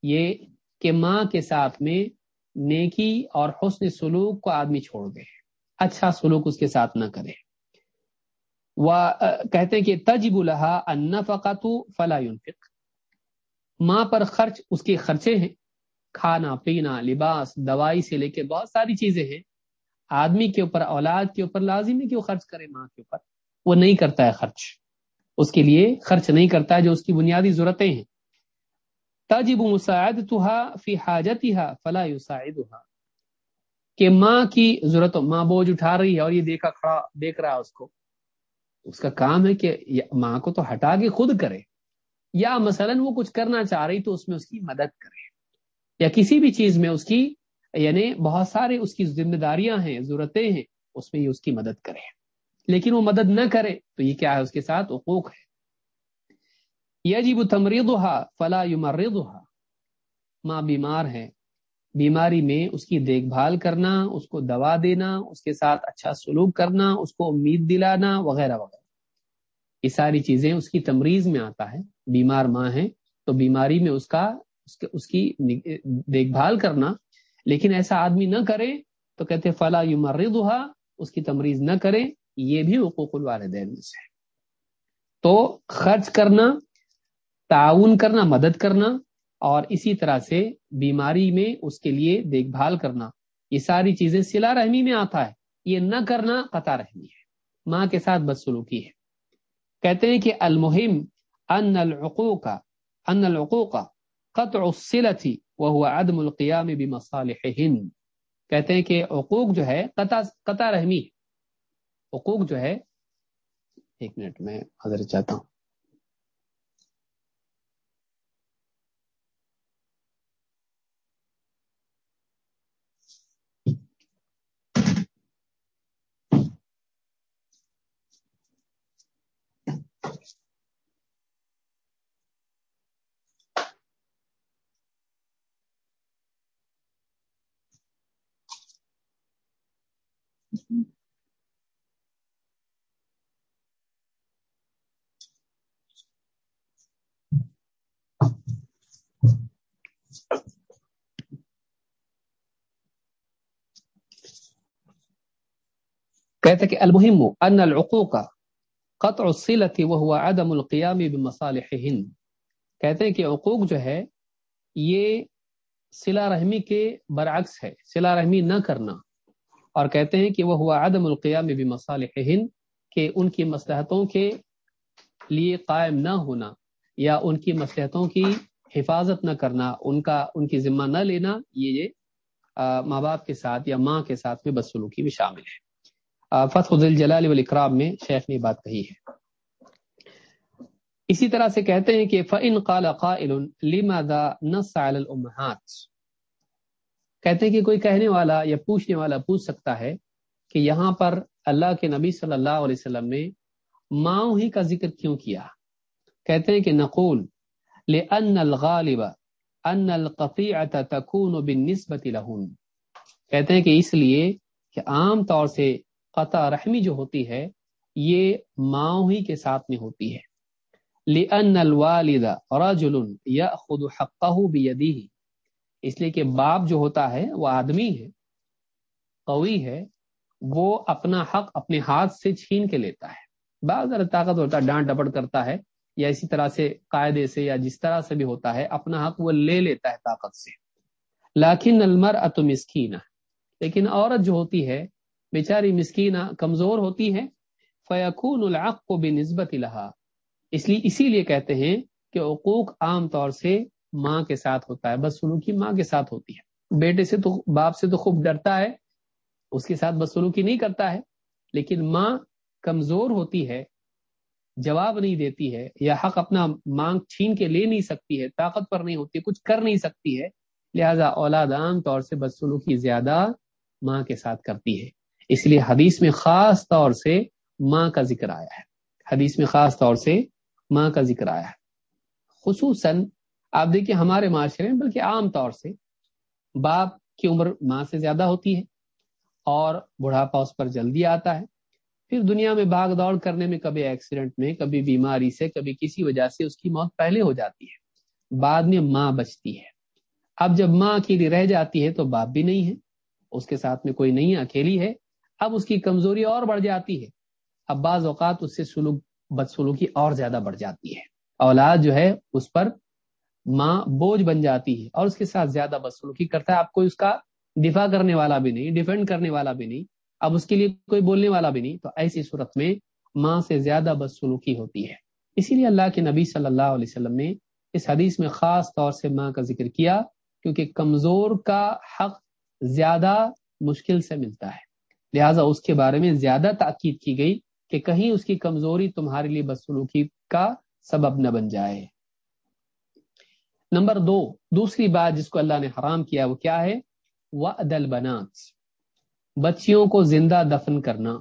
یہ کہ ماں کے ساتھ میں نیکی اور حسن سلوک کو آدمی چھوڑ دے۔ اچھا سلوک اس کے ساتھ نہ کرے۔ وہ کہتے ہیں کہ تجب الحا النفقت فلا ينفق۔ ماں پر خرچ، اس کے خرچے ہیں۔ کھانا، پینا، لباس، دوائی سے لے کے بہت ساری چیزیں ہیں۔ آدمی کے اوپر، اولاد کے اوپر لازمی کہ وہ خرچ کرے ماں کے اوپر؟ وہ نہیں کرتا ہے خرچ۔ اس کے لیے خرچ نہیں کرتا ہے جو اس کی بنیادی ضرورتیں ہیں۔ تجب مساعدتها فی حاجتها فلا يساعدها کہ ماں کی ضرورت، ماں بوجھ اٹھا رہی ہے اور یہ دیکھا کھڑا، دیکھ رہا اس کو۔ اس کا کام ہے کہ ماں کو تو ہٹا کے خود کرے۔ یا مثلا وہ کچھ کرنا چاہ رہی تو اس میں اس کی مدد کرے۔ یا کسی بھی چیز میں اس کی یعنی بہت سارے اس کی ذمہ داریاں ہیں، ضرورتیں ہیں، اس میں یہ اس کی مدد کرے۔ لیکن وہ مدد نہ کرے تو یہ کیا ہے؟ اس کے ساتھ حقوق ہے یجب تمریضها فلا يمرضها ماں بیمار ہے بیماری میں اس کی دیکھ بھال کرنا، اس کو دوا دینا، اس کے ساتھ اچھا سلوک کرنا، اس کو امید دلانا وغیرہ وغیرہ۔ یہ ساری چیزیں اس کی تمریض میں آتا ہے۔ بیمار ماں ہے تو بیماری میں اس کا، اس کی دیکھ بھال کرنا۔ لیکن ایسا آدمی نہ کرے تو کہتے فلا یمرضها اس کی تمریض نہ کرے۔ یہ بھی حقوق الوالدین میں سے۔ تو خرچ کرنا تعاون کرنا، مدد کرنا اور اسی طرح سے بیماری میں اس کے لیے دیکھ بھال کرنا۔ یہ ساری چیزیں سلا رحمی میں آتا ہے۔ یہ نہ کرنا قطع رحمی ہے۔ ماں کے ساتھ بدسلوکی ہے۔ کہتے ہیں کہ المہم ان العقوق ان العقوق قطع الصلة وهو عدم القیام بمصالحہن۔ کہتے ہیں کہ حقوق جو ہے قطع قطع رحمی۔ حقوق جو ہے، ایک منٹ میں حضرت چاہتا ہوں۔ کہتے کہ المہم ان العقوق قطع الصلة وهو عدم القيام بمصالحهن. کہتے ہیں کہ عقوق جو ہے، یہ صلہ رحمی کے برعکس ہے۔ صلہ رحمی نہ کرنا۔ اور کہتے ہیں کہ وہ ہوا عدم القیام بمصالحہن کہ ان کی مصلحتوں کے لیے قائم نہ ہونا یا ان کی مصلحتوں کی حفاظت نہ کرنا، ان کا، ان کی ذمہ نہ لینا، یہ ماں باپ کے ساتھ یا ماں کے ساتھ میں بدسلوکی میں شامل ہے۔ فتح دل جلال والاکرام میں شیخ نے بات کہی ہے۔ اسی طرح سے کہتے ہیں کہ فَإِن قَالَ قَائِلٌ لِمَذَا نَصَّ عَلَى الْأُمَّهَاتِ؟ کہتے ہیں کہ کوئی کہنے والا یا پوچھنے والا پوچھ سکتا ہے کہ یہاں پر اللہ کے نبی صلی اللہ علیہ وسلم نے ماؤں ہی کا ذکر کیوں کیا؟ کہتے ہیں کہ نقول، لِأَنَّ الْغَالِبَ، أَنَّ الْقَطِيعَةَ تَكُونُ بِالنِّسْبَةِ لَهُنْ۔ کہتے ہیں کہ اس لیے کہ عام طور سے قطع رحمی جو ہوتی ہے، یہ ماؤں ہی کے ساتھ میں ہوتی ہے۔ لِأَنَّ الْوَالِدَ رَجُلٌ يَأْخُذُ حَقَّهُ بِيَدِهِ۔ اس لیے کہ باپ جو ہوتا ہے وہ آدمی ہے، قوی ہے، وہ اپنا حق اپنے ہاتھ سے چھین کے لیتا ہے۔ بعض ذرا طاقت ہوتا ہے ڈانٹ ڈپٹ کرتا ہے یا اسی طرح سے قاعدے سے یا جس طرح سے بھی ہوتا ہے، اپنا حق وہ لے لیتا ہے طاقت سے۔ لاکن المر اتمسکینہ لیکن عورت جو ہوتی ہے، بیچاری مسکینہ کمزور ہوتی ہے فیقون العق کو بے نسبت لہا۔ اس لیے اسی لیے کہتے ہیں کہ حقوق عام طور سے ماں کے ساتھ ہوتا ہے، بس سلوکی ماں کے ساتھ ہوتی ہے۔ بیٹے سے تو، باپ سے تو خوب ڈرتا ہے، اس کے ساتھ بس سلوکی نہیں کرتا ہے۔ لیکن ماں کمزور ہوتی ہے، جواب نہیں دیتی ہے، یا حق اپنا مانگ چھین کے لے نہیں سکتی ہے، طاقت پر نہیں ہوتی، کچھ کر نہیں سکتی ہے۔ لہذا اولاد عام طور سے بدسلوکی زیادہ ماں کے ساتھ کرتی ہے۔ اس لیے حدیث میں خاص طور سے ماں کا ذکر آیا ہے۔ حدیث میں خاص طور سے ماں کا ذکر آیا ہے۔ خصوصاً آپ دیکھیں ہمارے معاشرے میں، بلکہ عام طور سے باپ کی عمر ماں سے زیادہ ہوتی ہے اور بڑھاپا اس پر جلدی آتا ہے۔ پھر دنیا میں بھاگ دوڑ کرنے میں، کبھی ایکسیڈنٹ میں، کبھی بیماری سے، کبھی کسی وجہ سے اس کی موت پہلے ہو جاتی ہے، بعد میں ماں بچتی ہے۔ اب جب ماں اکیلی رہ جاتی ہے تو باپ بھی نہیں ہے، اس کے ساتھ میں کوئی نہیں، اکیلی ہے۔ اب اس کی کمزوری اور بڑھ جاتی ہے۔ اب بعض اوقات اس سے سلوک، بدسلوکی اور زیادہ بڑھ جاتی ہے۔ اولاد جو ہے، اس پر ماں بوجھ بن جاتی ہے اور اس کے ساتھ زیادہ بدسلوکی کرتا ہے۔ آپ کوئی اس کا دفاع کرنے والا بھی نہیں ڈیفینڈ کرنے والا بھی نہیں، اب اس کے لیے کوئی بولنے والا بھی نہیں۔ تو ایسی صورت میں ماں سے زیادہ بدسلوکی ہوتی ہے۔ اسی لیے اللہ کے نبی صلی اللہ علیہ وسلم نے اس حدیث میں خاص طور سے ماں کا ذکر کیا، کیونکہ کمزور کا حق زیادہ مشکل سے ملتا ہے۔ لہٰذا اس کے بارے میں زیادہ تاکید کی گئی کہ کہیں اس کی کمزوری تمہارے لیے بدسلوکی کا سبب نہ بن جائے۔ نمبر دو، دوسری بات جس کو اللہ نے حرام کیا وہ کیا ہے؟ وہ عدل بنات بچیوں کو زندہ دفن کرنا،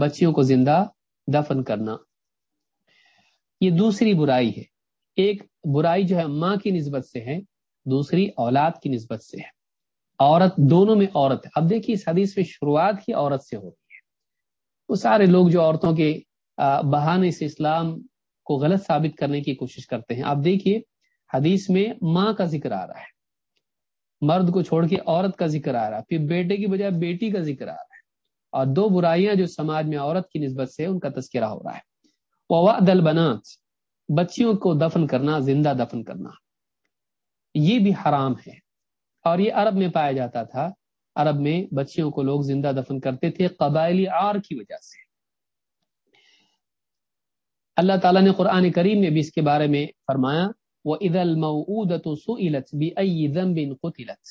بچیوں کو زندہ دفن کرنا۔ یہ دوسری برائی ہے۔ ایک برائی جو ہے ماں کی نسبت سے ہے، دوسری اولاد کی نسبت سے ہے۔ عورت، دونوں میں عورت ہے۔ اب دیکھیے اس حدیث میں شروعات ہی عورت سے ہو رہی ہے۔ وہ سارے لوگ جو عورتوں کے بہانے سے اسلام کو غلط ثابت کرنے کی کوشش کرتے ہیں۔ آپ دیکھیے حدیث میں ماں کا ذکر آ رہا ہے، مرد کو چھوڑ کے عورت کا ذکر آ رہا ہے، پھر بیٹے کی بجائے بیٹی کا ذکر آ رہا ہے۔ اور دو برائیاں جو سماج میں عورت کی نسبت سے ان کا تذکرہ ہو رہا ہے۔ وہ البنات، بچیوں کو دفن کرنا، زندہ دفن کرنا۔ یہ بھی حرام ہے۔ اور یہ عرب میں پایا جاتا تھا۔ عرب میں بچیوں کو لوگ زندہ دفن کرتے تھے قبائلی آر کی وجہ سے۔ اللہ تعالیٰ نے قرآن کریم میں بھی اس کے بارے میں فرمایا وہ عید قتلت۔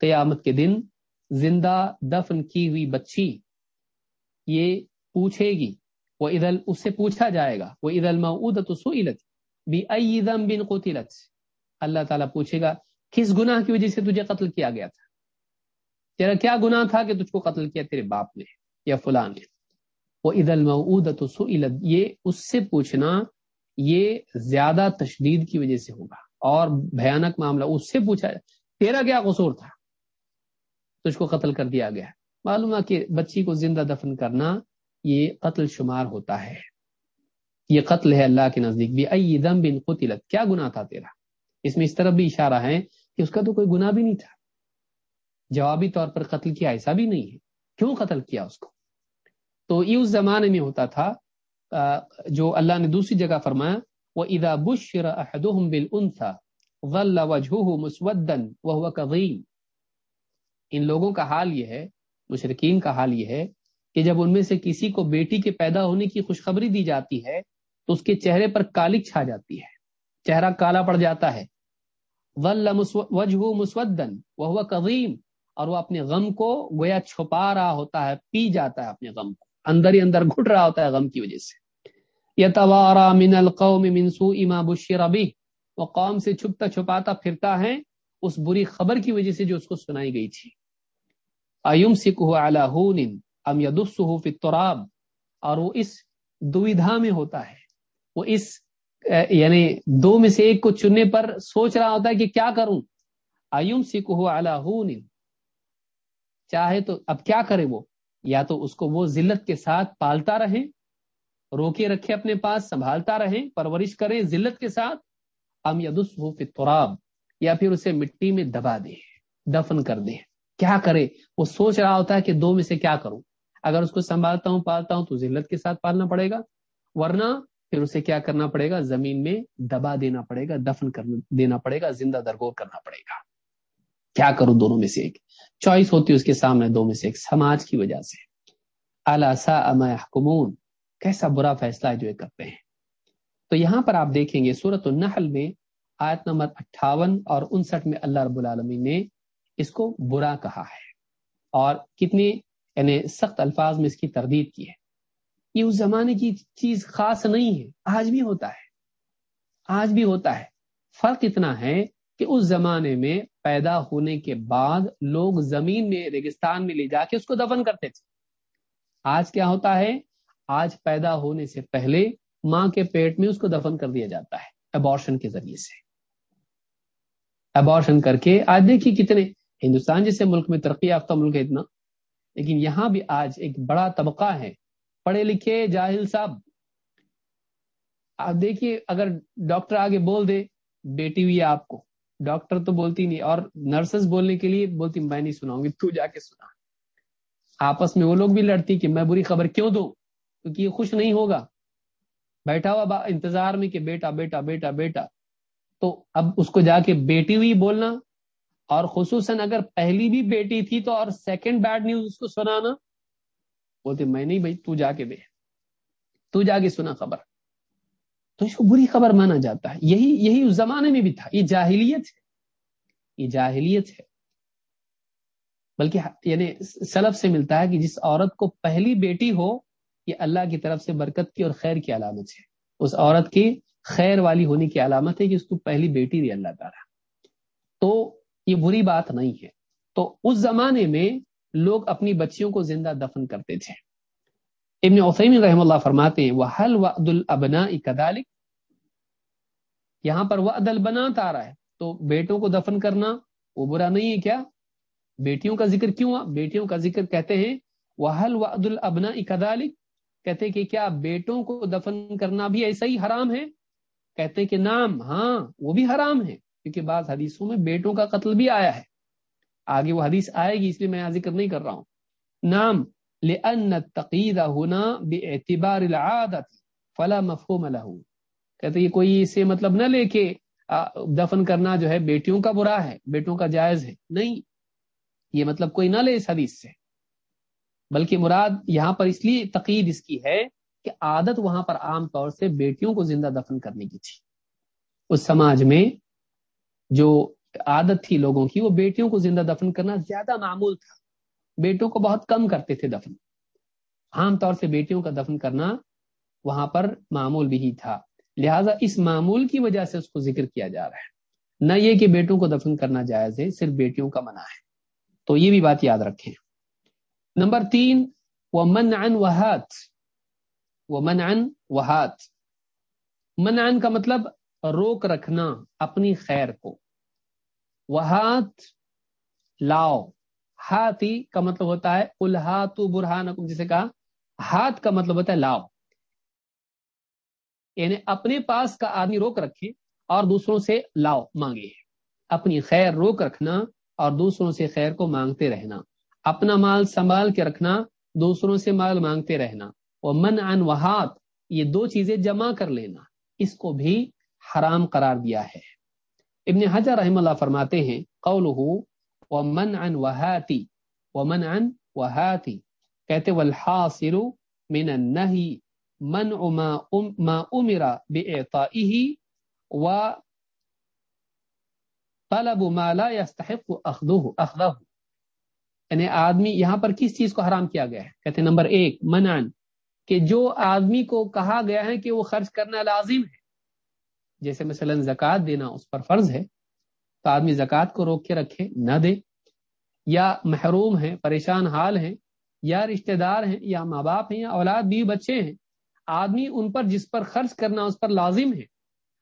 قیامت کے دن زندہ دفن کی ہوئی بچی یہ پوچھے گی وہ عید اس سے پوچھا جائے گا وہ عید المعودت سئلت بن قتلت۔ اللہ تعالیٰ پوچھے گا، کس گناہ کی وجہ سے تجھے قتل کیا گیا تھا؟ تیرا کیا گناہ تھا کہ تجھ کو قتل کیا تیرے باپ نے یا فلاں نے؟ وہ عید المعودت سئلت یہ اس سے پوچھنا یہ زیادہ تشدید کی وجہ سے ہوگا۔ اور بھیانک معاملہ، اس سے پوچھا، تیرا کیا قصور تھا؟ تجھ کو قتل کر دیا گیا۔ معلوم ہے کہ بچی کو زندہ دفن کرنا یہ قتل شمار ہوتا ہے۔ یہ قتل ہے اللہ کے نزدیک۔ بھی ائی دم بن قتلت۔ کیا گناہ تھا تیرا؟ اس میں اس طرف بھی اشارہ ہے کہ اس کا تو کوئی گناہ بھی نہیں تھا۔ جوابی طور پر قتل کیا ایسا بھی نہیں ہے۔ کیوں قتل کیا اس کو؟ تو یہ اس زمانے میں ہوتا تھا جو اللہ نے دوسری جگہ فرمایا وہ ادا بشر بل انسا مسودن وہ قغیم ان لوگوں کا حال یہ ہے مشرقین کا حال یہ ہے کہ جب ان میں سے کسی کو بیٹی کے پیدا ہونے کی خوشخبری دی جاتی ہے، تو اس کے چہرے پر کالک چھا جاتی ہے، چہرہ کالا پڑ جاتا ہے۔ وجہ مسودن وہ قغیم اور وہ اپنے غم کو گویا چھپا رہا ہوتا ہے، پی جاتا ہے اپنے غم کو۔ اندر ہی اندر گھٹ رہا ہوتا ہے غم کی وجہ سے۔ یتوارا من القوم من سوء ما بشر به. وہ قوم سے چھپتا چھپاتا پھرتا ہے، اس بری خبر کی وجہ سے جو اس کو سنائی گئی تھی۔ ایوم علی ہون ام یدسه فی التراب؟ اور وہ اس دویدھا میں ہوتا ہے۔ وہ اس یعنی دو میں سے ایک کو چننے پر سوچ رہا ہوتا ہے کہ کیا کروں؟ ایوم علی ہون۔ چاہے تو اب کیا کرے وہ؟ یا تو اس کو وہ ذلت کے ساتھ پالتا رہے روکے رکھے اپنے پاس، سنبھالتا رہے، پرورش کرے، ذلت کے ساتھ، ام یدس تراب یا پھر اسے مٹی میں دبا دے، دفن کر دے۔ کیا کرے؟ وہ سوچ رہا ہوتا ہے کہ دو میں سے کیا کروں؟ اگر اس کو سنبھالتا ہوں، پالتا ہوں، تو ذلت کے ساتھ پالنا پڑے گا۔ ورنہ پھر اسے کیا کرنا پڑے گا؟ زمین میں دبا دینا پڑے گا، دفن کر دینا پڑے گا، زندہ درگور کرنا پڑے گا۔ کیا کروں دونوں میں سے ایک؟ چوائس ہوتی ہے اس کے سامنے دو میں سے ایک، سماج کی وجہ سے۔ حکمون کیسا برا فیصلہ ہے جو یہ کرتے ہیں۔ تو یہاں پر آپ دیکھیں گے صورت النحل میں آیت نمبر اٹھاون اور انسٹھ میں اللہ رب العالمین نے اس کو برا کہا ہے۔ اور کتنی یعنی سخت الفاظ میں اس کی تردید کی ہے۔ یہ اس زمانے کی چیز خاص نہیں ہے، آج بھی ہوتا ہے۔ آج بھی ہوتا ہے۔ فرق اتنا ہے کہ اس زمانے میں پیدا ہونے کے بعد لوگ زمین میں، ریگستان میں لے جا کے اس کو دفن کرتے تھے۔ آج کیا ہوتا ہے؟ آج پیدا ہونے سے پہلے ماں کے پیٹ میں اس کو دفن کر دیا جاتا ہے ابارشن کے ذریعے سے۔ ابارشن کر کے آج دیکھیے کتنے ہندوستان جیسے ملک میں ترقی یافتہ ملک ہے اتنا، لیکن یہاں بھی آج ایک بڑا طبقہ ہے، پڑھے لکھے جاہل صاحب۔ آپ دیکھیے، اگر ڈاکٹر آگے بول دے، بیٹی ہوئی آپ کو۔ ڈاکٹر تو بولتی نہیں، اور نرسز بولنے کے لیے بولتی، میں نہیں سناؤں گی، تو جا کے سنا۔ آپس میں وہ لوگ بھی لڑتی کہ میں بری خبر کیوں دوں؟ کیونکہ یہ خوش نہیں ہوگا۔ بیٹھا ہوا انتظار میں کہ بیٹا بیٹا بیٹا بیٹا۔ تو اب اس کو جا کے بیٹی ہوئی بولنا۔ اور خصوصاً اگر پہلی بھی بیٹی تھی تو اور سیکنڈ بیڈ نیوز اس کو سنانا۔ بولتے، میں نہیں بھائی، تو جا کے دے تو جا کے سنا خبر۔ تو اس کو بری خبر مانا جاتا ہے۔ یہی یہی اس زمانے میں بھی تھا۔ یہ جاہلیت ہے۔ یہ جاہلیت ہے۔ بلکہ یعنی سلف سے ملتا ہے کہ جس عورت کو پہلی بیٹی ہو یہ اللہ کی طرف سے برکت کی اور خیر کی علامت ہے۔ اس عورت کی خیر والی ہونے کی علامت ہے کہ اس کو پہلی بیٹی دی اللہ تعالیٰ۔ تو یہ بری بات نہیں ہے۔ تو اس زمانے میں لوگ اپنی بچیوں کو زندہ دفن کرتے تھے۔ ابن عثیم رحم اللہ فرماتے ہیں وہ حل وعد البنا کدالک یہاں پر وعد البنات آ رہا ہے۔ تو بیٹوں کو دفن کرنا وہ برا نہیں ہے کیا؟ بیٹیوں کا ذکر کیوں بیٹیوں کا ذکر کہتے ہیں وہ حل وعد البنا کدالک کہتے کہ کیا بیٹوں کو دفن کرنا بھی ایسا ہی حرام ہے؟ کہتے کہ نام ہاں وہ بھی حرام ہے، کیونکہ بعض حدیثوں میں بیٹوں کا قتل بھی آیا ہے۔ آگے وہ حدیث آئے گی، اس لیے میں ذکر نہیں کر رہا ہوں۔ نام تقید ہونا بے اعتبار فلا مفہوم له۔ کہتے یہ کوئی اسے مطلب نہ لے کے دفن کرنا جو ہے بیٹیوں کا برا ہے، بیٹوں کا جائز ہے۔ نہیں، یہ مطلب کوئی نہ لے اس حدیث سے۔ بلکہ مراد یہاں پر اس لیے تقید اس کی ہے کہ عادت وہاں پر عام طور سے بیٹیوں کو زندہ دفن کرنے کی تھی۔ اس سماج میں جو عادت تھی لوگوں کی، وہ بیٹیوں کو زندہ دفن کرنا زیادہ معمول تھا۔ بیٹوں کو بہت کم کرتے تھے دفن۔ عام طور سے بیٹیوں کا دفن کرنا وہاں پر معمول بھی ہی تھا۔ لہٰذا اس معمول کی وجہ سے اس کو ذکر کیا جا رہا ہے۔ نہ یہ کہ بیٹوں کو دفن کرنا جائز ہے، صرف بیٹیوں کا منع ہے۔ تو یہ بھی بات یاد رکھیں۔ نمبر تین وہ من ان وحات وہ من ان وحات من ان کا مطلب روک رکھنا، اپنی خیر کو۔ وہات لاؤ۔ ہاتھی کا مطلب ہوتا ہے الحات برہان جسے کہا ہاتھ کا مطلب ہوتا ہے لاؤ۔ یعنی اپنے پاس کا آدمی روک رکھے اور دوسروں سے لاؤ، مانگے۔ اپنی خیر روک رکھنا اور دوسروں سے خیر کو مانگتے رہنا۔ اپنا مال سنبھال کے رکھنا، دوسروں سے مال مانگتے رہنا۔ اور من ان وہات یہ دو چیزیں جمع کر لینا۔ اس کو بھی حرام قرار دیا ہے۔ ابن حجر رحم اللہ فرماتے ہیں قول من ان وہاتی و من ان وہاتی کہتے والحاصل من النہی من ما امر بإعطائه و طلب ما لا يستحق اخذه اخذه یعنی آدمی یہاں پر کس چیز کو حرام کیا گیا ہے؟ کہتے ہیں نمبر ایک منان کہ جو آدمی کو کہا گیا ہے کہ وہ خرچ کرنا لازم ہے، جیسے مثلا زکوٰۃ دینا اس پر فرض ہے، تو آدمی زکوٰۃ کو روک کے رکھے، نہ دے، یا محروم ہے پریشان حال ہیں، یا رشتہ دار ہیں، یا ماں باپ ہیں، یا اولاد بھی بچے ہیں، آدمی ان پر جس پر خرچ کرنا اس پر لازم ہے،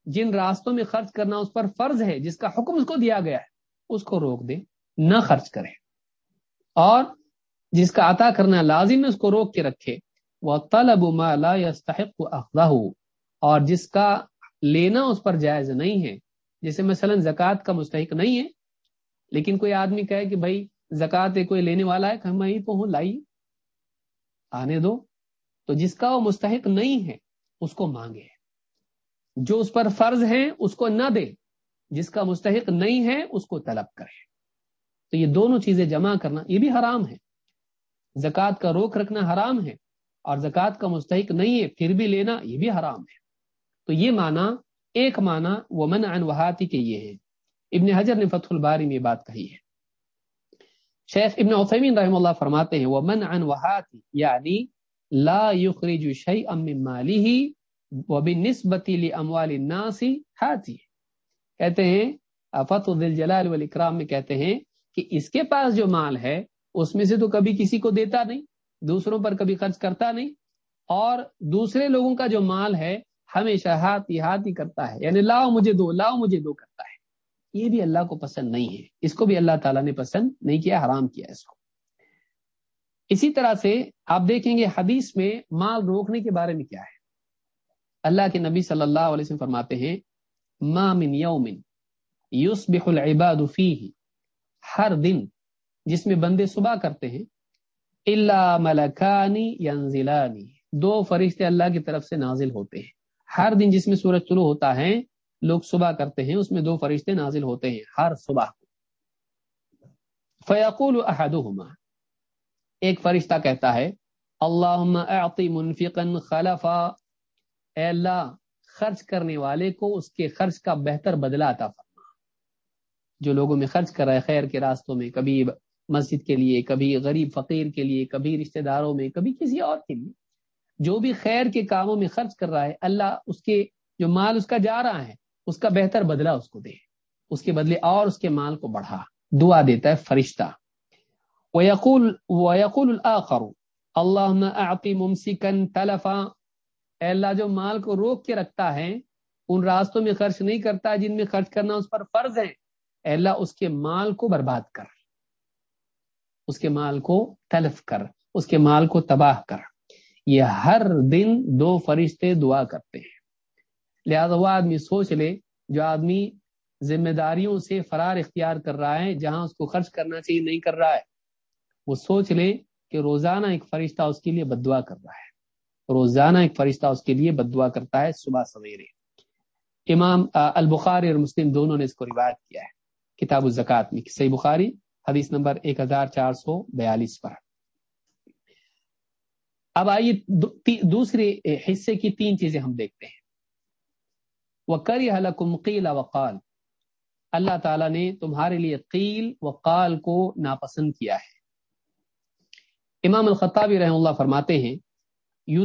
جن راستوں میں خرچ کرنا اس پر فرض ہے، جس کا حکم اس کو دیا گیا ہے، اس کو روک دے، نہ خرچ کرے۔ اور جس کا عطا کرنا لازم ہے، اس کو روک کے رکھے۔ وہ طلب لا يستحق اخذه اور جس کا لینا اس پر جائز نہیں ہے، جیسے مثلا زکوٰۃ کا مستحق نہیں ہے، لیکن کوئی آدمی کہے کہ بھائی، زکوٰۃ کوئی لینے والا ہے، کہ میں ہی تو ہوں، لائی۔ آنے دو۔ تو جس کا وہ مستحق نہیں ہے، اس کو مانگے۔ جو اس پر فرض ہے، اس کو نہ دے۔ جس کا مستحق نہیں ہے، اس کو طلب کرے۔ تو یہ دونوں چیزیں جمع کرنا، یہ بھی حرام ہے۔ زکوٰۃ کا روک رکھنا حرام ہے اور زکوٰۃ کا مستحق نہیں ہے، پھر بھی لینا یہ بھی حرام ہے۔ تو یہ معنی، ایک معنی وہ من وحاتی کے یہ ہے۔ ابن حجر نے فتح الباری میں یہ بات کہی ہے۔ شیخ ابن عثیمین رحم اللہ فرماتے ہیں وہ من وحاتی یعنی لا یخرج شیئا من مالی وبالنسبة لاموال الناس ہاتھی کہتے ہیں، فتح دل جلال والاکرام میں کہتے ہیں کہ اس کے پاس جو مال ہے، اس میں سے تو کبھی کسی کو دیتا نہیں، دوسروں پر کبھی خرچ کرتا نہیں، اور دوسرے لوگوں کا جو مال ہے، ہمیشہ ہاتھ ہی ہاتھ ہی کرتا ہے۔ یعنی لاؤ مجھے دو، لاؤ مجھے دو کرتا ہے۔ یہ بھی اللہ کو پسند نہیں ہے۔ اس کو بھی اللہ تعالیٰ نے پسند نہیں کیا، حرام کیا اس کو۔ اسی طرح سے آپ دیکھیں گے حدیث میں مال روکنے کے بارے میں کیا ہے۔ اللہ کے نبی صلی اللہ علیہ وسلم فرماتے ہیں، ما من یوم یصبح العباد فیہ ہر دن جس میں بندے صبح کرتے ہیں اللہ ملکانی ینزلانی دو فرشتے اللہ کی طرف سے نازل ہوتے ہیں۔ ہر دن جس میں سورج شروع ہوتا ہے، لوگ صبح کرتے ہیں، اس میں دو فرشتے نازل ہوتے ہیں، ہر صبح فیقول احدہما ایک فرشتہ کہتا ہے اللہم اعطی منفقا خلفا، اے اللہ، خرچ کرنے والے کو اس کے خرچ کا بہتر بدلہ عطا فرما۔ جو لوگوں میں خرچ کر رہا ہے خیر کے راستوں میں، کبھی مسجد کے لیے، کبھی غریب فقیر کے لیے، کبھی رشتہ داروں میں، کبھی کسی اور کے لیے۔ جو بھی خیر کے کاموں میں خرچ کر رہا ہے، اللہ اس کے جو مال اس کا جا رہا ہے، اس کا بہتر بدلہ اس کو دے۔ اس کے بدلے اور اس کے مال کو بڑھا۔ دعا دیتا ہے فرشتہ۔ وَيَقُولُ وَيَقُولُ الْآخَرُ، اللَّهُمَّ أَعْطِ مُمْسِكًا تَلَفًا۔ اے اللہ، جو مال کو روک کے رکھتا ہے، ان راستوں میں خرچ نہیں کرتا، جن میں خرچ کرنا اس پر فرض ہے۔ اے اللہ، اس کے مال کو برباد کر، اس کے مال کو تلف کر، اس کے مال کو تباہ کر۔ یہ ہر دن دو فرشتے دعا کرتے ہیں۔ لہذا وہ آدمی سوچ لے، جو آدمی ذمہ داریوں سے فرار اختیار کر رہا ہے، جہاں اس کو خرچ کرنا چاہیے، نہیں کر رہا ہے۔ وہ سوچ لے کہ روزانہ ایک فرشتہ اس کے لیے بدعا کر رہا ہے۔ روزانہ ایک فرشتہ اس کے لیے بدعا کرتا ہے صبح سویرے۔ امام البخاری اور مسلم دونوں نے اس کو روایت کیا ہے۔ کتاب الزکات میں صحیح بخاری، حدیث نمبر ایک ہزار چار سو بیالیس پر۔ اب آئیے دوسرے حصے کی تین چیزیں ہم دیکھتے ہیں۔ وہ کری حلقم قیل وقال۔ اللہ تعالیٰ نے تمہارے لیے قیل و قال کو ناپسند کیا ہے۔ امام الخطابی رحم اللہ فرماتے ہیں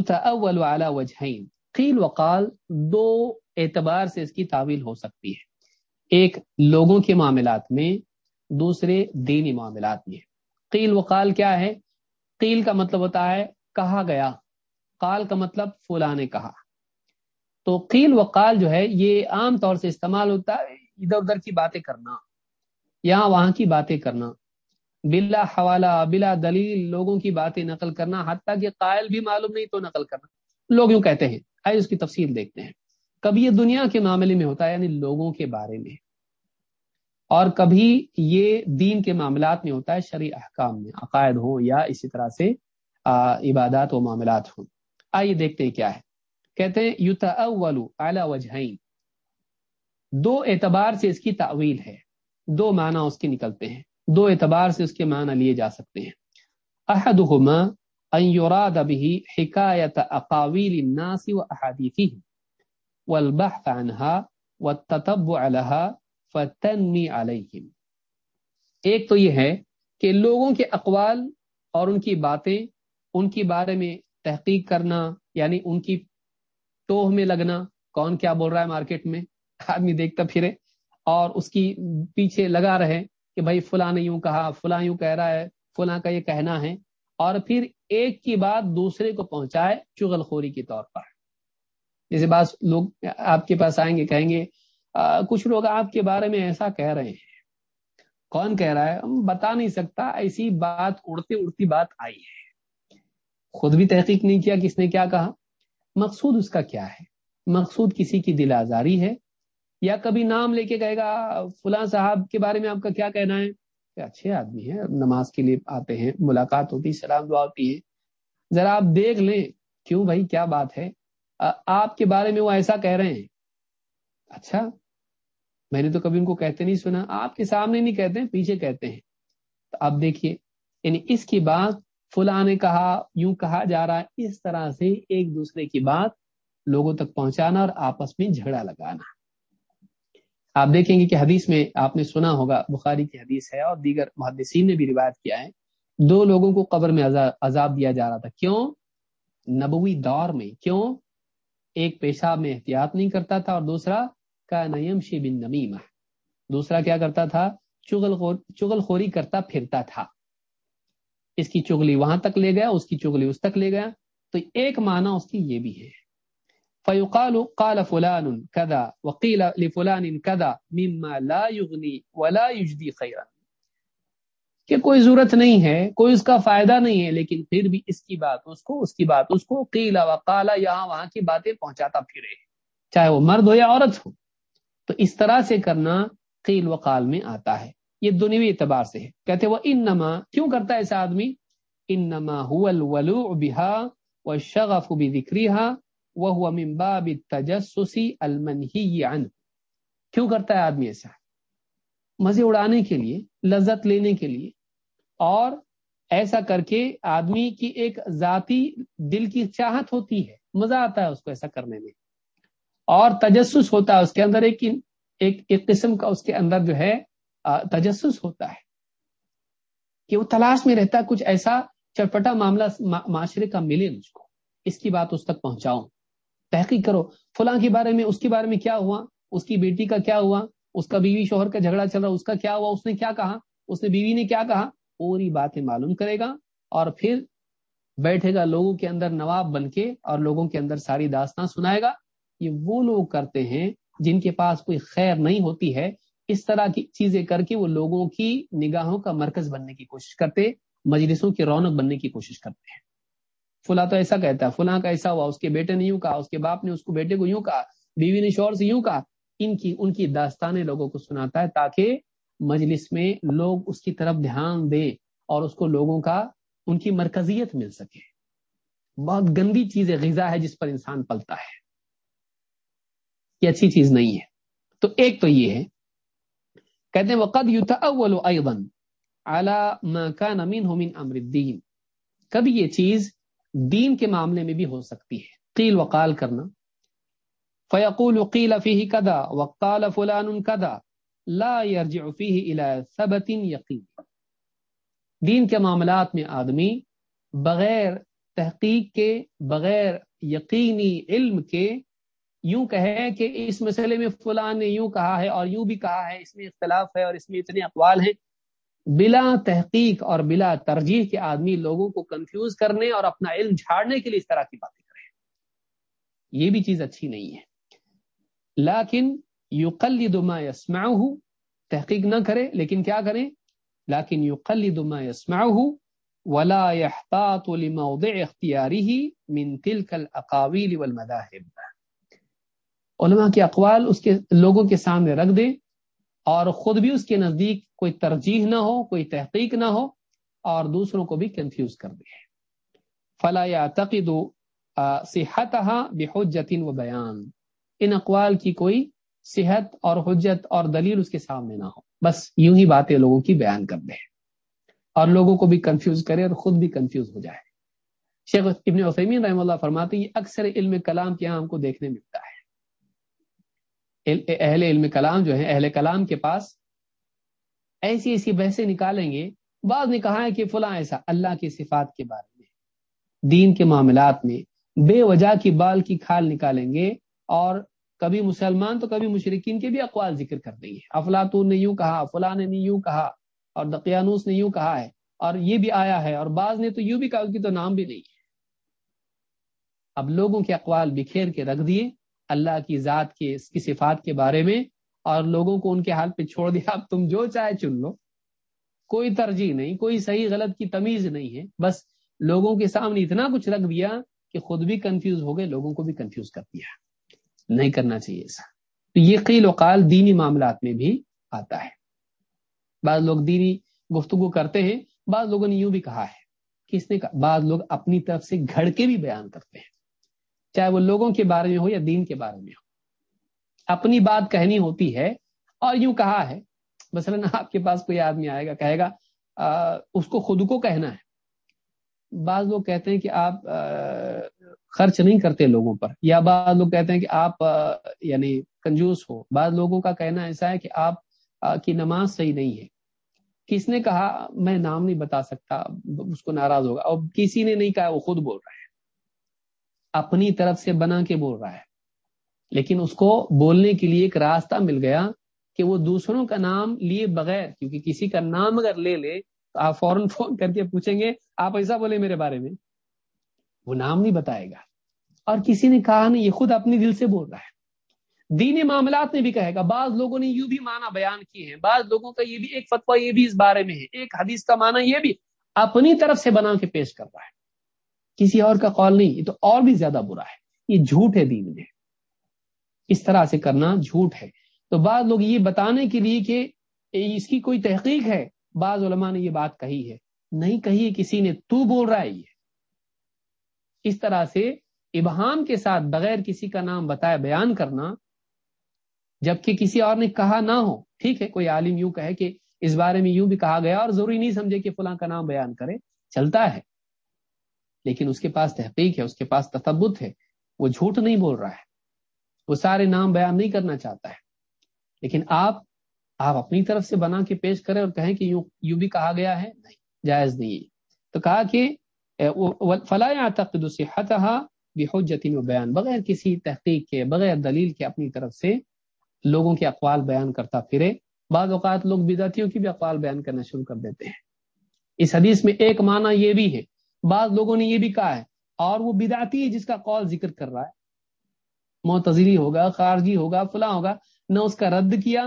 اول على وجہین۔ قیل وقال دو اعتبار سے اس کی تعویل ہو سکتی ہے۔ ایک لوگوں کے معاملات میں، دوسرے دینی معاملات میں۔ قیل وقال کیا ہے؟ قیل کا مطلب ہوتا ہے، کہا گیا۔ قال کا مطلب فلاں نے کہا۔ تو قیل وقال جو ہے، یہ عام طور سے استعمال ہوتا ہے، ادھر ادھر کی باتیں کرنا، یہاں وہاں کی باتیں کرنا۔ بلا حوالہ، بلا دلیل لوگوں کی باتیں نقل کرنا، حتیٰ کہ قائل بھی معلوم نہیں تو نقل کرنا۔ لوگ یوں کہتے ہیں۔ آئے اس کی تفصیل دیکھتے ہیں۔ کبھی یہ دنیا کے معاملے میں ہوتا ہے یعنی لوگوں کے بارے میں۔ اور کبھی یہ دین کے معاملات میں ہوتا ہے شرع احکام میں، عقائد ہوں یا اسی طرح سے عبادات و معاملات ہوں۔ آئیے دیکھتے ہیں کیا ہے۔ کہتے ہیں یوتا اعلی وجہین۔ دو اعتبار سے اس کی تعویل ہے۔ دو معنی اس کے نکلتے ہیں۔ دو اعتبار سے اس کے معنی لیے جا سکتے ہیں۔ احدهما ان يراد به حکایت اقاویل الناس و احادیثهم والبحث عنها والتتبع لها فتنمی علیہم ایک تو یہ ہے کہ لوگوں کے اقوال اور ان کی باتیں، ان کی بارے میں تحقیق کرنا یعنی ان کی ٹوہ میں لگنا، کون کیا بول رہا ہے مارکیٹ میں، آدمی دیکھتا پھرے، اور اس کی پیچھے لگا رہے کہ بھائی فلاں نے یوں کہا، فلاں یوں کہہ رہا ہے، فلاں کا یہ کہنا ہے، اور پھر ایک کی بات دوسرے کو پہنچائے چغل خوری کے طور پر۔ جیسے بعض لوگ آپ کے پاس آئیں گے، کہیں گے کچھ لوگ آپ کے بارے میں ایسا کہہ رہے ہیں۔ کون کہہ رہا ہے؟ بتا نہیں سکتا، ایسی بات اڑتی اڑتی بات آئی ہے۔ خود بھی تحقیق نہیں کیا کس نے کیا کہا۔ مقصود اس کا کیا ہے؟ مقصود کسی کی دل آزاری ہے؟ یا کبھی نام لے کے کہے گا، فلاں صاحب کے بارے میں آپ کا کیا کہنا ہے؟ کہ اچھے آدمی ہیں، نماز کے لیے آتے ہیں، ملاقات ہوتی، سلام دعا ہوتی ہے۔ ذرا آپ دیکھ لیں، کیوں بھائی؟ کیا بات ہے؟ آپ کے بارے میں وہ ایسا کہہ رہے ہیں۔ اچھا میں نے تو کبھی ان کو کہتے نہیں سنا۔ آپ کے سامنے نہیں کہتے ہیں، پیچھے کہتے ہیں۔ تو اب دیکھیے یعنی اس کی بات فلاں نے کہا، یوں کہا جا رہا ہے۔ اس طرح سے ایک دوسرے کی بات لوگوں تک پہنچانا اور آپس میں جھگڑا لگانا۔ آپ دیکھیں گے کہ حدیث میں آپ نے سنا ہوگا، بخاری کی حدیث ہے اور دیگر محدثین نے بھی روایت کیا ہے۔ دو لوگوں کو قبر میں عذاب دیا جا رہا تھا۔ کیوں؟ نبوی دور میں۔ کیوں؟ ایک پیشاب میں احتیاط نہیں کرتا تھا اور دوسرا کا نیم شی بن نمیمہ دوسرا کیا کرتا تھا؟ چغل خور چغل خوری کرتا پھرتا تھا۔ اس کی چگلی وہاں تک لے گیا، اس کی چگلی اس تک لے گیا۔ تو ایک معنی اس کی یہ بھی ہے۔ فيقال قال فلان كذا وقيل لفلان كذا مما لا يغني ولا يجدي خيرا کہ کوئی ضرورت نہیں ہے، کوئی اس کا فائدہ نہیں ہے، لیکن پھر بھی اس کی بات اس کو، اس کی بات اس کو قیلا وقالا یہاں وہاں کی باتیں پہنچاتا پھرے، چاہے وہ مرد ہو یا عورت ہو۔ تو اس طرح سے کرنا قیل وقال میں آتا ہے۔ یہ دنوی اعتبار سے ہے۔ کہتے وہ انما، کیوں کرتا ہے ایسا آدمی؟ انما هو الولوع بها والشغف بذكرها وهو من باب التجسس المنهي عنه۔ کیوں کرتا ہے آدمی ایسا؟ مزے اڑانے کے لیے، لذت لینے کے لیے اور ایسا کر کے آدمی کی ایک ذاتی دل کی چاہت ہوتی ہے۔ مزہ آتا ہے اس کو ایسا کرنے میں۔ اور تجسس ہوتا ہے اس کے اندر ایک ایک, ایک قسم کا اس کے اندر جو ہے تجسس ہوتا ہے۔ کہ وہ تلاش میں رہتا ہے کچھ ایسا چٹپٹا معاملہ معاشرے کا ملے مجھ کو۔ اس کی بات اس تک پہنچاؤں۔ تحقیق کرو فلاں کے بارے میں اس کے بارے میں کیا ہوا؟ اس کی بیٹی کا کیا ہوا؟ اس کا بیوی شوہر کا جھگڑا چل رہا اس کا کیا ہوا؟ اس نے کیا کہا؟ اس نے بیوی نے کیا کہا؟ پوری باتیں معلوم کرے گا اور پھر بیٹھے گا لوگوں کے اندر نواب بن کے اور لوگوں کے اندر ساری داستان سنائے گا۔ یہ وہ لوگ کرتے ہیں جن کے پاس کوئی خیر نہیں ہوتی ہے۔ اس طرح کی چیزیں کر کے وہ لوگوں کی نگاہوں کا مرکز بننے کی کوشش کرتے، مجلسوں کی رونق بننے کی کوشش کرتے ہیں۔ فلاں تو ایسا کہتا ہے، فلاں کا ایسا ہوا، اس کے بیٹے نے یوں کہا، اس کے باپ نے اس کو بیٹے کو یوں کہا، بیوی نے شور سے یوں کہا۔ ان کی ان کی داستانیں لوگوں کو سناتا ہے تاکہ مجلس میں لوگ اس کی طرف دھیان دیں اور اس کو لوگوں کا، ان کی مرکزیت مل سکے۔ بہت گندی چیز ہے غذا ہے جس پر انسان پلتا ہے۔ یہ اچھی چیز نہیں ہے۔ تو ایک تو یہ ہے، کہتے ہیں، وقد يتأول ايضا على ما كان منه من امر الدين۔ کبھی یہ چیز دین کے معاملے میں بھی ہو سکتی ہے۔ قیل وقال کرنا۔ فیقول قیل فیہ کدا وقال فلان کدا لا يرجع فیہ الى ثبت یقین. دین کے معاملات میں آدمی بغیر تحقیق کے، بغیر یقینی علم کے یوں کہے کہ اس مسئلے میں فلاں نے یوں کہا ہے اور یوں بھی کہا ہے، اس میں اختلاف ہے اور اس میں اتنے اقوال ہیں۔ بلا تحقیق اور بلا ترجیح کے آدمی لوگوں کو کنفیوز کرنے اور اپنا علم جھاڑنے کے لیے اس طرح کی باتیں کرے۔ یہ بھی چیز اچھی نہیں ہے۔ لیکن یو ما يسمعه، تحقیق نہ کرے، لیکن کیا کریں لیکن یو ما يسمعه ولا يحتاط لموضع اختیاره من تلك الاقاویل والمذاهب علماء کے اقوال اس کے لوگوں کے سامنے رکھ دیں اور خود بھی اس کے نزدیک کوئی ترجیح نہ ہو، کوئی تحقیق نہ ہو اور دوسروں کو بھی کنفیوز کر دے۔ فلا یا تقید صحت بحجت و بیان۔ ان اقوال کی کوئی صحت اور حجت اور دلیل اس کے سامنے نہ ہو۔ بس یوں ہی باتیں لوگوں کی بیان کر دے اور لوگوں کو بھی کنفیوز کرے اور خود بھی کنفیوز ہو جائے شیخ ابن عثیمین رحم اللہ فرماتے یہ اکثر علم کلام کے یہاں ہم کو دیکھنے ملتا ہے۔ اہل علم کلام جو ہے اہل کلام کے پاس ایسی ایسی بحثیں نکالیں گے۔ بعض نے کہا ہے کہ فلاں ایسا اللہ کی صفات کے بارے میں، دین کے معاملات میں بے وجہ کی بال کی کھال نکالیں گے اور کبھی مسلمان تو کبھی مشرقین کے بھی اقوال ذکر کر دیں گے۔ افلاطون نے یوں کہا، فلاں نے یوں کہا اور دقیانوس نے یوں کہا ہے اور یہ بھی آیا ہے اور بعض نے تو یوں بھی کہا کہ تو نام بھی نہیں ہے۔ اب لوگوں کے اقوال بکھیر کے رکھ دیے، اللہ کی ذات کے، اس کی صفات کے بارے میں اور لوگوں کو ان کے حال پہ چھوڑ دیا۔ اب تم جو چاہے چن لو۔ کوئی ترجیح نہیں، کوئی صحیح غلط کی تمیز نہیں ہے۔ بس لوگوں کے سامنے اتنا کچھ رکھ دیا کہ خود بھی کنفیوز ہو گئے، لوگوں کو بھی کنفیوز کر دیا۔ نہیں کرنا چاہیے ایسا۔ تو یہ قیل وقال دینی معاملات میں بھی آتا ہے۔ بعض لوگ دینی گفتگو کرتے ہیں، بعض لوگوں نے یوں بھی کہا ہے کس نے بعض لوگ اپنی طرف سے گھڑ کے بھی بیان کرتے ہیں۔ چاہے وہ لوگوں کے بارے میں ہو یا دین کے بارے میں ہو۔ اپنی بات کہنی ہوتی ہے اور یوں کہا ہے۔ مثلا آپ کے پاس کوئی آدمی آئے گا، کہے گا اس کو خود کو کہنا ہے۔ بعض لوگ کہتے ہیں کہ آپ خرچ نہیں کرتے لوگوں پر، یا بعض لوگ کہتے ہیں کہ آپ یعنی کنجوس ہو۔ بعض لوگوں کا کہنا ایسا ہے کہ آپ کی نماز صحیح نہیں ہے۔ کس نے کہا؟ میں نام نہیں بتا سکتا، اس کو ناراض ہوگا۔ اور کسی نے نہیں کہا، وہ خود بول رہا ہے۔ اپنی طرف سے بنا کے بول رہا ہے۔ لیکن اس کو بولنے کے لیے ایک راستہ مل گیا کہ وہ دوسروں کا نام لیے بغیر، کیونکہ کسی کا نام اگر لے لے، تو آپ فوراً <laughs> فون کر کے پوچھیں گے، آپ ایسا بولے میرے بارے میں۔ وہ نام نہیں بتائے گا۔ اور کسی نے کہا نہیں، یہ خود اپنی دل سے بول رہا ہے۔ دینی معاملات میں بھی کہے گا، بعض لوگوں نے یوں بھی معنی بیان کیے ہیں۔ بعض لوگوں کا یہ بھی ایک فتویٰ یہ بھی اس بارے میں ہے۔ ایک حدیث کا معنی یہ بھی اپنی طرف سے بنا کے پیش کر رہا ہے۔ کسی اور کا قول نہیں، یہ تو اور بھی زیادہ برا ہے۔ یہ جھوٹ ہے دین میں۔ اس طرح سے کرنا جھوٹ ہے۔ تو بعض لوگ یہ بتانے کے لیے کہ اس کی کوئی تحقیق ہے۔ بعض علماء نے یہ بات کہی ہے۔ نہیں کہی ہے، کسی نے تو بول رہا ہے یہ۔ اس طرح سے ابہام کے ساتھ بغیر کسی کا نام بتایا بیان کرنا، جبکہ کسی اور نے کہا نہ ہو، ٹھیک ہے، کوئی عالم یوں کہے کہ اس بارے میں یوں بھی کہا گیا اور ضروری نہیں سمجھے کہ فلاں کا نام بیان کرے، چلتا ہے۔ لیکن اس کے پاس تحقیق ہے، اس کے پاس تثبت ہے، وہ جھوٹ نہیں بول رہا ہے، وہ سارے نام بیان نہیں کرنا چاہتا ہے۔ لیکن آپ آپ اپنی طرف سے بنا کے پیش کریں اور کہیں کہ یوں یوں بھی کہا گیا ہے، نہیں، جائز نہیں۔ تو کہا کہ فلاح تقد بحجت و بیان۔ بغیر کسی تحقیق کے، بغیر دلیل کے اپنی طرف سے لوگوں کے اقوال بیان کرتا پھرے۔ بعض اوقات لوگ بدعتیوں کی بھی اقوال بیان کرنا شروع کر دیتے ہیں۔ اس حدیث میں ایک معنی یہ بھی ہے۔ بعض لوگوں نے یہ بھی کہا ہے، اور وہ بدعتی ہے جس کا قول ذکر کر رہا ہے۔ معتزلی ہوگا، خارجی ہوگا، فلاں ہوگا، نہ اس کا رد کیا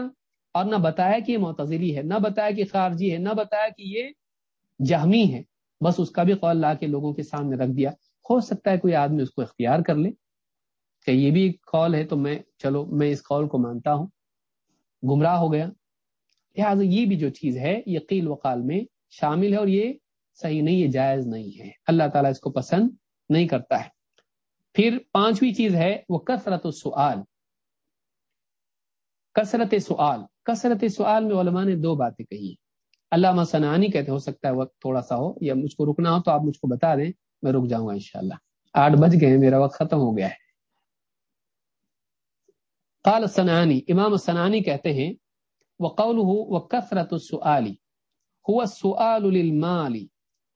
اور نہ بتایا کہ یہ معتزلی ہے، نہ بتایا کہ خارجی ہے، نہ بتایا کہ یہ جہمی ہے۔ بس اس کا بھی قول لا کے لوگوں کے سامنے رکھ دیا۔ ہو سکتا ہے کوئی آدمی اس کو اختیار کر لے کہ یہ بھی قول ہے تو میں، چلو میں اس قول کو مانتا ہوں۔ گمراہ ہو گیا۔ لہٰذا یہ بھی جو چیز ہے، یہ قیل وقال میں شامل ہے اور یہ صحیح نہیں ہے جائز نہیں ہے۔ اللہ تعالیٰ اس کو پسند نہیں کرتا ہے۔ پھر پانچویں چیز ہے، وہ کثرت السؤال۔ کثرت سوال کثرت سوال میں علماء نے دو باتیں کہی۔ علامہ سنانی کہتے ہو سکتا ہے وقت تھوڑا سا ہو، یا مجھ کو رکنا ہو تو آپ مجھ کو بتا دیں، میں رک جاؤں گا انشاءاللہ۔ آٹھ بج گئے میرا وقت ختم ہو گیا ہے۔ قال سنانی، امام سنانی کہتے ہیں، وقوله وكثرة السؤال، هو السؤال للمال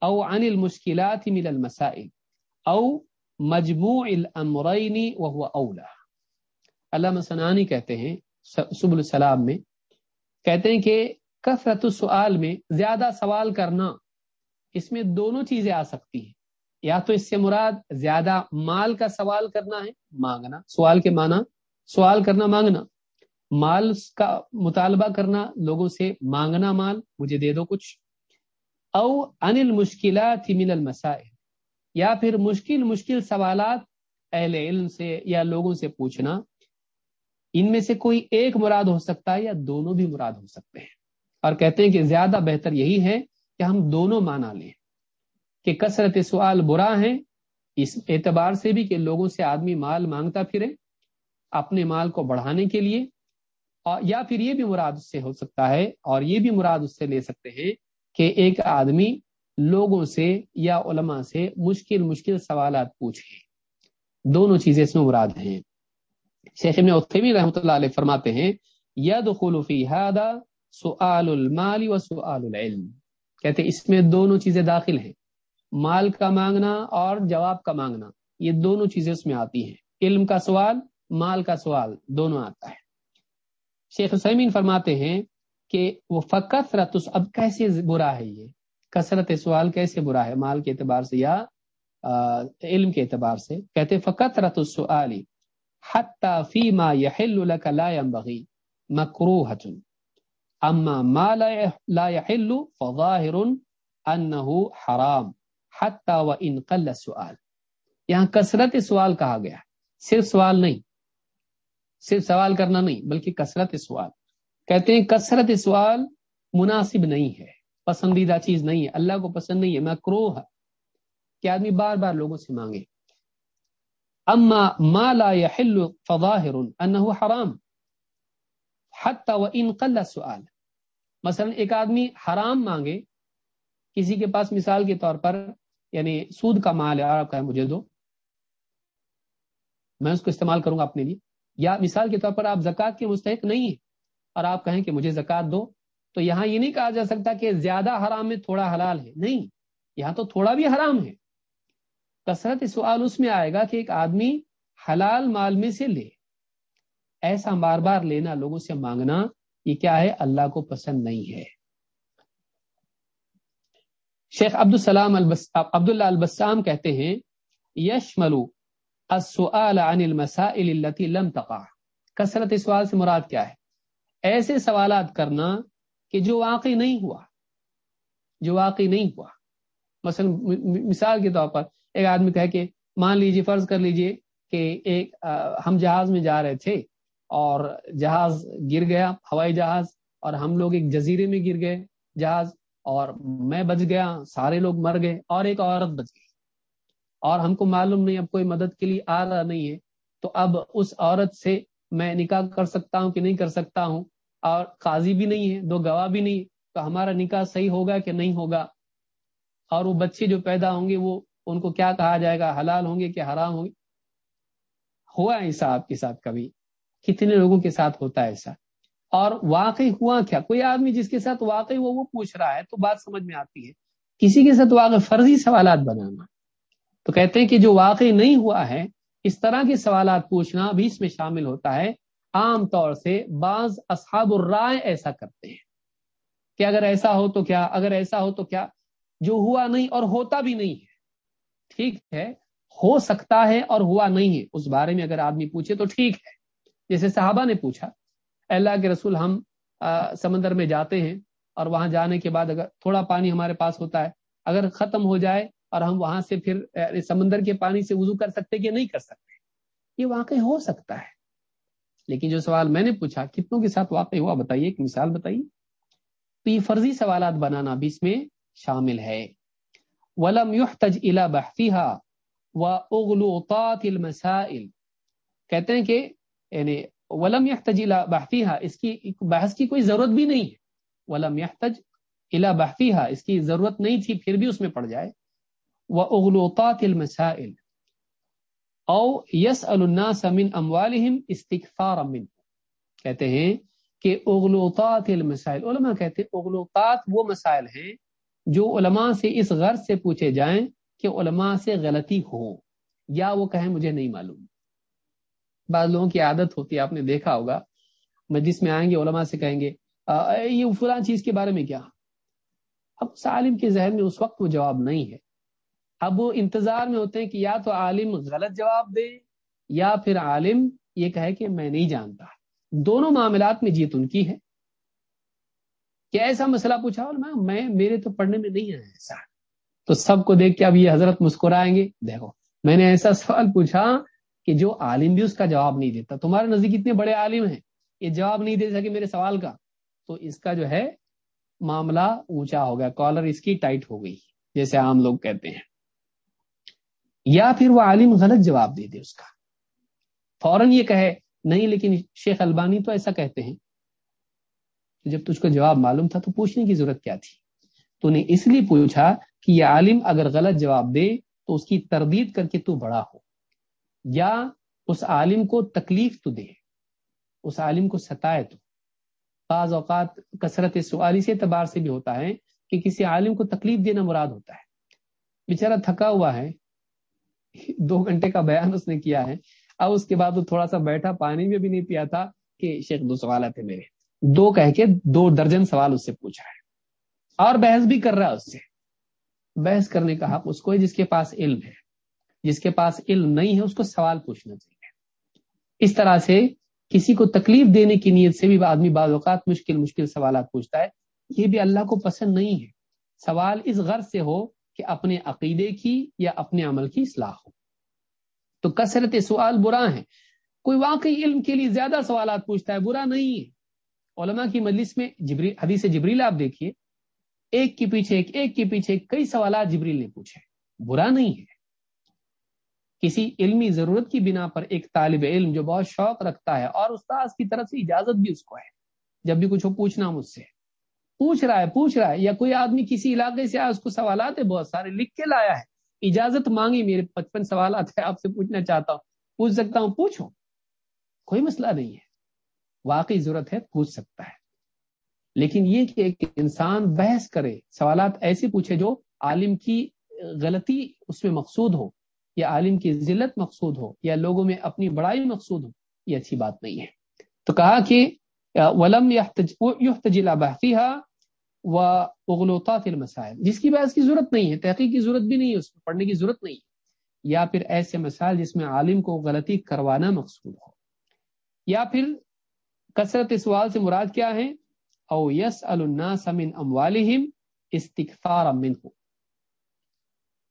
او عن المشكلات من المسائل او مجموع الامرين وهو اولى علامہ سنانی کہتے ہیں سب السلام میں، کہتے ہیں کہ کثرت السؤال میں زیادہ سوال کرنا، اس میں دونوں چیزیں آ سکتی ہیں۔ یا تو اس سے مراد زیادہ مال کا سوال کرنا ہے، مانگنا۔ سوال کے معنی، سوال کرنا، مانگنا۔ مال کا مطالبہ کرنا، لوگوں سے مانگنا مال، مجھے دے دو کچھ۔ او ان المشکلات من المسائل، یا پھر مشکل مشکل سوالات اہل علم سے یا لوگوں سے پوچھنا۔ ان میں سے کوئی ایک مراد ہو سکتا ہے یا دونوں بھی مراد ہو سکتے ہیں۔ اور کہتے ہیں کہ زیادہ بہتر یہی ہے کہ ہم دونوں مانا لیں کہ کثرت سوال برا ہے، اس اعتبار سے بھی کہ لوگوں سے آدمی مال مانگتا پھرے اپنے مال کو بڑھانے کے لیے، اور یا پھر یہ بھی مراد اس سے ہو سکتا ہے اور یہ بھی مراد اس سے لے سکتے ہیں کہ ایک آدمی لوگوں سے یا علماء سے مشکل مشکل سوالات پوچھے۔ دونوں چیزیں اس میں مراد ہیں۔ شیخ ابن عثیمی رحمۃ اللہ علیہ فرماتے ہیں يدخل في هذا سؤال المال وسؤال العلم۔ کہتے ہیں اس میں دونوں چیزیں داخل ہیں۔ مال کا مانگنا اور جواب کا مانگنا، یہ دونوں چیزیں اس میں آتی ہیں۔ علم کا سوال، مال کا سوال، دونوں آتا ہے۔ شیخ سیمین فرماتے ہیں کہ وہ فقط رتس اب کیسے برا ہے یہ؟ کثرت سوال کیسے برا ہے؟ مال کے اعتبار سے یا علم کے اعتبار سے۔ کہتے فقط رت السؤال حتى فيما يحل لا ينبغي مكروهة اما ما لا يحل فظاهر انه حرام. حتى وان قل السؤال یہاں کثرت سوال کہا گیا صرف سوال نہیں. صرف سوال کرنا نہیں، بلکہ کثرت سوال. کہتے ہیں کثرت سوال مناسب نہیں ہے. پسندیدہ چیز نہیں ہے. اللہ کو پسند نہیں ہے. میں ہے. کہ آدمی بار بار لوگوں سے مانگے. اما ما لا يحل فظاهر انه حرام. حتى وان قل السؤال مثلا ایک آدمی حرام مانگے، کسی کے پاس مثال کے طور پر یعنی سود کا مال ہے آپ کہیں مجھے دو، میں اس کو استعمال کروں گا اپنے لیے۔ یا مثال کے طور پر آپ زکوٰۃ کے مستحق نہیں ہیں اور آپ کہیں کہ مجھے زکوٰۃ دو، تو یہاں یہ نہیں کہا جا سکتا کہ زیادہ حرام میں تھوڑا حلال ہے۔ نہیں، یہاں تو تھوڑا بھی حرام ہے۔ کثرت سوال اس میں آئے گا کہ ایک آدمی حلال مال میں سے لے، ایسا بار بار لینا، لوگوں سے مانگنا یہ کیا ہے؟ اللہ کو پسند نہیں ہے۔ شیخ عبد السلام عبداللہ البسام کہتے ہیں یش ملو السؤال عن المسائل التي لم تقع۔ کثرت سوال سے مراد کیا ہے؟ ایسے سوالات کرنا کہ جو واقعی نہیں ہوا۔ جو واقعی نہیں ہوا۔ مثلا مثال کے طور پر ایک آدمی کہے کہ مان لیجیے فرض کر لیجیے کہ ایک ہم جہاز میں جا رہے تھے۔ اور جہاز گر گیا، ہوائی جہاز، اور ہم لوگ ایک جزیرے میں گر گئے جہاز، اور میں بچ گیا، سارے لوگ مر گئے، اور ایک عورت بچ گئی۔ اور ہم کو معلوم نہیں اب کوئی مدد کے لیے آ رہا نہیں ہے۔ تو اب اس عورت سے میں نکاح کر سکتا ہوں کہ نہیں کر سکتا ہوں؟ اور قاضی بھی نہیں ہے، دو گواہ بھی نہیں، تو ہمارا نکاح صحیح ہوگا کہ نہیں ہوگا؟ اور وہ بچے جو پیدا ہوں گے، وہ ان کو کیا کہا جائے گا؟ حلال ہوں گے کہ حرام ہوں گے؟ ہوا ایسا آپ کے ساتھ کبھی۔ کتنے لوگوں کے ساتھ ہوتا ہے ایسا؟ اور واقعی ہوا کیا؟ کوئی آدمی جس کے ساتھ واقعی وہ وہ پوچھ رہا ہے تو بات سمجھ میں آتی ہے۔ کسی کے ساتھ واقعی فرضی سوالات بنانا۔ تو کہتے ہیں کہ جو واقعی نہیں ہوا ہے، اس طرح کے سوالات پوچھنا بھی اس میں شامل ہوتا ہے۔ عام طور سے بعض اصحاب الرائے ایسا کرتے ہیں۔ کہ اگر ایسا ہو تو کیا؟ اگر ایسا ہو تو کیا؟ جو ہوا نہیں اور ہوتا بھی نہیں ہے۔ ٹھیک ہے، ہو سکتا ہے اور ہوا نہیں ہے۔ اس بارے میں اگر آدمی پوچھے تو ٹھیک ہے۔ جیسے صحابہ نے پوچھا اللہ کے رسول ہم سمندر میں جاتے ہیں اور وہاں جانے کے بعد اگر تھوڑا پانی ہمارے پاس ہوتا ہے، اگر ختم ہو جائے اور ہم وہاں سے پھر سمندر کے پانی سے وضو کر سکتے کہ نہیں کر سکتے؟ یہ واقعی ہو سکتا ہے۔ لیکن جو سوال میں نے پوچھا، کتنوں کے ساتھ واقع ہوا؟ بتائیے، ایک مثال بتائیے۔ تو یہ فرضی سوالات بنانا بھی اس میں شامل ہے۔ ولم يحتج الى بحثها واغلوطات المسائل۔ کہتے ہیں کہ یعنی ولم يحتج الى بحثها اس کی بحث کی کوئی ضرورت بھی نہیں۔ ہے ولم يحتج الى بحثها اس کی ضرورت نہیں تھی، پھر بھی اس میں پڑ جائے۔ واغلوطات المسائل، او يسأل الناس من اموالهم استغفارا من کہتے ہیں کہ اغلوطات المسائل، علماء کہتے ہیں اغلوطات وہ مسائل ہیں جو علماء سے اس غرض سے پوچھے جائیں کہ علماء سے غلطی ہو، یا وہ کہیں مجھے نہیں معلوم۔ بعض لوگوں کی عادت ہوتی ہے، آپ نے دیکھا ہوگا۔ مجلس میں آئیں گے، علماء سے کہیں گے یہ فلاں چیز کے بارے میں کیا؟ اب اس عالم کے ذہن میں اس وقت وہ جواب نہیں ہے۔ اب وہ انتظار میں ہوتے ہیں کہ یا تو عالم غلط جواب دے، یا پھر عالم یہ کہے کہ میں نہیں جانتا۔ دونوں معاملات میں جیت ان کی ہے۔ کیا ایسا مسئلہ پوچھا اور میں، میرے تو پڑھنے میں نہیں آیا ایسا۔ تو سب کو دیکھ کے اب یہ حضرت مسکرائیں گے۔ دیکھو، میں نے ایسا سوال پوچھا کہ جو عالم بھی اس کا جواب نہیں دیتا۔ تمہارے نزدیک اتنے بڑے عالم ہیں، یہ جواب نہیں دے سکے میرے سوال کا۔ تو اس کا جو ہے معاملہ اونچا ہو گیا، کالر اس کی ٹائٹ ہو گئی، جیسے عام لوگ کہتے ہیں۔ یا پھر وہ عالم غلط جواب دے دے اس کا۔ فوراً یہ کہے، نہیں، لیکن شیخ البانی تو ایسا کہتے ہیں۔ جب تجھ کو جواب معلوم تھا تو پوچھنے کی ضرورت کیا تھی؟ تو نے اس لیے پوچھا کہ یہ عالم اگر غلط جواب دے تو اس کی تردید کر کے تو بڑا ہو۔ یا اس عالم کو تکلیف تو دے، اس عالم کو ستائے تو۔ بعض اوقات کثرت سوالی سے اعتبار سے بھی ہوتا ہے کہ کسی عالم کو تکلیف دینا مراد ہوتا ہے۔ بیچارہ تھکا ہوا ہے، دو گھنٹے کا بیان اس نے کیا ہے۔ اب اس کے بعد وہ تھوڑا سا بیٹھا، پانی میں بھی نہیں پیا تھا کہ شیخ دو سوالات تھے میرے۔ دو کہہ کے دو درجن سوال اس سے پوچھا ہے۔ اور بحث بھی کر رہا ہے اس سے۔ بحث کرنے کا حق اس کو ہے جس کے پاس علم ہے۔ جس کے پاس علم نہیں ہے، اس کو سوال پوچھنا چاہیے۔ اس طرح سے کسی کو تکلیف دینے کی نیت سے بھی آدمی بعض اوقات مشکل مشکل سوالات پوچھتا ہے۔ یہ بھی اللہ کو پسند نہیں ہے۔ سوال اس غرض سے ہو کہ اپنے عقیدے کی یا اپنے عمل کی اصلاح ہو۔ تو کثرت سوال برا ہے۔ کوئی واقعی علم کے لیے زیادہ سوالات پوچھتا ہے، برا نہیں ہے۔ علماء کی مجلس میں جبری، حدیث جبریل آپ دیکھیے۔ ایک کے پیچھے ایک ایک کے پیچھے کئی سوالات جبریل نے پوچھے۔ برا نہیں ہے۔ کسی علمی ضرورت کی بنا پر ایک طالب علم جو بہت شوق رکھتا ہے اور استاذ کی طرف سے اجازت بھی اس کو ہے۔ جب بھی کچھ ہو پوچھنا مجھ سے۔ پوچھ رہا ہے، پوچھ رہا ہے یا کوئی آدمی کسی علاقے سے آیا، اس کو سوالات ہے بہت سارے، لکھ کے لایا ہے۔ اجازت مانگی، میرے پچپن سوالات ہے آپ سے پوچھنا چاہتا ہوں۔ پوچھ سکتا ہوں، پوچھو۔ کوئی مسئلہ نہیں ہے۔ واقعی ضرورت ہے، پوچھ سکتا ہے۔ لیکن یہ کہ ایک انسان بحث کرے، سوالات ایسے پوچھے جو عالم کی غلطی اس میں مقصود ہو۔ یا عالم کی ذلت مقصود ہو یا لوگوں میں اپنی بڑائی مقصود ہو، یہ اچھی بات نہیں ہے۔ تو کہا کہ، ولم و اغلوطات المسائل۔ جس کی بحث کی ضرورت نہیں ہے، تحقیق کی ضرورت بھی نہیں ہے، اس میں پڑھنے کی ضرورت نہیں ہے۔ یا پھر ایسے مسائل جس میں عالم کو غلطی کروانا مقصود ہو۔ یا پھر کثرت سوال سے مراد کیا ہے؟ او یس الناس من اموالہم استغفار منہ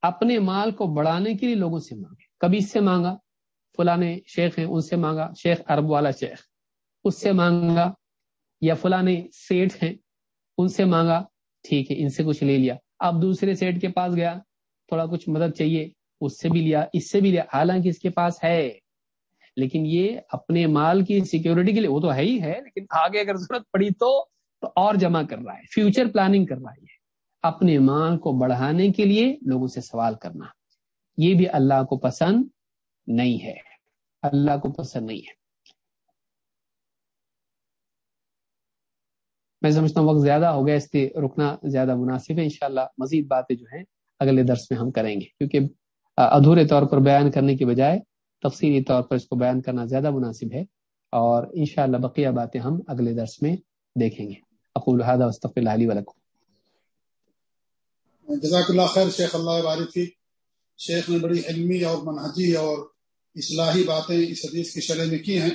اپنے مال کو بڑھانے کے لیے لوگوں سے مانگے۔ کبھی اس سے مانگا، فلانے شیخ ہیں، ان سے مانگا، شیخ عرب والا شیخ۔ اس سے مانگا یا فلانے سیٹ ہیں، ان سے مانگا، ٹھیک ہے، ان سے کچھ لے لیا۔ اب دوسرے سیٹ کے پاس گیا، تھوڑا کچھ مدد چاہیے، اس سے بھی لیا، اس سے بھی لیا۔ حالانکہ اس کے پاس ہے۔ لیکن یہ اپنے مال کی سیکیورٹی کے لیے وہ تو ہے ہی ہے، لیکن آگے اگر ضرورت پڑی تو تو اور جمع کر رہا ہے فیوچر پلاننگ کر رہا ہے اپنے مال کو بڑھانے کے لیے لوگوں سے سوال کرنا۔ یہ بھی اللہ کو پسند نہیں ہے۔ اللہ کو پسند نہیں ہے۔ میں سمجھتا ہوں وقت زیادہ ہو گیا، اس لیے رکنا زیادہ مناسب ہے۔ انشاءاللہ مزید باتیں جو ہیں اگلے درس میں ہم کریں گے۔ کیونکہ ادھورے طور پر بیان کرنے کے بجائے تفصیلی طور پر اس کو بیان کرنا زیادہ مناسب ہے۔ اور انشاءاللہ بقیہ باتیں ہم اگلے درس میں دیکھیں گے۔ اقول هذا واستغفر الله لي ولكم۔ جزاک اللہ خیر شیخ اللہ بارک شیخ نے بڑی علمی اور منہجی اور اصلاحی باتیں اس حدیث کی شرح میں کی ہیں۔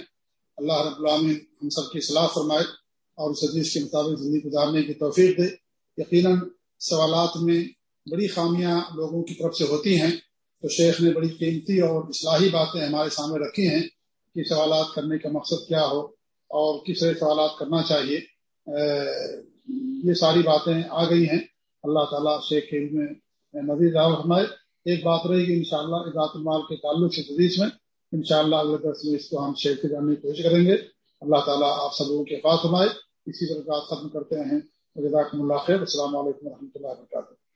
اللہ رب العالمین ہم سب کی اصلاح فرمائے اور اس حدیث کے مطابق زندگی گزارنے کی توفیق دے۔ یقیناً سوالات میں بڑی خامیاں لوگوں کی طرف سے ہوتی ہیں۔ تو شیخ نے بڑی قیمتی اور اصلاحی باتیں ہمارے سامنے رکھی ہیں کہ سوالات کرنے کا مقصد کیا ہو اور کس طرح سوالات کرنا چاہیے۔ یہ ساری باتیں آ گئی ہیں۔ اللہ تعالیٰ سے کھیل میں مزید فرمائے۔ ایک بات رہے گی انشاءاللہ شاء اللہ المال کے تعلق سے حدیث میں انشاءاللہ اگلے درس میں اس کو ہم شیئر کے جاننے کی کوشش کریں گے۔ اللہ تعالیٰ آپ سب لوگوں کے پاس فرمائے۔ اسی طرح ختم کرتے ہیں۔ جزاکم اللہ خیر۔ السلام علیکم و رحمۃ اللہ وبرکاتہ۔